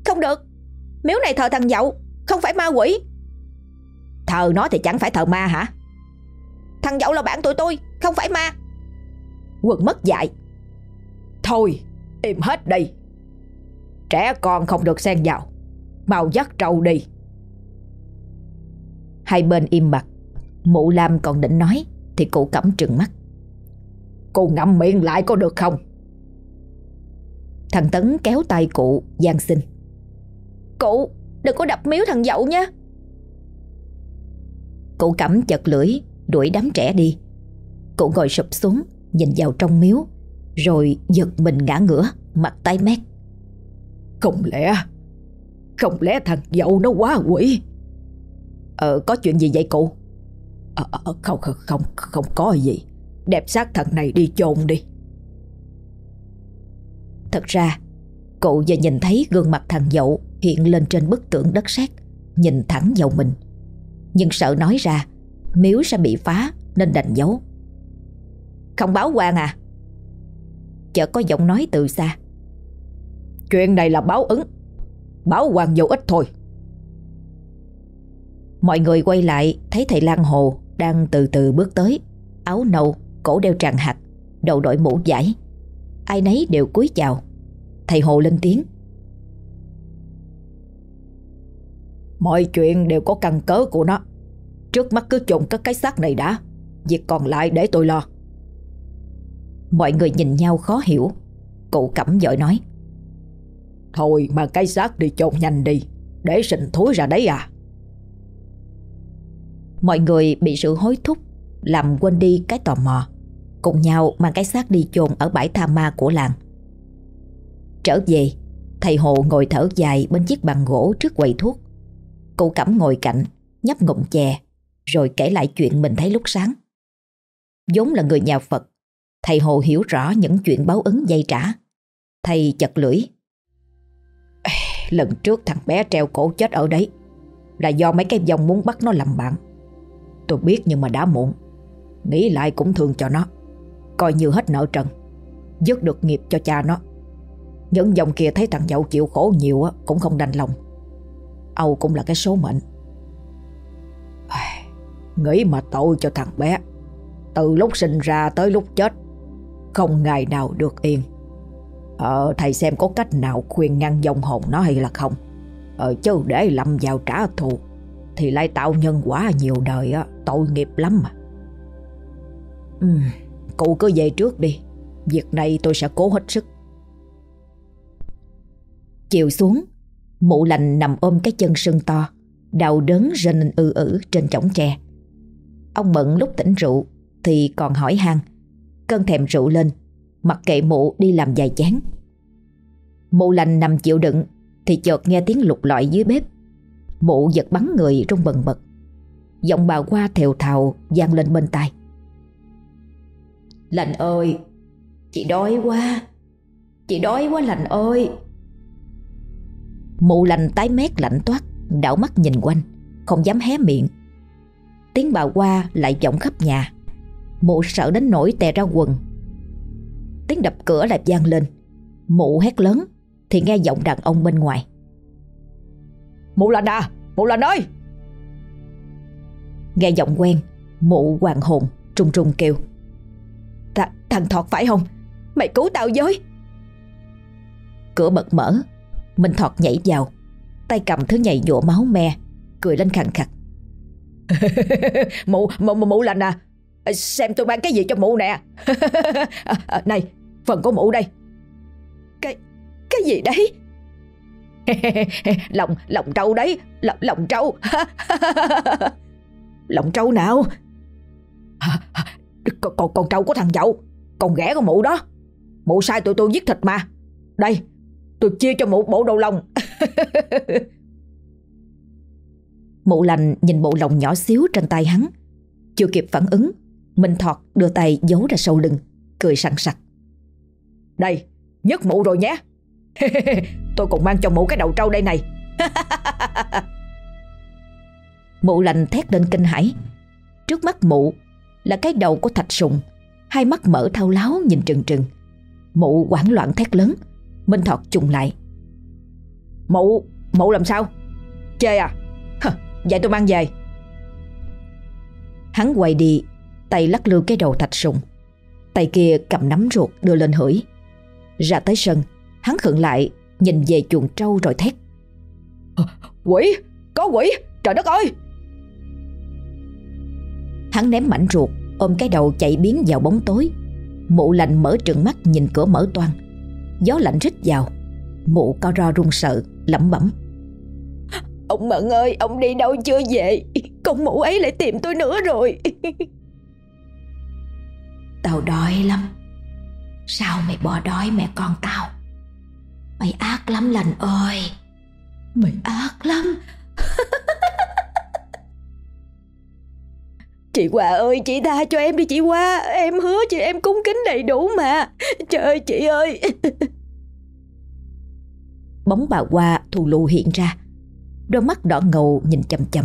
Không được. Miếu này thờ thằng dậu, Không phải ma quỷ. Thờ nó thì chẳng phải thờ ma hả? Thằng dậu là bạn tụi tôi, Không phải ma. Quân mất dạy. Thôi im hết đi. Trẻ con không được xen vào. Mau dắt trâu đi. Hai bên im mặt Mụ Lam còn định nói, Thì cụ cẩm trừng mắt. Cô ngậm miệng lại có được không? Thằng Tấn kéo tay cụ, gian xin. Cụ, đừng có đập miếu thằng dậu nha. Cụ cẩm chật lưỡi, Đuổi đám trẻ đi. Cụ ngồi sụp xuống Nhìn vào trong miếu Rồi giật mình ngã ngửa Mặt tái mét. Không lẽ Không lẽ thằng dậu nó quá quỷ? Ờ có chuyện gì vậy cụ à, Không không không không có gì. Đẹp xác thằng này đi chôn đi. Thật ra Cụ vừa nhìn thấy gương mặt thằng dậu Hiện lên trên bức tượng đất sét Nhìn thẳng vào mình. Nhưng sợ nói ra Miếu sẽ bị phá nên đành giấu không báo quan à? Chợt có giọng nói từ xa. Chuyện này là báo ứng. Báo quan vô ích thôi. Mọi người quay lại Thấy thầy Lan Hồ đang từ từ bước tới. Áo nâu, cổ đeo tràng hạt Đầu đội mũ giải Ai nấy đều cúi chào. Thầy Hồ lên tiếng. Mọi chuyện đều có căn cớ của nó. Trước mắt cứ chôn cất cái xác này đã. Việc còn lại để tôi lo. Mọi người nhìn nhau khó hiểu. Cụ cẩm giỏi nói. Thôi mà cái xác đi chôn nhanh đi Để sinh thối ra đấy à. Mọi người bị sự hối thúc Làm quên đi cái tò mò. Cùng nhau mang cái xác đi chôn Ở bãi tha ma của làng. Trở về Thầy Hồ ngồi thở dài bên chiếc bàn gỗ trước quầy thuốc. Cụ cẩm ngồi cạnh Nhấp ngụm chè Rồi kể lại chuyện mình thấy lúc sáng. Vốn là người nhà Phật Thầy Hồ hiểu rõ những chuyện báo ứng dây trả. Thầy chật lưỡi. Lần trước thằng bé treo cổ chết ở đấy Là do mấy cái dòng muốn bắt nó làm bạn. Tôi biết nhưng mà đã muộn. Nghĩ lại cũng thương cho nó. Coi như hết nợ trần. Dứt được nghiệp cho cha nó. Những dòng kia thấy thằng dậu chịu khổ nhiều Cũng không đành lòng. Âu cũng là cái số mệnh. Nghĩ mà tội cho thằng bé. Từ lúc sinh ra tới lúc chết không ngày nào được yên. Ờ thầy xem có cách nào khuyên ngăn dòng hồn nó hay là không? Ờ chứ để lâm vào trả thù Thì lại tạo nhân quả nhiều đời á Tội nghiệp lắm mà. Ừ, Cụ cứ về trước đi. Việc này tôi sẽ cố hết sức. Chiều xuống Mụ lành nằm ôm cái chân sưng to Đau đớn rên ư ử trên chõng tre. Ông Mận lúc tỉnh rượu Thì còn hỏi han Cơn thèm rượu lên, Mặc kệ mụ đi làm dài chán Mụ lành nằm chịu đựng, Thì chợt nghe tiếng lục lọi dưới bếp. Mụ giật bắn người trong bần bật. Giọng bà qua thều thào vang lên bên tai. Lành ơi, Chị đói quá, Chị đói quá lành ơi. Mụ lành tái mét lạnh toát, Đảo mắt nhìn quanh, Không dám hé miệng. Tiếng bà qua lại vọng khắp nhà. Mụ sợ đến nỗi tè ra quần. Tiếng đập cửa lại vang lên. Mụ hét lớn Thì nghe giọng đàn ông bên ngoài. Mụ lành à Mụ lành ơi Nghe giọng quen Mụ hoàng hồn trung trung kêu. Th Thằng Thọt phải không? Mày cứu tao với. Cửa bật mở Minh Thọt nhảy vào Tay cầm thứ nhảy nhụa máu me Cười lên khẳng khặt mụ, mụ, mụ lành à Ờ, xem tôi bán cái gì cho mụ nè. À, Này Phần của mụ đây. Cái Cái gì đấy? Lòng lòng trâu đấy. Lòng, lòng trâu. Lòng trâu nào? Con, con, con trâu của thằng dậu. Con ghẻ của mụ đó. Mụ sai tụi tôi giết thịt mà. Đây tôi chia cho mụ bộ đầu lòng. Mụ lành nhìn bộ lòng nhỏ xíu trên tay hắn. Chưa kịp phản ứng Minh Thọt đưa tay giấu ra sau lưng Cười sẵn sặc. Đây nhấc mụ rồi nhé. Tôi còn mang cho mụ cái đầu trâu đây này. Mụ lành thét lên kinh hãi. Trước mắt mụ Là cái đầu của thạch sùng Hai mắt mở thao láo nhìn trừng trừng. Mụ hoảng loạn thét lớn Minh Thọt trùng lại. Mụ, mụ làm sao? Chê à? Vậy tôi mang về. Hắn quay đi Tay lắc lư cái đầu thạch sùng. Tay kia cầm nắm ruột đưa lên hửi. Ra tới sân Hắn khựng lại Nhìn về chuồng trâu rồi thét. Quỷ! Có quỷ! Trời đất ơi! Hắn ném mảnh ruột Ôm cái đầu chạy biến vào bóng tối. Mụ lành mở trừng mắt nhìn cửa mở toan Gió lạnh rít vào. Mụ co ro run sợ lẩm bẩm. Ông Mận ơi Ông đi đâu chưa về? Con mụ ấy lại tìm tôi nữa rồi Tao đói lắm. Sao mày bỏ đói mẹ con tao? Mày ác lắm lành ơi. Mày ác lắm. Chị Hòa ơi, chị tha cho em đi chị Hòa. Em hứa chị em cúng kính đầy đủ mà. Trời ơi chị ơi. Bóng bà Hoa thù lù hiện ra. Đôi mắt đỏ ngầu nhìn chầm chầm.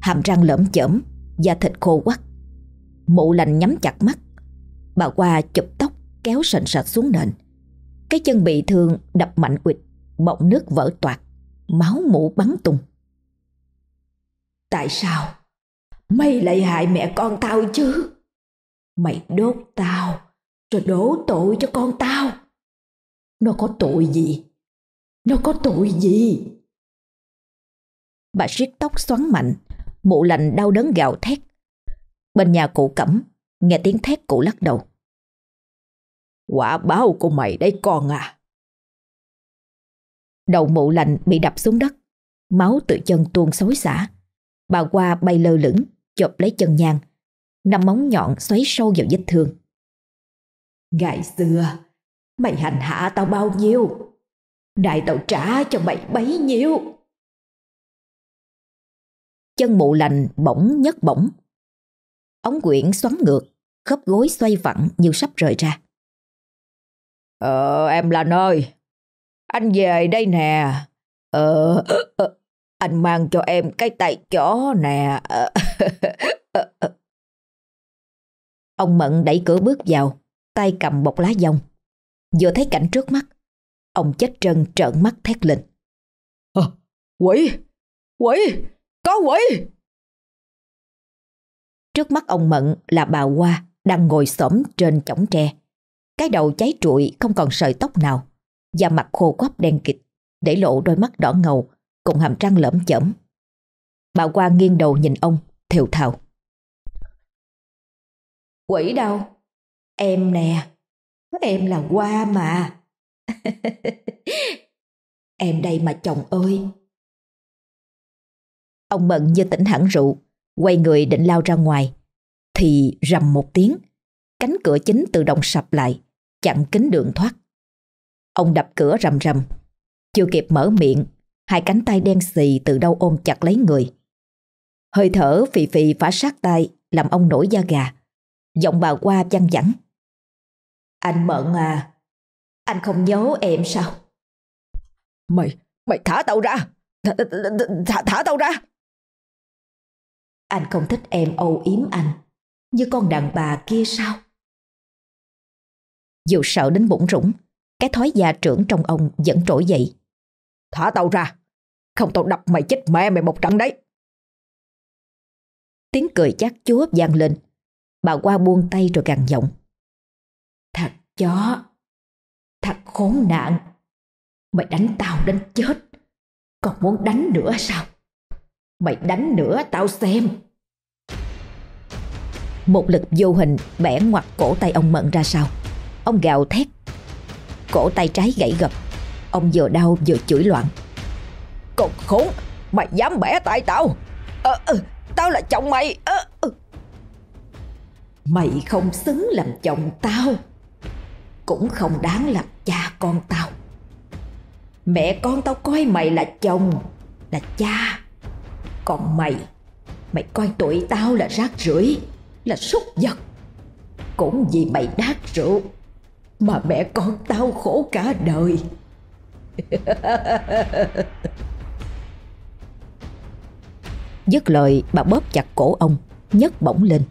Hàm răng lởm chởm Da thịt khô quắt. Mụ lành nhắm chặt mắt. Bà Hoa chụp tóc kéo sần sạch xuống nền. Cái chân bị thương đập mạnh quỵt Bọng nước vỡ toạc Máu mụ bắn tung. Tại sao? Mày lại hại mẹ con tao chứ? Mày đốt tao Rồi đổ tội cho con tao. Nó có tội gì? Nó có tội gì? Bà siết tóc xoắn mạnh Mụ lành đau đớn gào thét. Bên nhà cụ cẩm Nghe tiếng thét cụ lắc đầu. Quả báo của mày đấy con à. Đầu mụ lành bị đập xuống đất. Máu từ chân tuôn xối xả. Bà qua bay lơ lửng Chộp lấy chân nhang. Năm móng nhọn xoáy sâu vào vết thương. Ngày xưa Mày hành hạ tao bao nhiêu? Đại tao trả cho mày bấy nhiêu? Chân mụ lành bỗng nhấc bổng. Ống quyển xoắn ngược Khớp gối xoay vặn như sắp rời ra. Ờ em là ơi Anh về đây nè. Ờ, ờ Anh mang cho em cái tay chó nè. Ờ, Ông Mận đẩy cửa bước vào Tay cầm bọc lá dông Vừa thấy cảnh trước mắt Ông chết trân trợn mắt thét lên. À, Quỷ Quỷ Có quỷ. Trước mắt ông Mận là bà Hoa Đang ngồi xổm trên chõng tre. Cái đầu cháy trụi không còn sợi tóc nào. Da mặt khô quắp đen kịt Để lộ đôi mắt đỏ ngầu Cùng hàm răng lởm chởm. Bà Hoa nghiêng đầu nhìn ông Thều thào. Quỷ đâu? Em nè Em là Hoa mà. Em đây mà chồng ơi. Ông Mận như tỉnh hẳn rượu Quay người định lao ra ngoài Thì rầm một tiếng Cánh cửa chính tự động sập lại Chặn kính đường thoát. Ông đập cửa rầm rầm. Chưa kịp mở miệng Hai cánh tay đen xì từ đâu ôm chặt lấy người. Hơi thở phì phì phá sát tay Làm ông nổi da gà. Giọng bà qua chăn dẳng Anh Mận à? Anh không nhớ em sao? Mày, mày thả tao ra! Thả, thả, thả tao ra! Anh không thích em âu yếm anh Như con đàn bà kia sao? Dù sợ đến bụng rủng Cái thói già trưởng trong ông vẫn trỗi dậy. Thả tao ra Không tao đập mày chết mẹ mày một trận đấy. Tiếng cười chát chúa vang lên. Bà qua buông tay rồi gằn giọng. Thật chó Thật khốn nạn Mày đánh tao đến chết. Còn muốn đánh nữa sao? Mày đánh nữa tao xem Một lực vô hình bẻ ngoặt cổ tay ông Mận ra sau Ông gào thét. Cổ tay trái gãy gập. Ông vừa đau vừa chửi loạn. Con khốn Mày dám bẻ tay tao? À, à, Tao là chồng mày. À, à. Mày không xứng làm chồng tao. Cũng không đáng làm cha con tao. Mẹ con tao coi mày là chồng Là cha. Còn mày Mày coi tụi tao là rác rưởi là súc vật. Cũng vì mày đát rượu Mà mẹ con tao khổ cả đời. Dứt lời, bà bóp chặt cổ ông, nhấc bổng lên.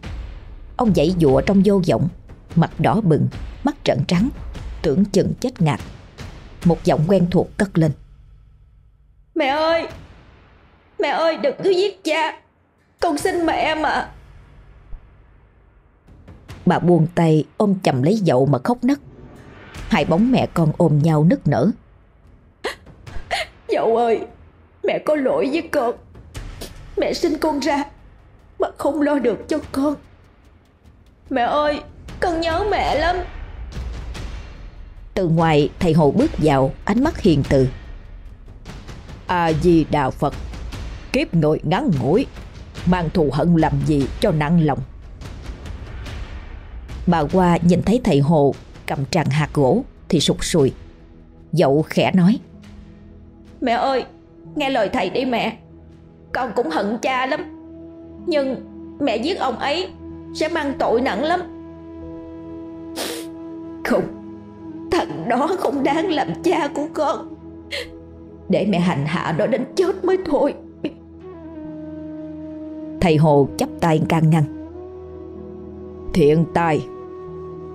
Ông dãy dụa trong vô vọng, Mặt đỏ bừng, Mắt trợn trắng, Tưởng chừng chết ngạt. Một giọng quen thuộc cất lên. Mẹ ơi! Mẹ ơi, đừng cứ giết cha. Con xin mẹ mà. Bà buông tay ôm chầm lấy dậu mà khóc nấc. Hai bóng mẹ con ôm nhau nức nở. Dậu ơi Mẹ có lỗi với con. Mẹ sinh con ra Mà không lo được cho con. Mẹ ơi Con nhớ mẹ lắm. Từ ngoài thầy Hồ bước vào Ánh mắt hiền từ. A-di-đà Phật Kiếp người ngắn ngủi Mang thù hận làm gì cho nặng lòng Bà qua nhìn thấy thầy Hồ Cầm tràn hạt gỗ Thì sụt sùi. Dậu khẽ nói Mẹ ơi Nghe lời thầy đi mẹ. Con cũng hận cha lắm. Nhưng mẹ giết ông ấy Sẽ mang tội nặng lắm. Không Thằng đó không đáng làm cha của con. Để mẹ hành hạ nó đến chết mới thôi. Thầy Hồ chắp tay can ngăn Thiện tài.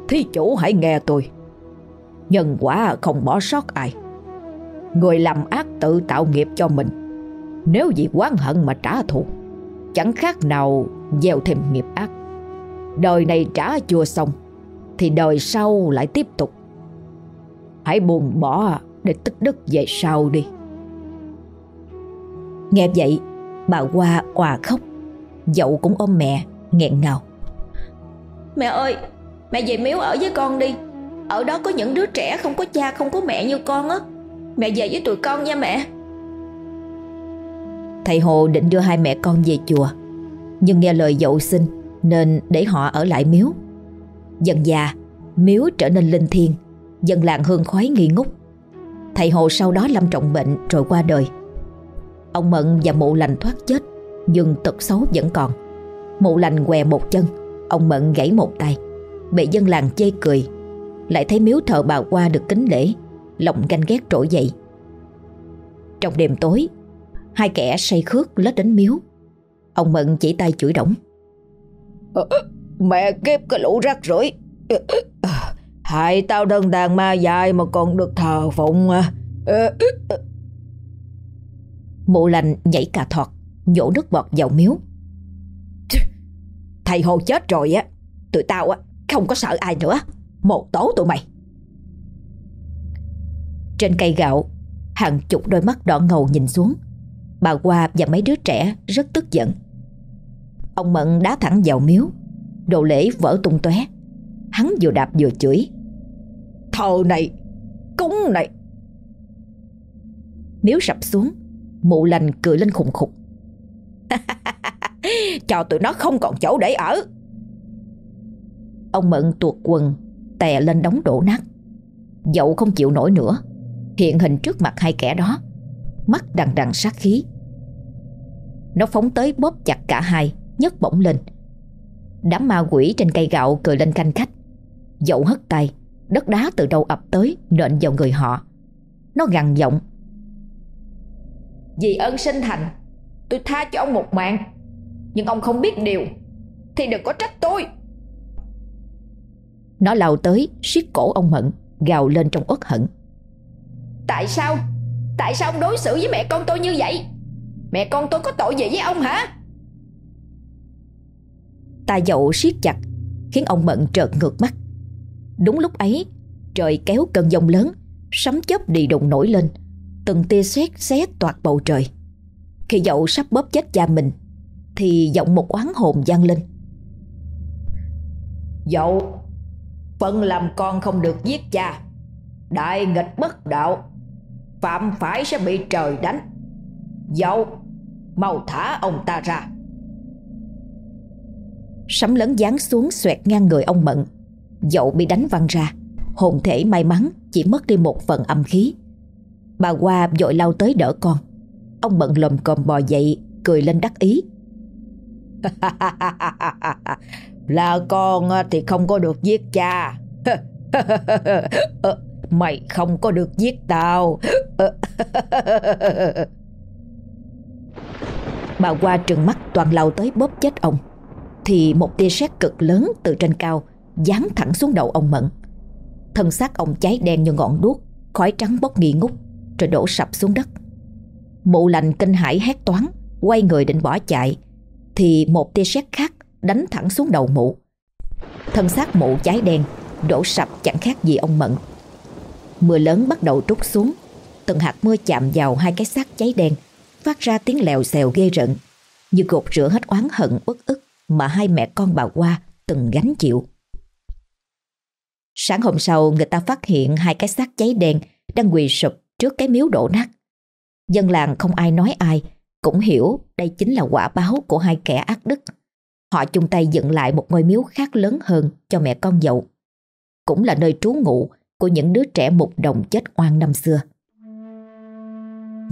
Thí chủ hãy nghe tôi. Nhân quả không bỏ sót ai. Người làm ác tự tạo nghiệp cho mình. Nếu vì oán hận mà trả thù, Chẳng khác nào gieo thêm nghiệp ác. Đời này trả chưa xong, Thì đời sau lại tiếp tục. Hãy buông bỏ để tích đức về sau đi. Nghe vậy, Bà Hoa òa khóc. Dậu cũng ôm mẹ, nghẹn ngào. Mẹ ơi, Mẹ về miếu ở với con đi. Ở đó có những đứa trẻ không có cha, không có mẹ như con á. Mẹ về với tụi con nha mẹ. Thầy Hồ định đưa hai mẹ con về chùa, Nhưng nghe lời dậu xin Nên để họ ở lại miếu. Dần già, Miếu trở nên linh thiêng, Dân làng hương khói nghi ngút. Thầy Hồ sau đó lâm trọng bệnh rồi qua đời. Ông Mận và mụ lành thoát chết, Nhưng tật xấu vẫn còn. Mụ lành què một chân Ông Mận gãy một tay. Bị dân làng chê cười. Lại thấy miếu thờ bà qua được kính lễ Lòng ganh ghét trỗi dậy. Trong đêm tối Hai kẻ say khước lết đến miếu. Ông Mận chỉ tay chửi đổng ờ, Mẹ kiếp cái lũ rác rưởi. Hại tao đơn đàn ma dài mà còn được thờ phụng à. Mụ lành nhảy cà thọt Nhổ nước bọt vào miếu Thầy Hồ chết rồi á, Tụi tao á, không có sợ ai nữa. Một tố tụi mày. Trên cây gạo, Hàng chục đôi mắt đỏ ngầu nhìn xuống. Bà Hoa và mấy đứa trẻ rất tức giận. Ông Mận đá thẳng vào miếu, Đồ lễ vỡ tung tóe. Hắn vừa đạp vừa chửi. Thờ này, Cúng này. Miếu sập xuống, Mụ lành cười lên khùng khục. Cho tụi nó không còn chỗ để ở. Ông Mận tuột quần, Tè lên đống đổ nát. Dậu không chịu nổi nữa, Hiện hình trước mặt hai kẻ đó, Mắt đằng đằng sát khí. Nó phóng tới bóp chặt cả hai, nhấc bổng lên. Đám ma quỷ trên cây gạo cười lên canh khách. Dậu hất tay, Đất đá từ đâu ập tới, Nện vào người họ. Nó gằn giọng. Vì ơn sinh thành, Tôi tha cho ông một mạng. Nhưng ông không biết điều Thì đừng có trách tôi. Nó lao tới siết cổ ông Mận Gào lên trong uất hận. Tại sao? Tại sao ông đối xử với mẹ con tôi như vậy? Mẹ con tôi có tội gì với ông hả? Tay dậu siết chặt Khiến ông Mận trợn ngược mắt. Đúng lúc ấy Trời kéo cơn giông lớn Sấm chớp đi đùng nổi lên Từng tia sét xé toạt bầu trời. Khi dậu sắp bóp chết cha mình Thì giọng một oán hồn vang lên. Dậu Phận làm con không được giết cha. Đại nghịch bất đạo. Phạm phải sẽ bị trời đánh. Dậu Mau thả ông ta ra. Sấm lớn giáng xuống xoẹt ngang người ông Mận. Dậu bị đánh văng ra. Hồn thể may mắn chỉ mất đi một phần âm khí. Bà Hoa vội lao tới đỡ con. Ông Mận lồm cồm bò dậy Cười lên đắc ý Là con à, thì không có được giết cha. Ờ, mày không có được giết tao. Bà qua trừng mắt toàn lao tới bóp chết ông. Thì một tia sét cực lớn từ trên cao giáng thẳng xuống đầu ông Mận Thân xác ông cháy đen như ngọn đuốc, Khói trắng bốc nghi ngút, Rồi đổ sập xuống đất. Mụ lành kinh hãi hét toán Quay người định bỏ chạy. Thì một tia sét khác đánh thẳng xuống đầu mụ. Thân xác mụ cháy đen Đổ sập chẳng khác gì ông Mận. Mưa lớn bắt đầu trút xuống. Từng hạt mưa chạm vào hai cái xác cháy đen Phát ra tiếng lèo xèo ghê rợn Như gột rửa hết oán hận uất ức Mà hai mẹ con bà qua từng gánh chịu. Sáng hôm sau người ta phát hiện hai cái xác cháy đen đang quỳ sụp trước cái miếu đổ nát. Dân làng không ai nói ai, cũng hiểu đây chính là quả báo của hai kẻ ác đức. Họ chung tay dựng lại một ngôi miếu khác lớn hơn cho mẹ con dậu. Cũng là nơi trú ngụ của những đứa trẻ mục đồng chết oan năm xưa.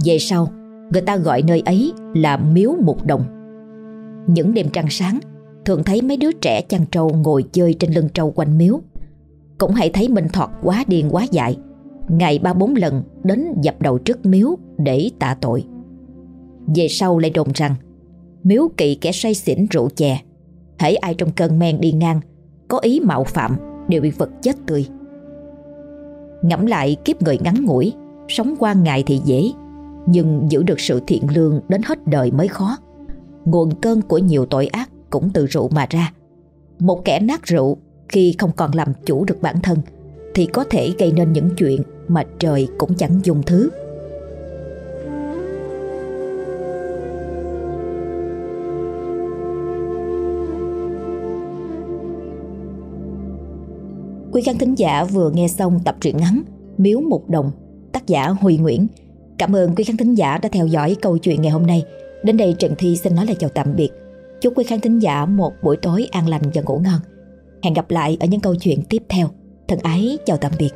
Về sau, người ta gọi nơi ấy là miếu mục đồng. Những đêm trăng sáng, thường thấy mấy đứa trẻ chăn trâu ngồi chơi trên lưng trâu quanh miếu. Cũng hãy thấy Minh Thọt quá điên quá dại Ngày ba bốn lần đến dập đầu trước miếu để tạ tội về sau lại đồn rằng, Miếu kỵ kẻ say xỉn rượu chè Hãy ai trong cơn men đi ngang, Có ý mạo phạm Đều bị vật chết tươi. Ngẫm lại kiếp người ngắn ngủi, Sống qua ngày thì dễ, Nhưng giữ được sự thiện lương Đến hết đời mới khó. Nguồn cơn của nhiều tội ác Cũng từ rượu mà ra. Một kẻ nát rượu Khi không còn làm chủ được bản thân Thì có thể gây nên những chuyện mà trời cũng chẳng dùng thứ. Quý khán thính giả vừa nghe xong tập truyện ngắn Miếu Mục Đồng, tác giả Huy Nguyễn. Cảm ơn quý khán thính giả đã theo dõi câu chuyện ngày hôm nay. Đến đây Trần Thi xin nói lời chào tạm biệt. Chúc quý khán thính giả một buổi tối an lành và ngủ ngon. Hẹn gặp lại ở những câu chuyện tiếp theo. Thân ái chào tạm biệt.